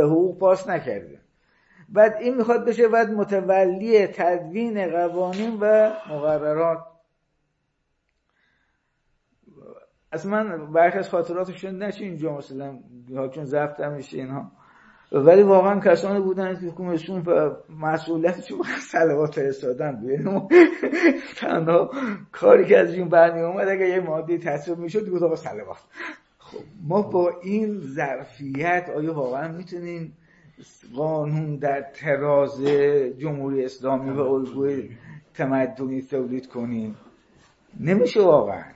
حقوق پاس نکرده. بعد این می‌خواد بشه بعد متولی تدوین قوانین و مقررات. از من برخی از خاطرات شنیدن چه اینجا مثلا چون زفت میشه اینها. ولی واقعا کسانی بودن که و مسئولیت چون سلوات فرستادن بود تنها کاری که از این برمی اومد اگر یه ماده تصویب می‌شد گفت آقا سلوات. خب ما با این ظرفیت آیا واقعا می‌تونیم قانون در تراز جمهوری اسلامی و الگوی تمدنی تولید کنیم؟ نمیشه واقعا.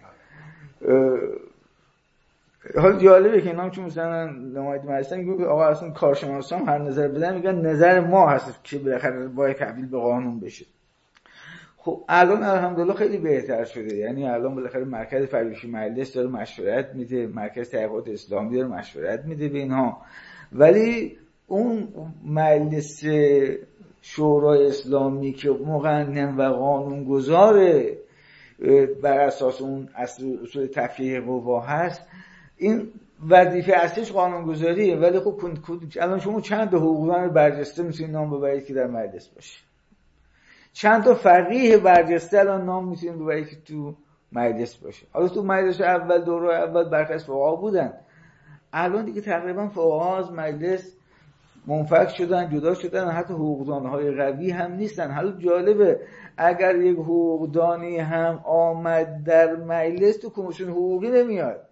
حال جالبه که اینا چون مثلا نماید مجلس میگه آقا اصلا کارشناسان هر نظر بدن میگن نظر ما هست که بالاخره باید تبدیل به قانون بشه. خب الان الحمدلله خیلی بهتر شده. یعنی الان بالاخره مرکز فروشی مجلس داره مشورت میده مرکز تحقیقات اسلامی داره مشورت میده به اینها. ولی اون مجلس شورای اسلامی که مقنن و قانون گذاره بر اساس اون اصول تفریح قوا هست. این وظیفه اصلیش قانونگذاریه ولی خب الان شما چند تا حقوقدان برجسته می‌تونید نام ببرید که در مجلس باشه؟ چند تا فقیه برجسته الان نام می‌تونید ببرید که تو مجلس باشه؟ حالا تو مجلس اول دوره اول فقها بودن. الان دیگه تقریبا فقها از مجلس منفک شدن جدا شدن حتی حقوقدان های قوی هم نیستن. حالا جالبه اگر یک حقوقدانی هم آمد در مجلس تو کمیسیون حقوقی نمیاد.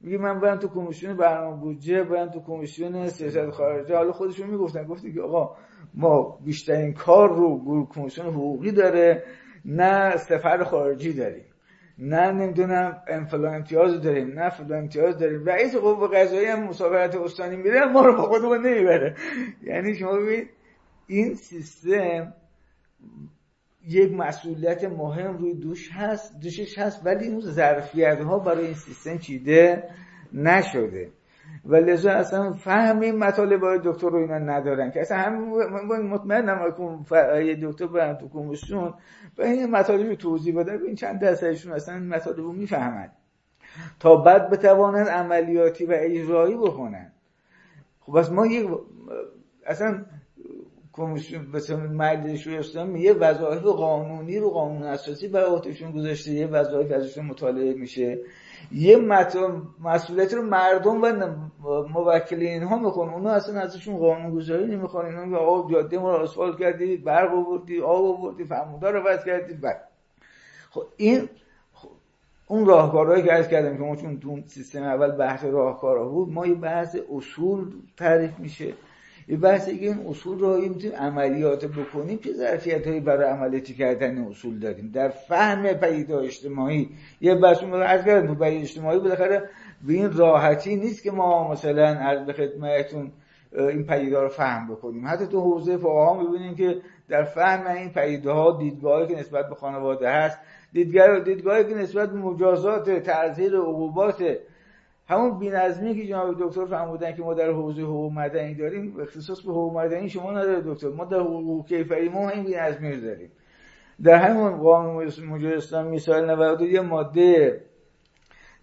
میگه من برم تو کمیسیون برنامه بودجه برم تو کمیسیون سیاست خارجه. حالا خودشون می‌گفتن گفتی که آقا ما بیشترین کار رو کمیسیون حقوقی داره نه سفر خارجی داریم نه نمی‌دونم انفلا امتیاز داریم نه فلا امتیاز داریم. رئیس قوه قضایی هم مسافرت استانی میره ما رو با خودمون نمی‌بره. یعنی شما ببینید این سیستم یک مسئولیت مهم روی دوش هست دوشش هست ولی اون ظرفیت ها برای این سیستم چیده نشده. و لذا اصلا فهم این مطالب های دکتر رو اینا ندارن که اصلا هم مطمئنم که دکتر برن تو کمیسیون و این مطالب توضیح بدن این چند درصدشون اصلا مطالب رو می‌فهمن. تا بعد بتوانند عملیاتی و اجرایی بکنن. خب بس ما یک اصلا کمیسیون مثلا مجلس اسلامی یه وظایف قانونی رو قانون اساسی برای عهدهشون گذاشته. یه وظایف ازشون مطالعه میشه. یه مسئولیت رو مردم و موکلین ها می‌خوان اونا اصلا ازشون قانون گذاری نمی‌خوان. اینا میگن آقا جاده ما رو آسفالت کردی برق آوردی آب آوردی فرموندار رو بس کردی. بعد. خب این خب اون راهکارهایی که عرض کردم که ما چون سیستم اول بحث راهکارها بود ما یه بحث اصول تعریف میشه. یه بحث که این اصول رو می‌تونیم عملیات بکنیم چه ظرفیت هایی برای عملیاتی کردن اصول داریم؟ در فهم پیدا اجتماعی یه بحث رو از کردم تو اجتماعی بالاخره به این راحتی نیست که ما مثلا از به خدمتتون این پدیده رو فهم بکنیم. حتی تو حوزه فقها می‌بینیم که در فهم این پدیده ها دیدگاهی که نسبت به خانواده هست دیدگاه دیدگاهی که نسبت به مجازات تعذیر عقوبات همون بینظمی که جناب دکتر فرمودن که ما در حوزه حقوق مدنی داریم اختصاص به حقوق مدنی شما نداره دکتر. ما در حقوق کیفری ما این بینظمی رو داریم. در همون قانون مجاز اسلام مثال 92 یه ماده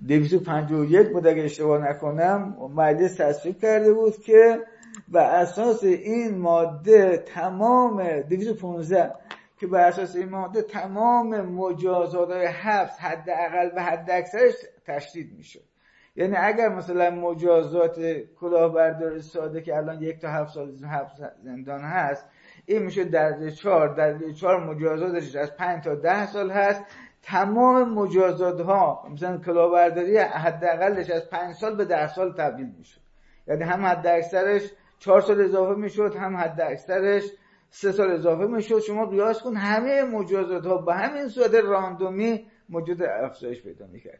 251 بود اگه اشتباه نکنم مجلس تصویب کرده بود که بر اساس این ماده تمام 215 که بر اساس این ماده تمام مجازات های حبس حداقل و حد اکثرش تشدید می‌شد. یعنی اگر مثلا مجازات کلاهبردار ساده که الان یک تا هفت سال هفت زندان هست این میشه درجه چهار. درجه چهار مجازاتش از پنج تا ده سال هست تمام مجازات ها مثلا کلاهبرداری حداقلش از پنج سال به ده سال تبدیل میشه. یعنی هم حد اکثرش چهار سال اضافه می‌شد هم حد اکثرش سه سال اضافه می‌شد. شما قیاس کن همه مجازات ها به همین صورت راندومی موجود افزایش پیدا می‌کرد.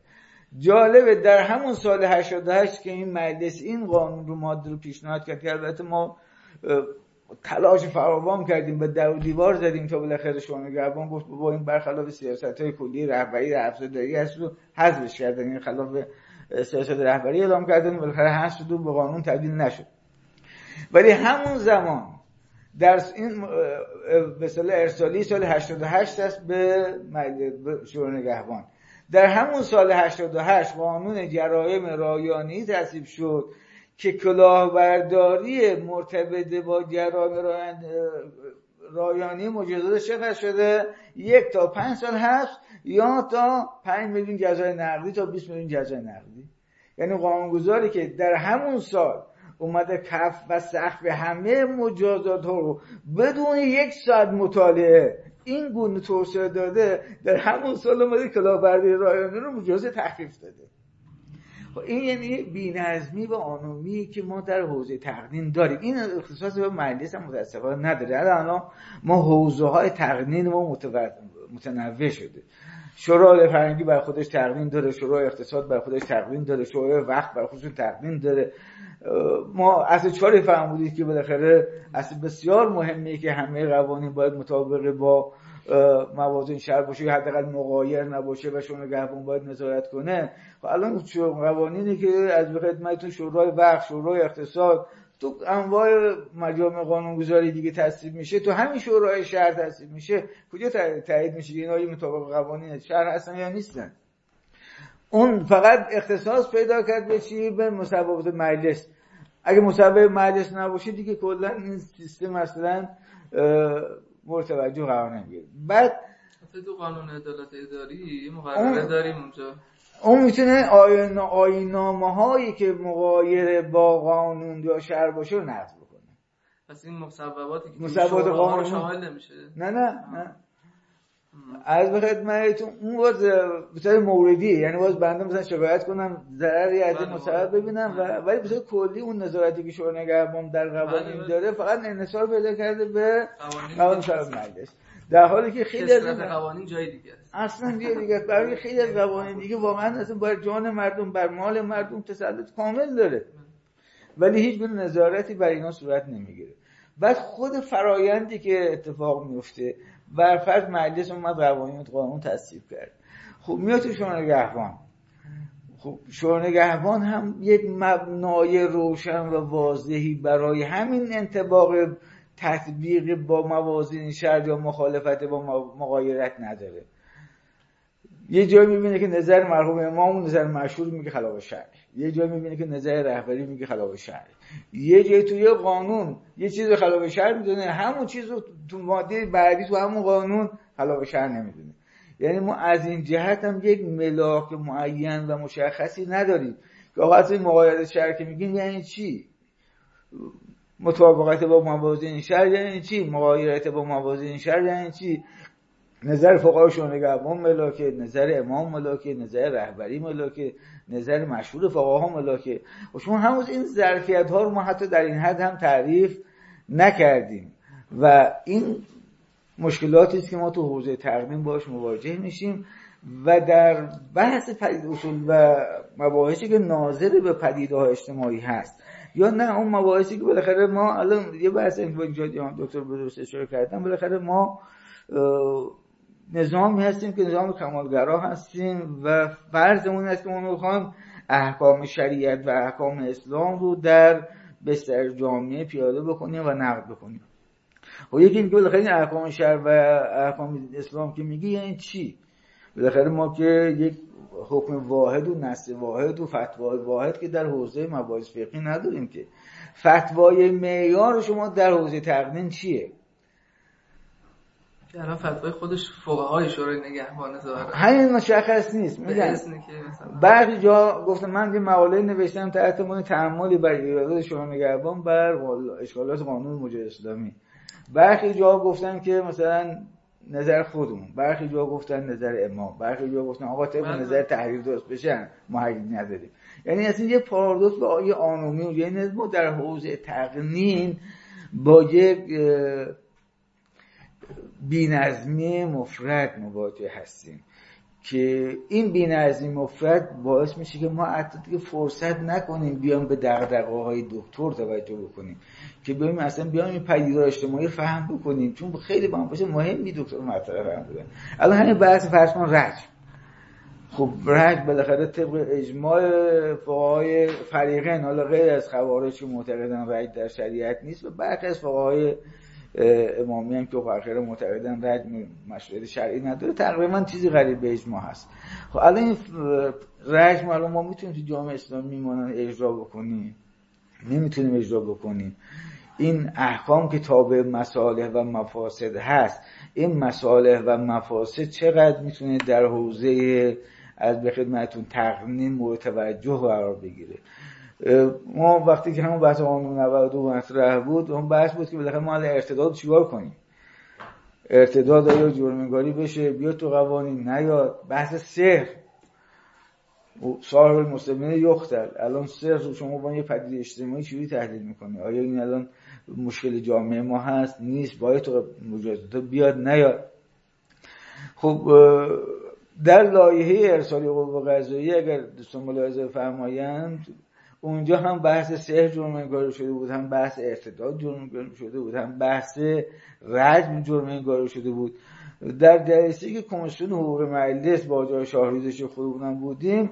جالبه در همون سال 88 که این مجلس این قانون رو ماده رو پیشنهاد کرد که البته ما تلاش فراوان کردیم به در دیوار زدیم تا بالاخره شما گربان گفت با این برخلاف سیاست های کلی رهبری افزاداری هست رو حذفش کردن این خلاف سیاست رهبری اعلام کردن بالاخره هست شد و به قانون تبدیل نشد. ولی همون زمان در این به ارسالی سال 88 است به شورای نگهبان. در همون سال 88 قانون جرایم رایانی تصویب شد که کلاهبرداری مرتبط با جرایم رایانی مجازات چقدر شده یک تا پنج سال هست یا تا پنج میلیون جزای نقدی تا 20 میلیون جزای نقدی. یعنی قانونگذاری که در همون سال اومده کف و سقف همه مجازات ها رو بدون یک ساعت مطالعه این گونه توسعه داده در همون سال اومده کلاهبرداری رایانه رو مجاز تخفیف داده. خب این یعنی بینظمی و آنومی که ما در حوزه تقنین داریم. این اختصاص به مجلس هم متاسفانه نداره. الان ما حوزه های تقنین ما متنوع شده. شورای فرنگی بر خودش تقنین داره شورای اقتصاد بر خودش تقنین داره شورای وقت بر خودش تقنین داره. ما اصل چهار فرمودید که بالاخره اصل بسیار مهمیه که همه قوانین باید مطابق با موازین شهر باشه حداقل مقایر نباشه و شما نگهبان باید نظارت کنه. خب الان قوانینی که از خدمت تو شورای وقت شورای اقتصاد تو انواع مجامع قانونگذاری دیگه تصویب میشه تو همین شورای شهر تصویب میشه. کجا تایید میشه؟ اینا مطابق قوانین شهر هستن یا نیستن؟ اون فقط اختصاص پیدا کرد به چی؟ به مصوبات مجلس. اگه مصوبه مجلس نباشه دیگه کلا این سیستم مثلا مورد توجه قرار نمی‌گیره. بعد تو قانون عدالت اداری مقرره داریم اونجا. اون می‌تونه آینامه هایی که مقایر با قانون یا شهر باشه رو نقض بکنه. پس این مصوباتی که مصوبات قانون شامل نمیشه. نه نه نه. از به خدمتتون اون باز به موردی یعنی باز بنده مثلا شکایت کنم ضرری از این بله، بله. ببینم و ولی به کلی اون نظارتی که شورای نگهبان در قوانین بله، داره فقط انحصار پیدا کرده به قوانین مجلس. در حالی که خیلی از قوانین جای دیگه اصلا جای دیگه برای خیلی از قوانین دیگه واقعا اصلا بر جان مردم بر مال مردم تسلط کامل داره. ولی هیچ گونه نظارتی بر اینا صورت نمی‌گیره. بعد خود فرایندی که اتفاق میفته بر فرض مجلس اومد قوانین قانون تصویب کرد. خب میاد تو شورای نگهبان. خب شورای نگهبان هم یک مبنای روشن و واضحی برای همین انتباق تطبیق با موازین شرط یا مخالفت با مقایرت نداره. یه جایی می‌بینه که نظر مرحوم امام نظر مشهور میگه خلاف شرع. یه جایی می‌بینه که نظر رهبری میگه خلاف شرع. یه جایی توی قانون یه چیز خلاف شرع می‌دونه همون چیز رو تو ماده بعدی تو همون قانون خلاف شرع نمی‌دونه. یعنی ما از این جهت هم یک ملاک معین و مشخصی نداریم. که آقا اصلا مقاید شرع که میگیم یعنی چی؟ مطابقت با موازین شرع یعنی چی؟ مقایرت با موازین شرع یعنی چی؟ نظر فقهای نگهبان ملاکه نظر امام ملاکه نظر رهبری ملاکه نظر مشهور فقها ملاکه. و شما همون این ظرفیت ها رو ما حتی در این حد هم تعریف نکردیم. و این مشکلاتی است که ما تو حوزه تقدیم باش مواجه میشیم و در بحث پدید اصول و مباحثی که ناظر به پدیده اجتماعی هست. یا نه اون مباحثی که بالاخره ما الان یه بحث اینجا دکتر بدرست اشاره کردن بالاخره ما نظامی هستیم که نظام کمالگرا هستیم و فرضمون هست که ما می‌خوایم احکام شریعت و احکام اسلام رو در بستر جامعه پیاده بکنیم و نقد بکنیم. و خب یکی اینکه بالاخره این احکام شر و احکام اسلام که میگی یعنی چی؟ بالاخره ما که یک حکم واحد و نص واحد و فتوای واحد که در حوزه مباحث فقهی نداریم که. فتوای معیار شما در حوزه تقنین چیه؟ الان فتوای خودش فقهای شورای نگهبان ظاهرا. همین مشخص نیست. میگن بعضی جا گفتم من یه مقاله نوشتم تحت عنوان تعاملی بر ایرادات شورای نگهبان بر اشکالات قانون مجاز اسلامی. برخی جا گفتن که مثلا نظر خودمون. برخی جا گفتن نظر امام. برخی جا گفتن آقا طبق بله. نظر تحریر درست بشن ما نداریم. یعنی اصلا یه پاردوس به آیه آنومی یعنی ما در حوزه تقنین با یک بینظمی مفرد مواجه هستیم. که این بینظمی مفرد باعث میشه که ما حتی دیگه فرصت نکنیم بیام به دقدقه های دکتر توجه بکنیم که بیایم اصلا بیایم این پدیدار اجتماعی فهم بکنیم. چون خیلی با باشه مهمی دکتر مطرح فهم بودن. الان همین بحث فرسمان رج. خب رج بالاخره طبق اجماع فقهای فریقین حالا غیر از خوارج که معتقدن رج در شریعت نیست و برخی از فقهای امامی هم که آخر معتقدن رج مشروعیت شرعی نداره. تقریبا چیزی غریب به اجماع هست. خب الان این رجم الان ما می‌تونیم تو جامعه اسلامی میمونن اجرا بکنیم؟ نمی‌تونیم اجرا بکنیم. این احکام که تابع مصالح و مفاسد هست این مصالح و مفاسد چقدر می‌تونه در حوزه از به خدمتون تقنین مورد توجه قرار بگیره؟ ما وقتی که همون بحث قانون 92 مطرح بود اون بحث بود که بالاخره ما از ارتداد چیکار کنیم؟ ارتداد یا جرمنگاری بشه؟ بیا تو قوانین نیاد. بحث سحر. صاحب المسلمین یختل الان سحر شما با یه پدید اجتماعی چجوری تحلیل می‌کنی؟ آیا این الان مشکل جامعه ما هست؟ نیست. باید تو مجازات بیاد نیاد. خب در لایحه ارسالی قوه قضایی اگر دوستان ملاحظه فرمایند اونجا هم بحث سحر جرم شده بود هم بحث ارتداد جرم شده بود هم بحث رجم جرم شده بود. در جلسه که کمیسیون حقوق مجلس با جای شاهریزش خودمونم بودیم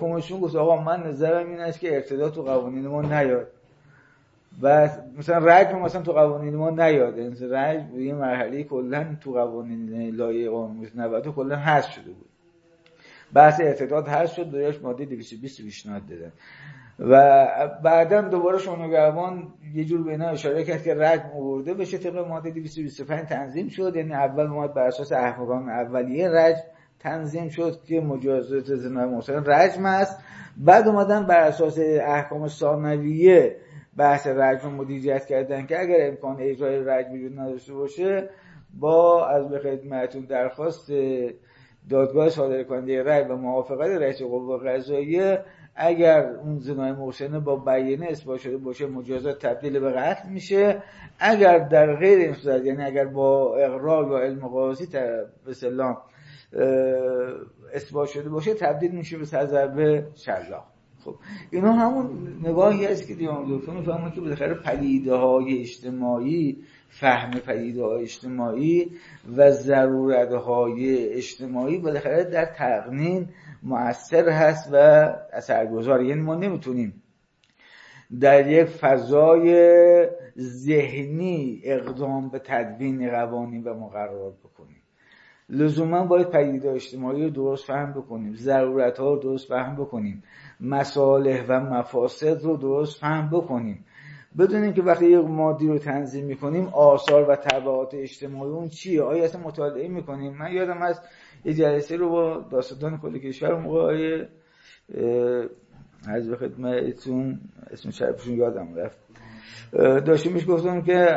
کمیسیون گفت آقا من نظرم این است که ارتداد تو قوانین ما نیاد. و مثلا رجم مثلا تو قوانین ما نیاد. یعنی رجم یه مرحله کلا تو قوانین لایه قانون 90 کلا حذف شده بود. بحث ارتداد حذف شد دویاش ماده 220 پیشنهاد دادن. و بعدا دوباره شونگروان یه جور به اینا اشاره کرد که رد مورده بشه طبق ماده 225 تنظیم شد. یعنی اول اومد بر اساس احکام اولیه رج تنظیم شد که مجازات زنا محسن رجم است. بعد اومدن بر اساس احکام ثانویه بحث رجم مدیریت کردن که اگر امکان اجرای رجم وجود نداشته باشه با از به خدمتتون درخواست دادگاه صادر کننده رأی و موافقت رئیس قوه قضاییه اگر اون زنای محسنه با بیانه اثبات شده باشه مجازات تبدیل به قتل میشه. اگر در غیر این صورت یعنی اگر با اقرار یا علم قاضی به سلام اثبات شده باشه تبدیل میشه به سرزربه شلاق. خب اینا همون نگاهی است که دیوان دکتر میفهمون که بالاخره پدیده های اجتماعی فهم پدیده های اجتماعی و ضرورت های اجتماعی بالاخره در تقنین مؤثر هست و اثرگذار. یعنی ما نمی‌تونیم در یک فضای ذهنی اقدام به تدوین قوانین و مقررات بکنیم. لزوما باید پدیده اجتماعی رو درست فهم بکنیم ضرورت ها رو درست فهم بکنیم مصالح و مفاسد رو درست فهم بکنیم. بدونیم که وقتی یک مادی رو تنظیم می‌کنیم آثار و طبعات اجتماعی اون چیه؟ آیا اصلا مطالعه می‌کنیم؟ من یادم از یه جلسه رو با داستان کل کشور موقع از به خدمتتون اسم شرفشون یادم رفت. داشتیم میش گفتم که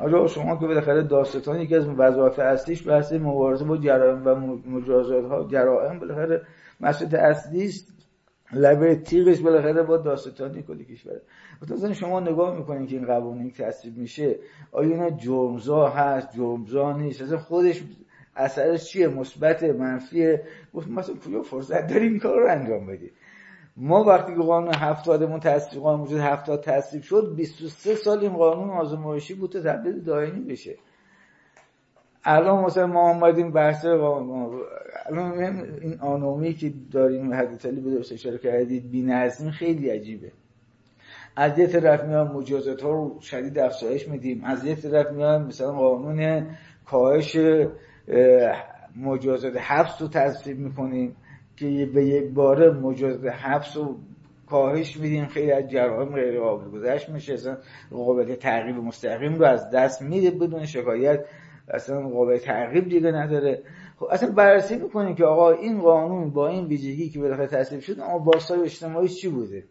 آجا شما که بالاخره داستان یکی از وظایف اصلیش بحث مبارزه با جرائم و مجازات ها جرائم بالاخره مسئله اصلی لبه تیغش بالاخره با داستانی کلی کشوره مثلا شما نگاه می‌کنین که این قوانین تصویب میشه آیا اینا جرمزا هست جرمزا نیست؟ اصلا خودش اثرش چیه؟ مثبت منفیه؟ مثلا پویا فرصت داری این کار رو انجام بدی ما وقتی که قانون هفتادمون تصویب قانون وجود هفتاد تصویب شد 23 سال این قانون آزمایشی بود تا تبدیل دائمی بشه. الان مثلا ما آمدیم بحث این آنومی که داریم حضرت به اشاره کردید بی‌نظمی خیلی عجیبه. از یه طرف میان مجازات ها رو شدید افزایش میدیم از یه طرف میان مثلا قانون کاهش مجازات حبس رو تصویب می‌کنیم که به یک باره مجازات حبس رو کاهش میدیم خیلی از جرائم غیر قابل گذشت میشه. اصلا قابلیت تعقیب مستقیم رو از دست میده بدون شکایت. اصلا قابل تعقیب دیگه نداره. خب اصلا بررسی می‌کنیم که آقا این قانون با این ویژگی که بالاخره تصویب شد اما بازتاب اجتماعی چی بوده؟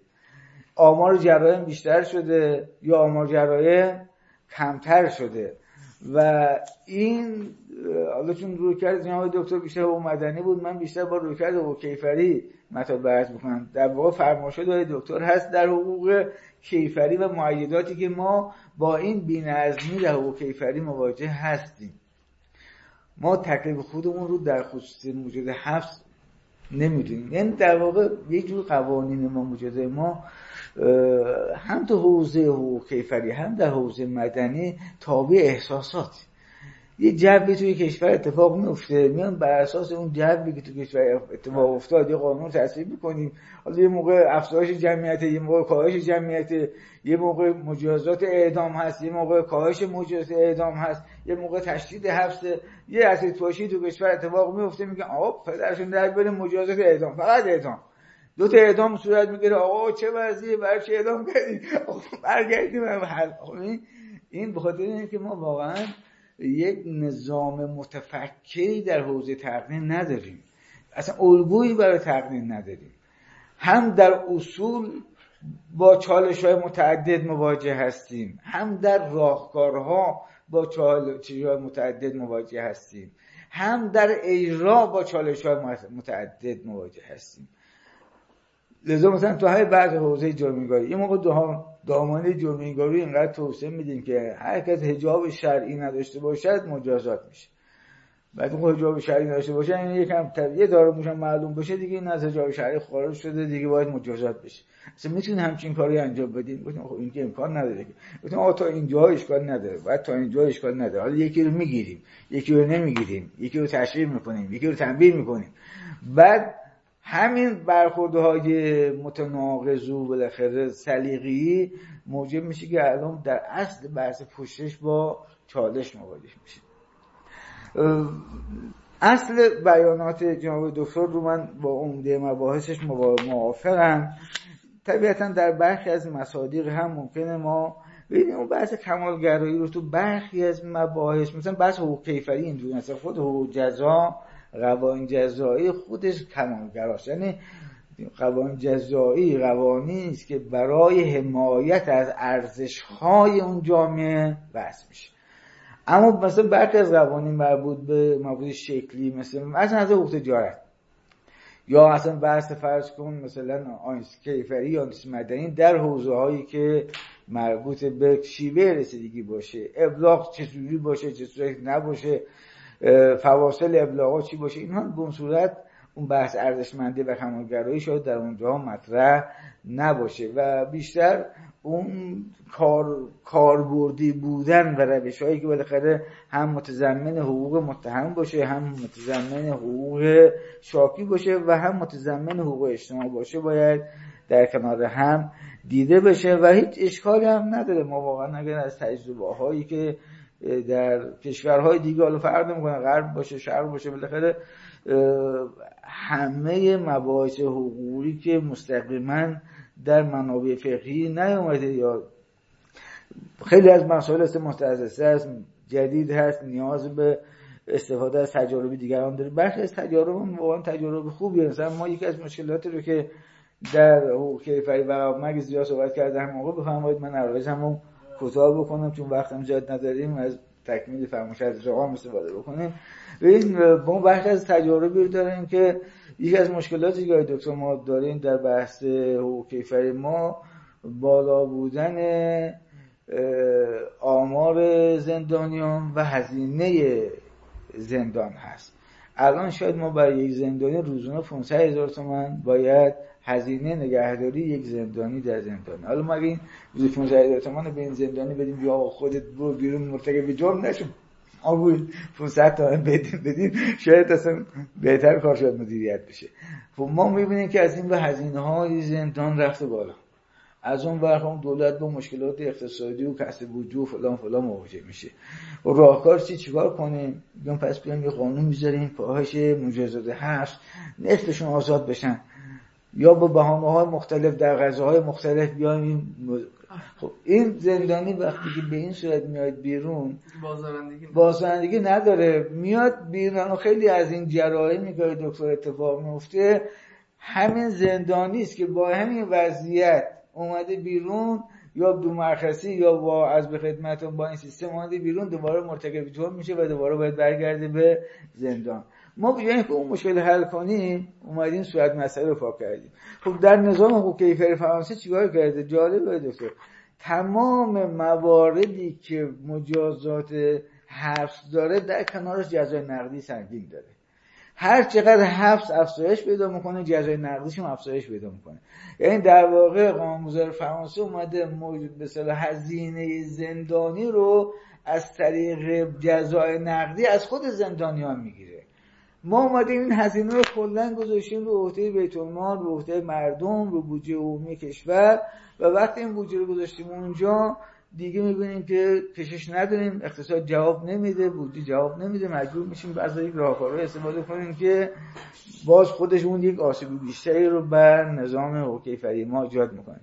آمار جرایم بیشتر شده یا آمار جرایم کمتر شده؟ و این حالا چون روی کرد جناب دکتر بیشتر و مدنی بود من بیشتر با روی کرد و کیفری مطالب بحث بکنم در واقع فرمایشات دکتر هست در حقوق کیفری و معیداتی که ما با این بینظمی در حقوق کیفری مواجه هستیم. ما تکلیف خودمون رو در خصوص موجود حفظ نمی‌دونیم. یعنی در واقع یک جور قوانین ما موجود ما هم تو حوزه حقوق کیفری هم در حوزه مدنی تابع احساسات یه جوی توی کشور اتفاق میفته میان بر اساس اون جوی که تو کشور اتفاق افتاد یه قانون تصویب می‌کنیم. حالا یه موقع افزایش جمعیت یه موقع کاهش جمعیت یه موقع مجازات اعدام هست یه موقع کاهش مجازات اعدام هست یه موقع تشدید حبس. یه اسید پاشی تو کشور اتفاق میفته میگن آقا پدرشون در بریم مجازات اعدام فقط اعدام. دو تا اعدام صورت می‌گیره. آقا چه وضعیه؟ برای چه اعدام کردی؟ <laughs> برگردیم. این این بخاطر که ما واقعا یک نظام متفکری در حوزه تقنین نداریم. اصلا الگویی برای تقنین نداریم. هم در اصول با چالش های متعدد مواجه هستیم. هم در راهکارها با چالش های متعدد مواجه هستیم. هم در اجرا با چالش های متعدد مواجه هستیم. لذا مثلا تو های بعض حوزه جرمگاری یه موقع دامانه جرمگاری اینقدر توسعه میدیم که هر کس حجاب شرعی نداشته باشد مجازات میشه. بعد اون حجاب شرعی نداشته باشه این یکم یه دارو موشن معلوم بشه دیگه این از حجاب شرعی خارج شده دیگه باید مجازات بشه. اصلا می‌تونین همچین کاری انجام بدین؟ گفتم خب این که امکان نداره که. گفتم تا اینجا اشکال نداره. بعد تا اینجا اشکال نداره. حالا یکی رو می‌گیریم یکی رو نمی‌گیریم یکی رو تشریح می‌کنیم یکی رو تنبیه می‌کنیم. بعد همین برخوردهای متناقض و بالاخره سلیقی موجب میشه که الان در اصل بحث پوشش با چالش مواجه میشه. اصل بیانات جناب دکتر رو من با عمده مباحثش موافقم. طبیعتا در برخی از مصادیق هم ممکنه ما ببینیم اون بحث کمالگرایی رو تو برخی از مباحث مثلا بحث حقوق کیفری اینجوری مثلا خود حقوق جزا قوانین جزایی خودش کمالگراست یعنی قوانین جزایی قوانین است که برای حمایت از ارزش های اون جامعه وضع میشه. اما مثلا برخی از قوانین مربوط به موضوع شکلی مثل مثلا از حقوق تجارت. یا اصلا بحث فرض کن مثلا آینس کیفری یا آینس مدنی در حوزه هایی که مربوط به شیوه رسیدگی باشه. ابلاغ چجوری باشه چه نباشه. فواصل ابلاغات چی باشه؟ اینها به اون صورت اون بحث ارزشمندی و کمالگرایی شاید در اونجا مطرح نباشه و بیشتر اون کار کاربردی بودن و روش هایی که بالاخره هم متضمن حقوق متهم باشه هم متضمن حقوق شاکی باشه و هم متضمن حقوق اجتماع باشه باید در کنار هم دیده بشه و هیچ اشکالی هم نداره. ما واقعا اگر از تجربه هایی که در کشورهای دیگه حالا فرق نمی‌کنه غرب باشه شرق باشه بالاخره همه مباحث حقوقی که مستقیما در منابع فقهی نیومده یا خیلی از مسائل است متعزسه است جدید هست نیاز به استفاده از تجارب دیگران داره. برخی از تجارب واقعا تجارب خوبیه. مثلا ما یکی از مشکلاتی رو که در حقوق کیفری و مگه زیاد صحبت کرده هم موقع بفرمایید من عرایز همون کوتاه بکنم چون وقتم زیاد نداریم از تکمیل فرمایش از رقام استفاده بکنیم. این ما بخش از تجاربی داریم که یکی از مشکلاتی که دکتر ما داریم در بحث حقوق کیفری ما بالا بودن آمار زندانیان و هزینه زندان هست. الان شاید ما برای یک زندانی روزانه 500 هزار تومن باید هزینه نگهداری یک زندانی در زندان. حالا ما این روز 15 هزار تومن به این زندانی بدیم یا خودت برو بیرون مرتکب جرم نشو. بود 500 تومن بدیم بدیم. شاید اصلا بهتر کار شاید مدیریت بشه. خب ما می‌بینیم که از این به هزینه های زندان رفته بالا. از اون برخ دولت با مشکلات اقتصادی و کسب وجود فلان فلان مواجه میشه. و راهکار چی؟ چیکار کنیم؟ بیان پس بیان یه قانون می‌ذاریم پاهاش مجازات هست نصفشون آزاد بشن. یا با بهانه های مختلف در غذاهای مختلف بیایم. خب این زندانی وقتی که به این صورت میاد بیرون بازارندگی نداره. میاد بیرون و خیلی از این جرایمی که دکتر اتفاق میفته همین زندانی است که با همین وضعیت اومده بیرون یا دو مرخصی یا با از به خدمت با این سیستم اومده بیرون دوباره مرتکب جرم میشه و دوباره باید برگرده به زندان. ما بیایم که اون مشکل حل کنیم اومدیم صورت مسئله رو پاک کردیم. خب در نظام حقوق کیفر فرانسه چیکار کرده؟ جالبه دکتر. تمام مواردی که مجازات حبس داره در کنارش جزای نقدی سنگین داره. هر چقدر حبس افزایش پیدا می‌کنه جزای نقدیش هم افزایش پیدا می‌کنه. یعنی در واقع قانونگذار فرانسه اومده به هزینه زندانی رو از طریق جزای نقدی از خود زندانیان می‌گیره. ما اومدیم این هزینه رو کلا گذاشتیم رو عهده بیت المال رو عهده مردم رو بودجه عمومی کشور و وقتی این بودجه رو گذاشتیم اونجا دیگه می‌بینیم که کشش نداریم اقتصاد جواب نمیده بودجه جواب نمیده مجبور میشیم از یک راهکار استفاده کنیم که باز خودش اون یک آسیب بیشتری رو بر نظام فری ما ایجاد می‌کنه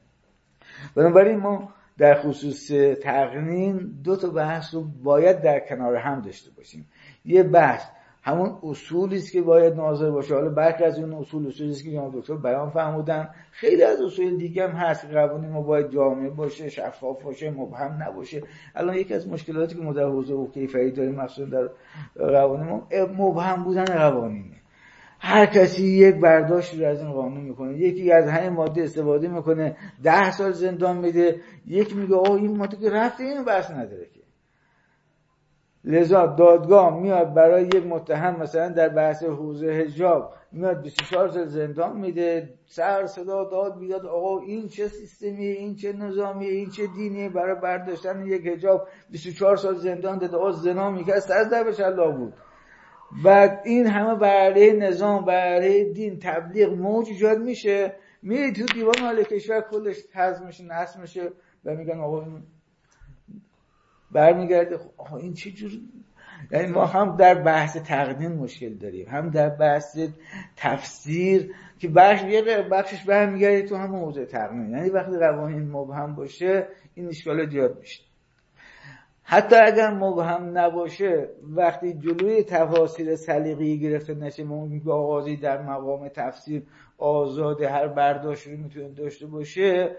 بنابراین ما در خصوص تقنین دو تا بحث رو باید در کنار هم داشته باشیم. یه بحث همون اصولی است که باید ناظر باشه. حالا برخی از اون اصول اصولی است که جناب دکتر بیان فرمودن. خیلی از اصول دیگه هم هست. قوانین ما باید جامع باشه شفاف باشه مبهم نباشه. الان یکی از مشکلاتی که ما در حوزه حقوق کیفری داریم مخصوصا در قوانین ما مبهم بودن قوانینه. هر کسی یک برداشتی رو از این قانون می‌کنه. یکی از همین ماده استفاده می‌کنه. ده سال زندان میده. یک میگه آه این ماده که رفته اینو بس نداره لذا دادگاه میاد برای یک متهم مثلا در بحث حوزه حجاب میاد 24 سال زندان میده سر صدا داد بیداد آقا این چه سیستمیه این چه نظامیه این چه دینیه؟ برای برداشتن یک حجاب 24 سال زندان داده آقا زنا می‌کرد سر در الله بود. و این همه برای نظام برای دین تبلیغ موج ایجاد میشه. میری تو دیوان مال کشور کلش حذف میشه نصب میشه و میگن آقا برمیگرده. خب این چه جور یعنی ما هم در بحث تقدیم مشکل داریم. هم در بحث تفسیر که بخش یه بخشش برمیگرده تو هم موضوع تقدیم. یعنی وقتی قوانین مبهم باشه این اشکال زیاد میشه. حتی اگر مبهم نباشه وقتی جلوی تفاصیل سلیقه‌ای گرفته نشه ممکن آغازی در مقام تفسیر آزاد هر برداشتی می‌تونه داشته باشه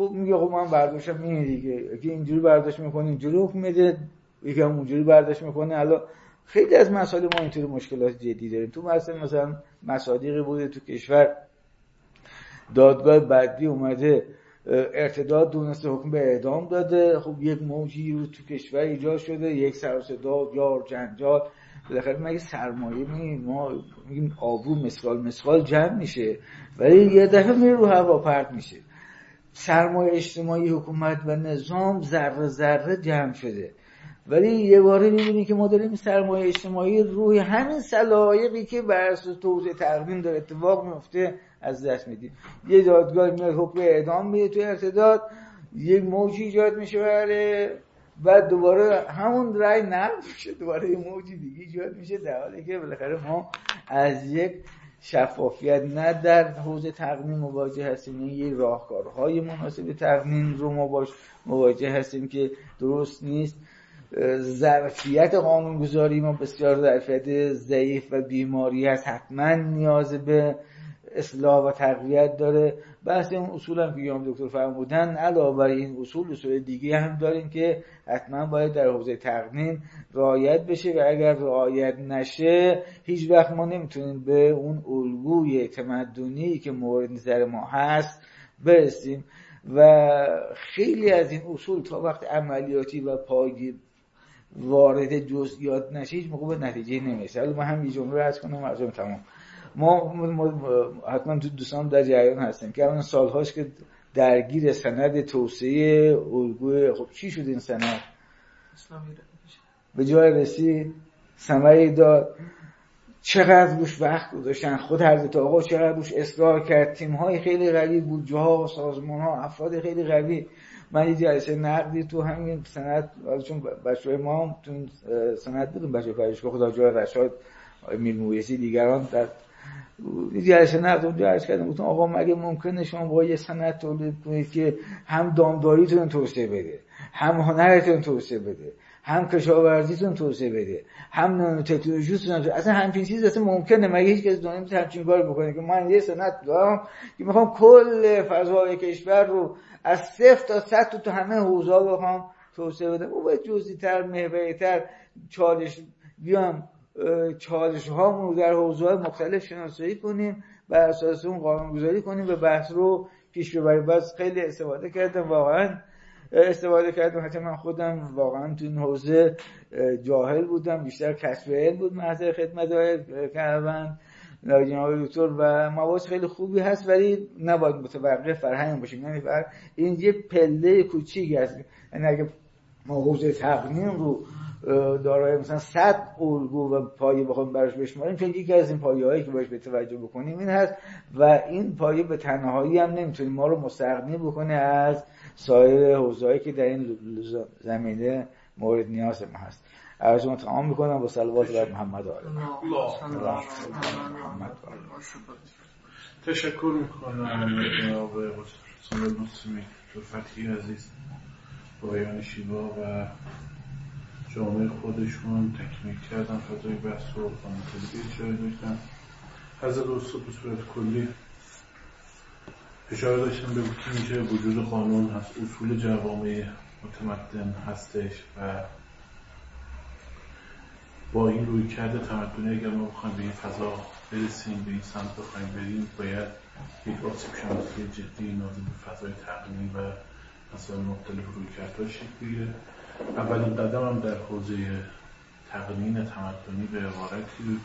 خب میگه خب من برداشتم اینه دیگه که اینجوری برداشت می‌کنه اینجوری حکم میده یکی هم اونجوری برداشت می‌کنه. الان خیلی از مسائل ما اینطوری مشکلات جدی داریم. تو مثلا مثلا مصادیقی بوده تو کشور دادگاه بعدی اومده ارتداد دونسته حکم به اعدام داده. خب یک موجی رو تو کشور ایجاد شده یک سر و صدا یار جنجال. بالاخره مگه سرمایه می ما میگیم آبرو مسقال مسقال جمع میشه ولی یه دفعه میره رو هوا پرت میشه. سرمایه اجتماعی حکومت و نظام ذره ذره جمع شده. ولی یه باره می‌بینی که ما داریم سرمایه اجتماعی روی همین سلایقی که بر اساس توضیح تقدیم داره اتفاق میفته از دست میدیم. یه دادگاه میاد حکم اعدام میده تو ارتداد یک موجی ایجاد میشه برای و دوباره همون رای نقض میشه دوباره یه موجی دیگه ایجاد میشه در حالی که بالاخره ما از یک شفافیت نه در حوزه تقنین مواجه هستیم یعنی یه راهکارهای مناسب تقنین رو مواجه هستیم که درست نیست. ظرفیت قانونگذاری ما بسیار ظرفیت ضعیف و بیماری هست. حتما نیاز به اصلاح و تقویت داره. بحث اون اصول هم که یام دکتر فرمودن علاوه بر این اصول اصول دیگه هم داریم که حتما باید در حوزه تقنین رعایت بشه و اگر رعایت نشه هیچ وقت ما نمی‌تونیم به اون الگوی تمدنی که مورد نظر ما هست برسیم. و خیلی از این اصول تا وقت عملیاتی و پایگیر وارد جزئیات نشه هیچ موقع به نتیجه نمیشه حالا ما هم یه جمله کنم از تمام. ما, حتما تو دوستان در جریان هستیم که اون سالهاش که درگیر سند توسعه الگوی خب چی شد این سند؟ به جای رسید ثمری داد. چقدر روش وقت گذاشتن؟ خود حضرت آقا چقدر روش اصرار کرد؟ تیم های خیلی قوی بودجه ها سازمان ها افراد خیلی قوی. من یه جلسه نقدی تو همین سند چون بچه ما هم تو سند بودیم بچه پریشگاه خدا جای رشاد میر دیگران در جلسه نقد اونجا عرض کردم. گفتم آقا مگه ممکنه شما با یه سند تولید کنید که هم دامداریتون توسعه بده هم هنرتون توسعه بده هم کشاورزیتون توسعه بده هم نانو تکنولوژیتون اصلا همچین چیز اصلا ممکنه. مگه هیچ کس دنیا می‌تونه همچین کار بکنه که من یه سند دارم که می‌خوام کل فضای کشور رو از صفر تا صد تو همه حوزه بخوام توسعه بدم. او باید جزئی تر محوری تر چالش بیام. چالش ها در حوزه مختلف شناسایی کنیم و اساس اون قانون گذاری کنیم و بحث رو پیش ببریم. بس خیلی استفاده کردم. واقعا استفاده کردم. حتی من خودم واقعا تو این حوزه جاهل بودم. بیشتر کسب علم بود محضر خدمت های کردن جناب دکتر. و مواد خیلی خوبی هست ولی نباید متوقف فرهنگ باشیم. یعنی این یه پله کوچیک هست یعنی اگه ما حوزه تقنین رو دارای مثلا 100 الگو و پایه بخوام براش بشماریم چون یکی از این پایه هایی که باش به توجه بکنیم این هست و این پایه به تنهایی هم نمی‌تونیم ما رو مستقنی بکنه از سایر حوزه‌ای که در این زمینه مورد نیاز ما هست. از ما تمام می‌کنم. با صلوات بر محمد آله. تشکر می‌کنم. جناب مسلمی عزیز بایان شیوا و جامعه خودشون تکمیل کردن فضای بحث رو تلویز جای داشتن حضرت استاد به صورت کلی اشاره داشتن به اینکه وجود قانون هست اصول جوامع متمدن هستش و با این روی کرده تمدنی اگر ما بخوایم به این فضا برسیم به این سمت بخوایم بریم باید یک آسیب شناسی جدی نازم به فضای تقنینی و مسائل مختلف روی کرده شکل بگیره. اولین قدم هم در حوزه تقنین تمدنی به عبارتی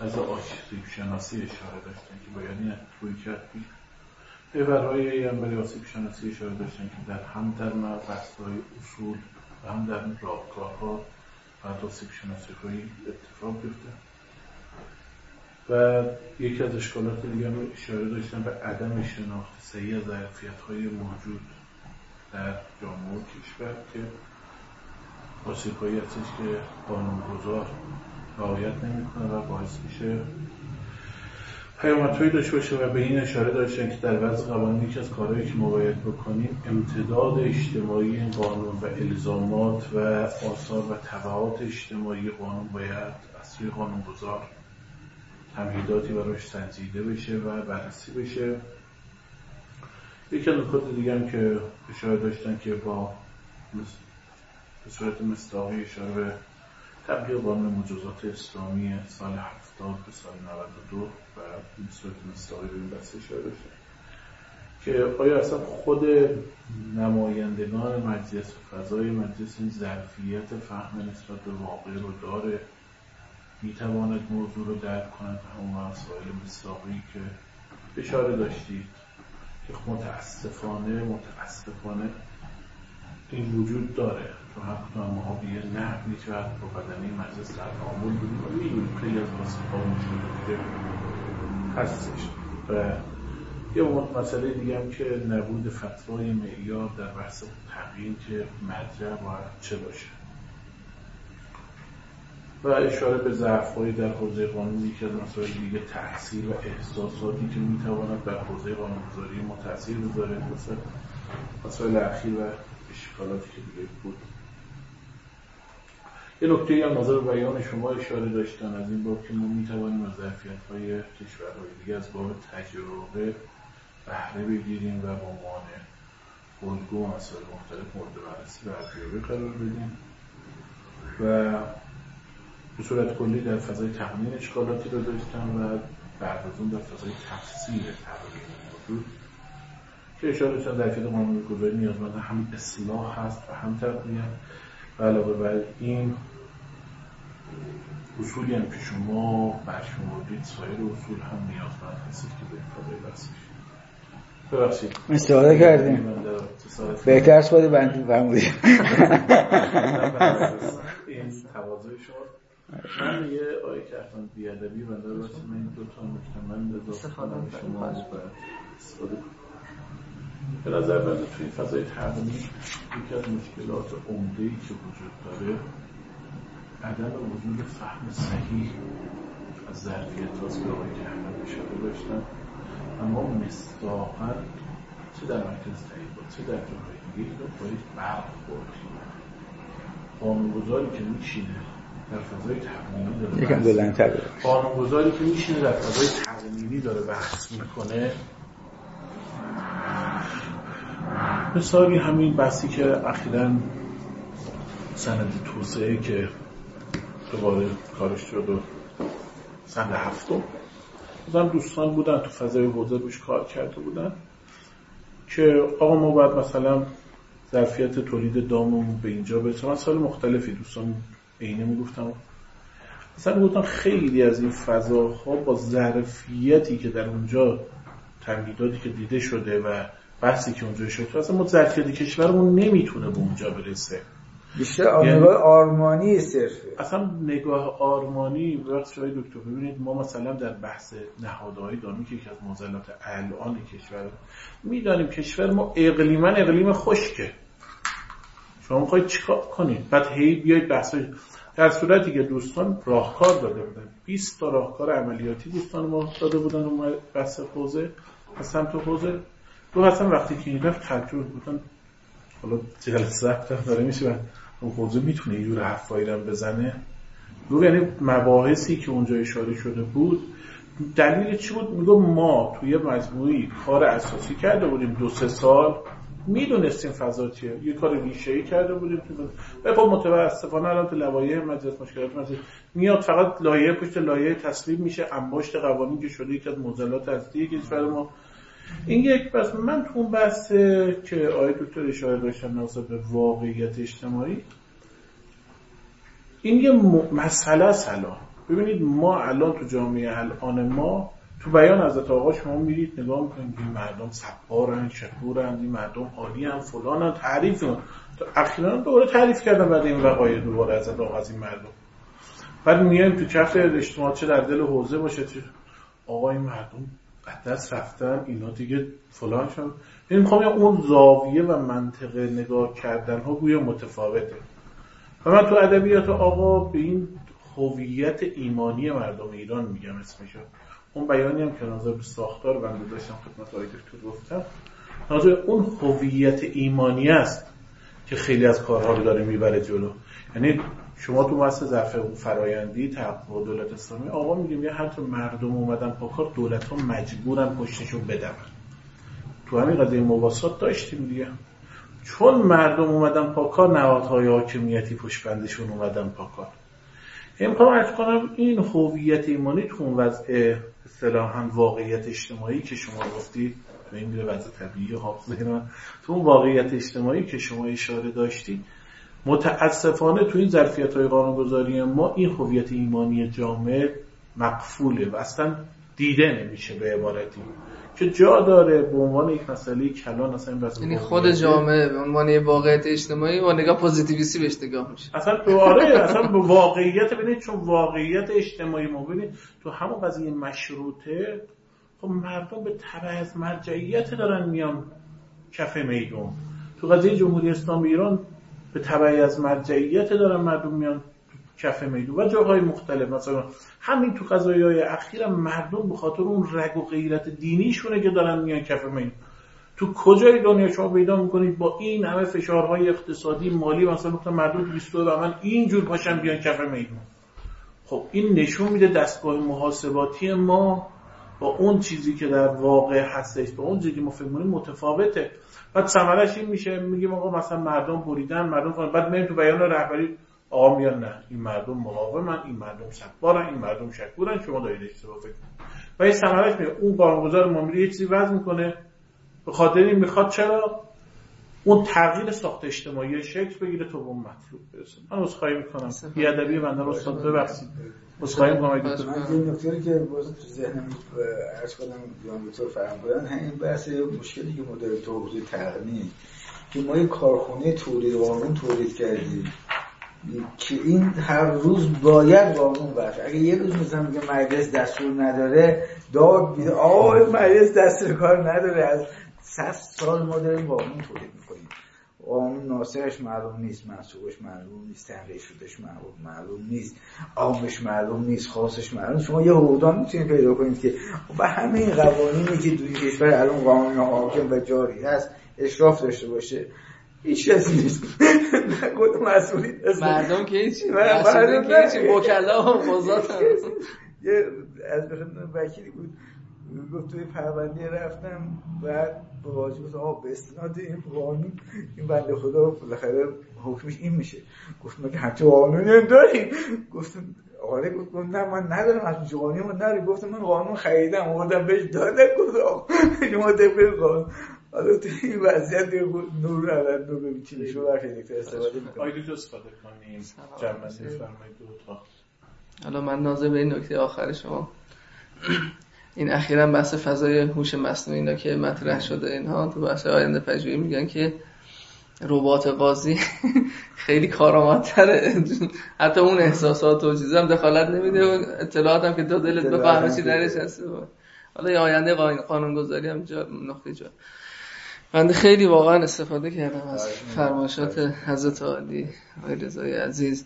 از آسیب شناسی اشاره داشتن که باید این روی کرد پیورهای هم برای آسیب شناسی اشاره داشتن که در هم در های اصول و هم در راهکارها و آسیب شناسی های اتفاق بیفته. و یکی از اشکالات دیگه رو اشاره داشتن به عدم شناخت صحیح ظرفیت های موجود. در جامعه کشور که آسیب هایی هستش که قانونگذار رعایت نمی‌کنه و باعث میشه پیامدهایی داشته باشه و به این اشاره داشتن که در وضع قوانین یکی از کارهایی که ما باید بکنیم امتداد اجتماعی این قانون و الزامات و آثار و طبعات اجتماعی قانون باید از سوی قانونگذار تمهیداتی براش سنجیده بشه و بررسی بشه. یکی نکات دیگه هم که اشاره داشتن که با به صورت مستاقی اشاره به تبلیغ قانون مجازات اسلامی سال 70 به سال 92 و به صورت مستاقی به این بحث اشاره داشته که آیا اصلا خود نمایندگان مجلس و فضای مجلس این ظرفیت فهم نسبت به واقع رو داره می‌تواند موضوع رو درک کند؟ همون مسائل مستاقی که اشاره داشتید. متاسفانه متاسفانه این وجود داره. هر کدوم ما به یه نحوی شاید با بدنی مجلس در تعامل بودیم خیلی از واسه ها مشکل هستش. و یه مسئله دیگه هم که نبود فتوای معیار در بحث تغییر که مرجع باید چه باشه. و اشاره به ضعف‌های در حوزه قانونی که از مسائل دیگه تحصیل و احساساتی که می‌تواند در حوزه قانونگذاری ما تاثیر بذاره مثل مسائل اخیر و اشکالاتی که دیگه بود. یه نکته هم نظر بیان شما اشاره داشتن از این باب که ما می‌توانیم از ظرفیت های کشورهای دیگه از باب تجربه بهره بگیریم و به عنوان الگو مسائل مختلف مورد بررسی و ارزیابی قرار بدیم. و به صورت کلی در فضای تقنین اشکالاتی رو داشتم و بعد از اون در فضای تفسیر تغییر موجود که اشاره شد در قانون گذاری نیازمند هم اصلاح هست و هم تقنیه و علاوه بر این اصولی هم که شما برشمردید سایر اصول هم نیازمند هستید که به این فضای بسید ببخشید. استفاده کردیم. بهتر استفاده بندی. <laughs> فرمودید این تواضع شما من یه آیه که احمد بیادبی بنده واسه من دو تا نکته من اضافه شما استفاده کنم به نظر بنده توی فضای تعلیمی یکی از مشکلات عمده که وجود داره عدم وجود فهم صحیح از ظرفیت هاست که آقای احمد اشاره داشتن. اما مستاقا چه در مرکز با چه در جاهای دیگه رو باید برق بردیم قانونگذاری که میشینه در یکم بلندتر قانونگذاری که میشینه در فضای تقنینی داره بحث می‌کنه. مثالی همین بحثی که اخیرا سند توسعه که دوباره کارش شد و سند هفتم. بودن دوستان بودن تو فضای حوزه روش کار کرده بودن که آقا ما باید مثلا ظرفیت تولید داممون به اینجا برسه. سال مختلفی دوستان اینه می‌گفتم. مثلا گفتم خیلی از این فضاها با ظرفیتی که در اونجا تمهیداتی که دیده شده و بحثی که اونجا شده اصلا ما ظرفیت کشورمون نمی‌تونه به اونجا برسه. بیشتر یعنی نگاه آرمانی صرفه اصلا نگاه آرمانی وقت شما دکتر ببینید ما مثلا در بحث نهادهای دامی که یکی از معضلات الان کشور می‌دانیم کشور ما اقلیما اقلیم خشکه. شما می‌خواید چیکار کنید؟ بعد هی بیاید بحث در صورتی که دوستان راهکار داده بودن. 20 تا راهکار عملیاتی دوستان ما داده بودن اون بحث حوزه از سمت حوزه. تو اصلا وقتی که این رفت تجربه بودن حالا جلسه داره میشه اون حوزه می‌تونه یه جور حرفایی رو بزنه؟ دور یعنی مباحثی که اونجا اشاره شده بود دلیل چی بود؟ میگو ما توی مجموعی کار اساسی کرده بودیم دو سه سال. می‌دونستیم فضا چیه. یه کار ریشه ای کرده بودیم و خب متاسفانه الان تو لوایح مجلس مشکلات مجلس میاد فقط لایه پشت لایه تسلیم میشه انباشت قوانین که شده یکی از معضلات اصلی کشور ما. این یک بس من تو اون بحث که آقای دکتر اشاره داشتن ناسب به واقعیت اجتماعی این یه مسئله است ببینید ما الان تو جامعه الان ما تو بیان حضرت آقا شما میرید نگاه می‌کنید این مردم سپارن شکورن این مردم عالی هم فلان تعریف اخیرا دوباره تعریف کردن بعد این وقایع دوباره حضرت آقا از این مردم. بعد میایم تو کف اجتماع چه در دل حوزه باشه چه آقا این مردم دست رفتن اینا دیگه فلان شد این می‌خوام اون زاویه و منطقه نگاه کردن ها گویا متفاوته. و من تو ادبیات آقا به این هویت ایمانی مردم ایران میگم اسمشو. اون بیانی هم که نظر به ساختار بنده داشتم خدمت آقای دکتر گفتم نظر اون هویت ایمانی است که خیلی از کارها رو داره می‌بره جلو. یعنی شما تو واسه ظرف فرایندی تحقق دولت اسلامی آقا میگیم یه حتی مردم اومدن پا کار دولت ها مجبورن پشتشون بدون تو همین قضیه مواسات داشتیم دیگه. چون مردم اومدن پا کار نهادهای حاکمیتی پشت بندشون اومدن پا کار. امکان کنم این هویت ایمانی تو اون وضع اصطلاحا واقعیت اجتماعی که شما گفتید به این وضع طبیعی حافظه من تو اون واقعیت اجتماعی که شما اشاره داشتید متاسفانه تو این ظرفیت های قانونگذاری ما این هویت ایمانی جامعه مقفوله و اصلا دیده نمیشه به عبارتی. که جا داره به عنوان یک مسئله کلان اصلا این یعنی خود جامعه به عنوان یک واقعیت اجتماعی با نگاه پوزیتیویستی بهش نگاه میشه. اصلا به آره اصلا به واقعیت ببینید چون واقعیت اجتماعی ما ببینید تو همون قضیه مشروطه خب مردم به تبع از مرجعیت دارن میان کف میدون. تو قضیه جمهوری اسلامی ایران به تبع از مرجعیت دارن مردم میان کف میدون و جاهای مختلف. مثلا همین تو قضایی های اخیر مردم به خاطر اون رگ و غیرت دینیشونه که دارن میان کف میدون. تو کجای دنیا شما پیدا می‌کنید با این همه فشارهای اقتصادی مالی مثلا گفتم مردم تو 22 من اینجور پاشن بیان کف میدون. خب این نشون میده دستگاه محاسباتی ما با اون چیزی که در واقع هستش با اون چیزی که ما فکر متفاوته. بعد ثمرش این میشه میگیم آقا مثلا مردم بریدن مردم فن. بعد میگیم تو بیان رهبری آقا میان نه این مردم مقاومن این مردم سکبارن این مردم شکورن شما دارید اشتباه فکر و این ثمرش میگه اون قانونگذار ما یه چیزی وضع می‌کنه. به خاطر این می‌خواد چرا؟ اون تغییر ساخت اجتماعی شکل بگیره تو اون مطلوب برسه. من عذرخواهی می‌کنم. بیادبی بنده رو استاد ببخشید. عذرخواهی می‌کنم. من این نکته که باز تو ذهنم عرض کنم جان دکتر فرمودن همین بحث مشکلی که ما داریم تو حوزه که ما یک کارخونه تولید قانون تولید کردیم. که این هر روز باید قانون باشه. اگه یه روز مثلا میگه مجلس دستور نداره داد بیده آه مجلس دستور کار نداره. از صد سال ما داریم قانون تولید می‌کنیم. قانون ناسرش معلوم نیست منصوبش معلوم نیست تحقیق شدش معلوم معلوم نیست عامش معلوم نیست خاصش معلوم شما یه حوضان می‌تونید پیدا کنید که و همه این قوانینی که دوی کشور الان قانون حاکم و جاری هست اشراف داشته باشه. هیچ کسی نیست. نگود مسئولی مردم که هیچی مردم که هیچی وکلا و قضات یه از وکیلی بود. گفت توی پرونده رفتم بعد به واجب گفت آقا به استناد این قانون این بنده خدا بالاخره حکمش این میشه. گفت مگه همچه قانونی داریم؟ گفتم آره گفت نه من ندارم از قانونی من ندارم گفتم من قانون خریدم آوردم بهش دادم. گفت شما طبق قانون. حالا تو این وضعیت نور علت نور ببین چی میشه. بخیر دکتر استفاده می‌کنم آیدو جو استفاده کنیم جمعه فرمایید دو تا. حالا من نازه به این نکته آخر شما. این اخیرا بحث فضای هوش مصنوعی اینا که مطرح شده اینها تو بحث آینده پژوهی میگن که ربات قاضی <laughs> خیلی کارآمدتره. حتی اون احساسات و چیزا هم دخالت نمیده. و اطلاعات هم که تو دلت بفهمه چی درش هست حالا یه آینده قانونگذاری هم جا نقطه جا بنده خیلی واقعا استفاده کردم از فرمایشات حضرت عالی آقای رضای عزیز.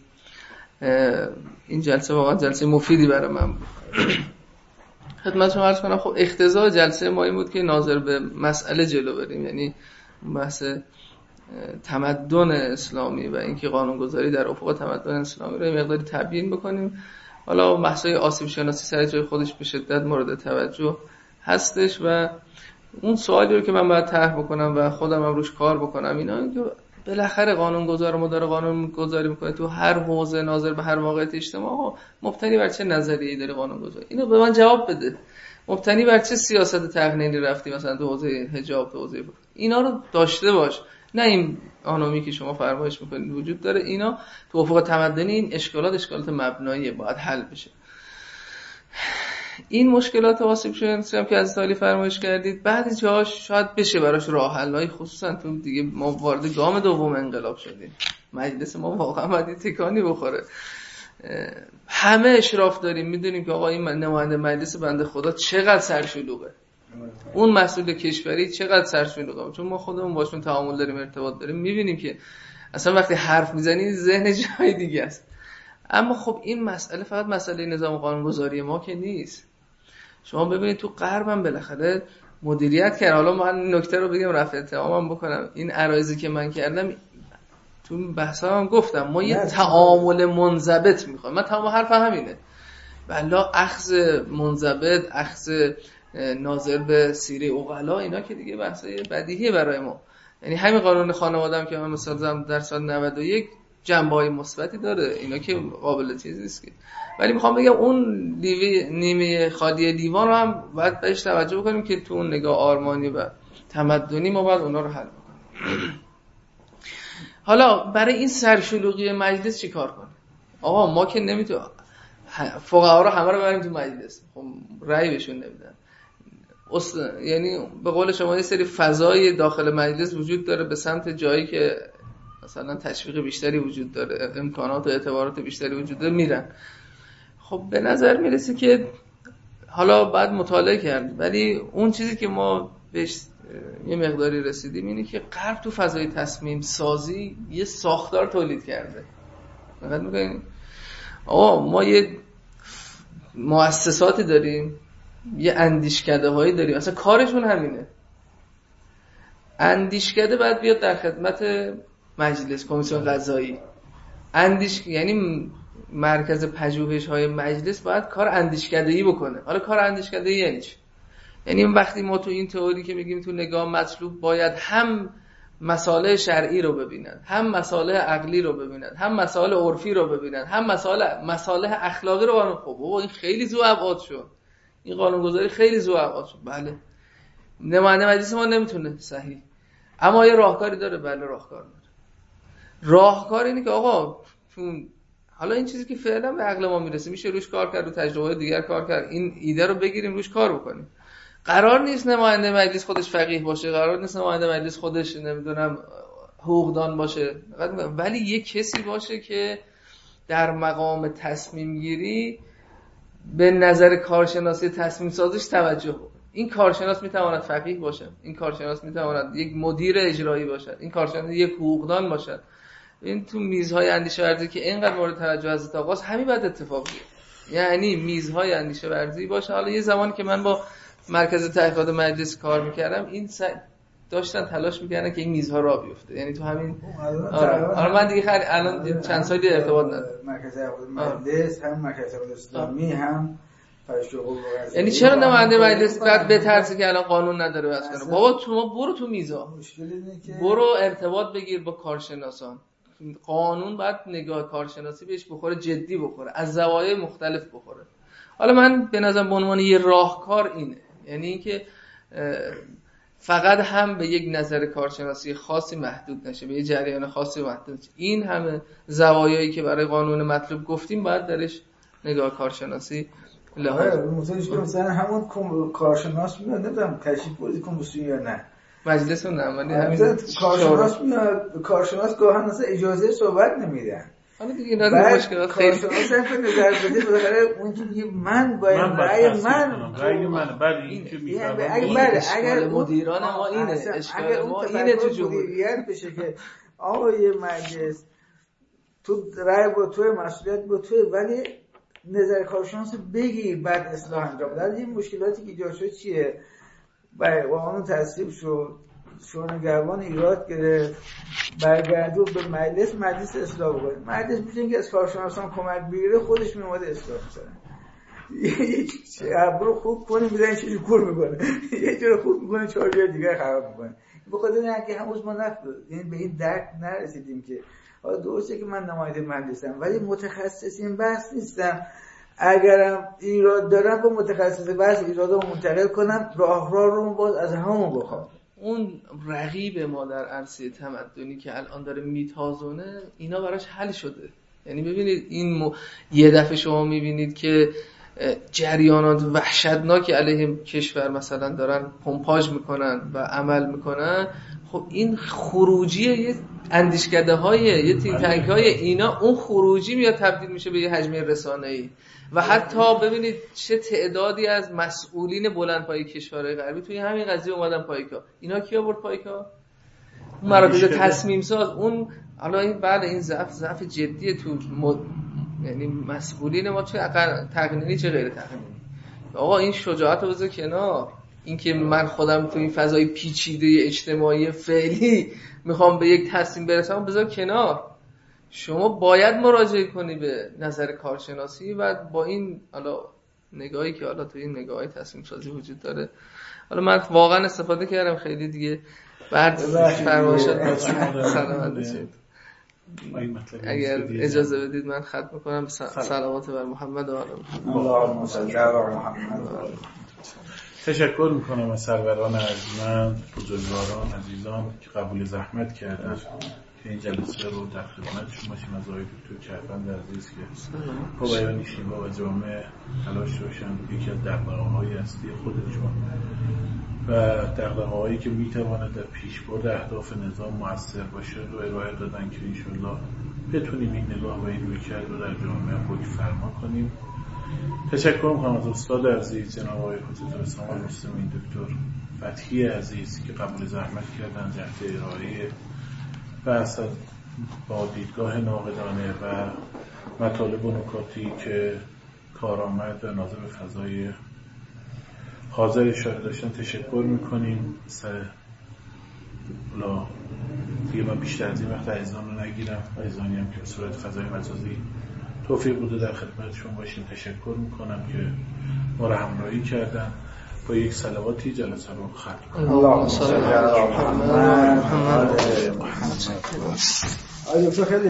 این جلسه واقعا جلسه مفیدی برای من بود. خدمت شما عرض کنم خب اختزاع جلسه ما این بود که ناظر به مسئله جلو بریم یعنی بحث تمدن اسلامی و اینکه قانونگذاری در افق تمدن اسلامی رو مقداری تبیین بکنیم. حالا بحثای آسیب شناسی سر جای خودش به شدت مورد توجه هستش و اون سوالی رو که من باید طرح بکنم و خودم هم روش کار بکنم اینا که بالاخره قانون گذار ما داره قانون گذاری می‌کنه تو هر حوزه ناظر به هر موقعیت اجتماع مبتنی بر چه نظریه‌ای داره قانون گذاری اینو به من جواب بده. مبتنی بر چه سیاست تقنینی رفتی مثلا تو حوزه حجاب تو حوزه اینا رو داشته باش. نه این آنومی که شما فرمایش می‌کنید وجود داره. اینا تو افق تمدنی این اشکالات اشکالات مبنایی باید حل بشه. این مشکلات آسیب شناسی هم که از تالی فرمایش کردید بعد جاش شاید بشه براش راه حلای خصوصا تو دیگه ما وارد گام دوم انقلاب شدیم. مجلس ما واقعا باید تکانی بخوره. همه اشراف داریم. می‌دونیم که آقا این نماینده مجلس بنده خدا چقدر سرشلوغه. اون مسئول کشوری چقدر سرشلوغه؟ چون ما خودمون باشون تعامل داریم ارتباط داریم. می‌بینیم که اصلا وقتی حرف می‌زنی ذهن جای دیگه است. اما خب این مسئله فقط مسئله نظام قانونگذاری ما که نیست. شما ببینید تو غربم بالاخره مدیریت کرد. حالا من نکته رو بگم رفع اتهامم بکنم. این عرایزی که من کردم تو بحثا هم گفتم. ما یه تعامل منضبط می‌خوایم. من تمام حرف همینه. بلا اخذ منضبط اخذ ناظر به سیره اوغلا اینا که دیگه بحثای بدیهیه برای ما. یعنی همین قانون خانواده که من مثلا در سال 91 جنبه های مثبتی داره. اینا که قابل چیزی نیست که. ولی می‌خوام بگم اون نیمه خالی لیوان رو هم باید بهش توجه بکنیم که تو اون نگاه آرمانی و تمدنی ما باید اونا رو حل بکنیم. <clears throat> حالا برای این سرشلوغی مجلس چی کار کنیم آقا ما که نمی‌تونیم فقها رو همه رو بریم تو مجلس. خب رأی بهشون نمیدن. یعنی به قول شما یه سری فضای داخل مجلس وجود داره به سمت جایی که مثلا تشویق بیشتری وجود داره امکانات و اعتبارات بیشتری وجود داره میرن. خب به نظر می‌رسه که حالا بعد مطالعه کرد ولی اون چیزی که ما بهش یه مقداری رسیدیم اینه که غرب تو فضای تصمیم سازی یه ساختار تولید کرده. فقط میگن آقا ما یه مؤسساتی داریم یه اندیشکده هایی داریم اصلا کارشون همینه. اندیشکده باید بیاد در خدمت مجلس کمیسیون قضایی. اندیش یعنی مرکز پژوهش های مجلس باید کار اندیشکده بکنه. حالا کار اندیشکده یعنی چی؟ یعنی وقتی ما تو این تئوری که میگیم تو نگاه مطلوب باید هم مسائل شرعی رو ببینن هم مسائل عقلی رو ببینن هم مسائل عرفی رو ببینن هم مسائل مسائل اخلاقی رو ببینن. خب بابا این خیلی زو ابعاد شد. این قانونگذاری خیلی زو ابعاد شد. بله. نماینده مجلس ما نمی‌تونه صحیح. اما یه راهکاری داره. بله راهکار داره. راهکار اینه که آقا حالا این چیزی که فعلا به عقل ما می‌رسه میشه روش کار کرد و تجربه دیگر کار کرد. این ایده رو بگیریم روش کار بکنیم. قرار نیست نماینده مجلس خودش فقیه باشه قرار نیست نماینده مجلس خودش نمی‌دونم حقوقدان باشه. ولی یه کسی باشه که در مقام تصمیم گیری به نظر کارشناسی تصمیم سازش توجه این کارشناس می‌تواند فقیه باشه. این کارشناس می‌تواند یک مدیر اجرایی باشد. این کارشناس یک حقوقدان باشد. این تو میزهای اندیشه ورزی که اینقدر مورد توجه از آقاست همین بعد اتفاق یعنی میزهای اندیشه ورزی باشه حالا یه زمانی که من با مرکز تحقیقات مجلس کار می‌کردم این داشتن تلاش می‌کردن که این میزها را بیفته. یعنی تو همین آره, آره من دیگه خیلی الان چند سالی ارتباط ندارم. مرکز مجلس هم مرکز اسلامی هم یعنی چرا نماینده مجلس بعد به ترسی که الان قانون نداره بس کنه بابا تو برو تو میزا. برو ارتباط بگیر با کارشناسان. قانون بعد نگاه کارشناسی بهش بخوره جدی بخوره از زوایای مختلف بخوره. حالا من به نظرم به عنوان یه راهکار اینه. یعنی اینکه فقط هم به یک نظر کارشناسی خاصی محدود نشه به یک جریان خاصی محدود نشه. این همه زوایایی که برای قانون مطلوب گفتیم باید درش نگاه کارشناسی لحاظ آره مثلا همون کارشناس میاد نمی‌دونم تشریف بازی کمیسیون یا نه. مجلس نه ولی همین کارشناس میاد کارشناس گاهن مثلا اجازه صحبت نمیدن. حالا دیگه اینا مشکلات خیلی کارشناس هم نظر بده بالاخره اون که میگه من باید رأی من رأی من بله این که می‌فهمم اگر بله اگر مدیران ما اینه اشکال ما اینه تو جمهوریت بشه که آقای مجلس تو رأی با تو مسئولیت با تو ولی نظر کارشناس بگیر بعد اصلاح انجام بده. این مشکلاتی که ایجاد شد چیه؟ قانون تصویب شد. شورنگروان ایراد گرفت برگردو به مجلس مجلس اصلاح بکنه. مجلس میشه که از کارشناسان کمک بگیره خودش میومده اصلاح یه برو خوب کنه می‌زنی چیزی کور می‌کنه. یه جور خوب می‌کنه چهار جای دیگه خراب می‌کنه. بخاطر نه که هموز ما نفت یعنی به این درک نرسیدیم که. درسته که من نماینده مجلسم ولی متخصص این بحث نیستم اگرم ایراد دارم با متخصص بحث ایراد رو منتقل کنم راه راه رو باز از همون بخوام. اون رقیب ما در عرصه تمدنی که الان داره میتازونه اینا براش حل شده. یعنی ببینید این یه دفعه شما می‌بینید که جریانات وحشتناکی علیه کشور مثلا دارن پمپاژ می‌کنن و عمل می‌کنن خب این خروجی یه اندیشکده های یه تینک های اینا اون خروجی میاد تبدیل میشه به یه حجمه رسانه ای و حتی ببینید چه تعدادی از مسئولین بلند پای کشورهای غربی توی همین قضیه اومدن پایکا. اینا کیا برد پایکا؟ اون مراکز تصمیم ساز اون حالا این بله این ضعف ضعف جدیه تو. یعنی مسئولین ما چه تقنینی چه غیر تقنینی آقا این شجاعت رو بذار کنار. اینکه من خودم تو این فضای پیچیده اجتماعی فعلی می‌خوام به یک تصمیم برسم بذار کنار. شما باید مراجعه کنی به نظر کارشناسی و با این حالا نگاهی که حالا تو این نگاه تصمیم سازی وجود داره. حالا من واقعا استفاده کردم خیلی دیگه بعد فرماشت اگر اجازه بدید من ختم می‌کنم سلامات بر محمد و تشکر می‌کنم از سروران ارجمند بزرگواران عزیزان که قبول زحمت کردن. که این جلسه رو در خدمت شما باشیم از آقای دکتر چرفند عزیز که با بیان شیوا و جامعه تلاش روشن یکی از دقدقه‌های اصلی خودشون و دقدقه‌هایی که می‌تواند در پیشبرد اهداف نظام موثر باشه رو ارائه دادن که انشالله بتونیم این نگاه و این روی کرد رو در جامعه خود فرما کنیم. تشکر می‌کنم از استاد عزیز جناب آقای حجت الاسلام المسلمین دکتر فتحی عزیز که قبول زحمت کردن جهت ارائه بحث با دیدگاه ناقدانه و مطالب و نکاتی که کارآمد و ناظر فضای حاضر اشاره داشتن تشکر می‌کنیم. سر حالا دیگه من بیشتر از این وقت عیزان رو نگیرم. عیزانی هم که صورت فضای مجازی توفیق بوده در خدمتشون باشیم. تشکر می‌کنم که ما رو همراهی کردن. با یک سلواتی جلسه رو ختم اللهم صل علی محمد. محمد.